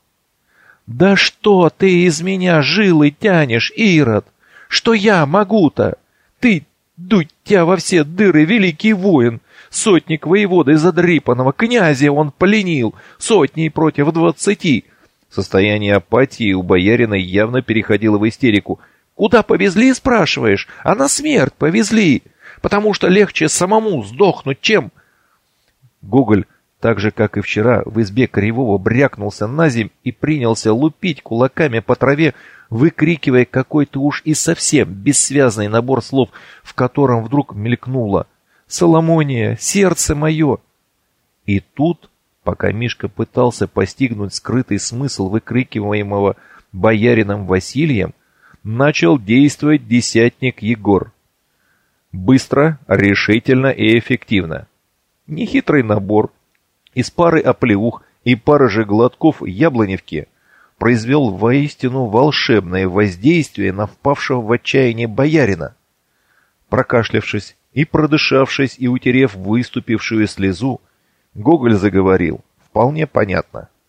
«Да что ты из меня жилы тянешь, Ирод? Что я могу-то? Ты, дуть тебя во все дыры, великий воин, сотник воеводы задрипанного, князя он поленил, сотни против двадцати». Состояние апатии у боярина явно переходило в истерику. «Куда повезли, спрашиваешь? А на смерть повезли, потому что легче самому сдохнуть, чем...» Гоголь так же, как и вчера, в избе Кривого брякнулся на земь и принялся лупить кулаками по траве, выкрикивая какой-то уж и совсем бессвязный набор слов, в котором вдруг мелькнуло «Соломония, сердце мое!» И тут, пока Мишка пытался постигнуть скрытый смысл выкрикиваемого боярином Василием, начал действовать десятник Егор. Быстро, решительно и эффективно. Нехитрый набор, из пары оплеух и пары же глотков яблоневки произвел воистину волшебное воздействие на впавшего в отчаяние боярина. Прокашлявшись и продышавшись и утерев выступившую слезу, Гоголь заговорил, вполне понятно –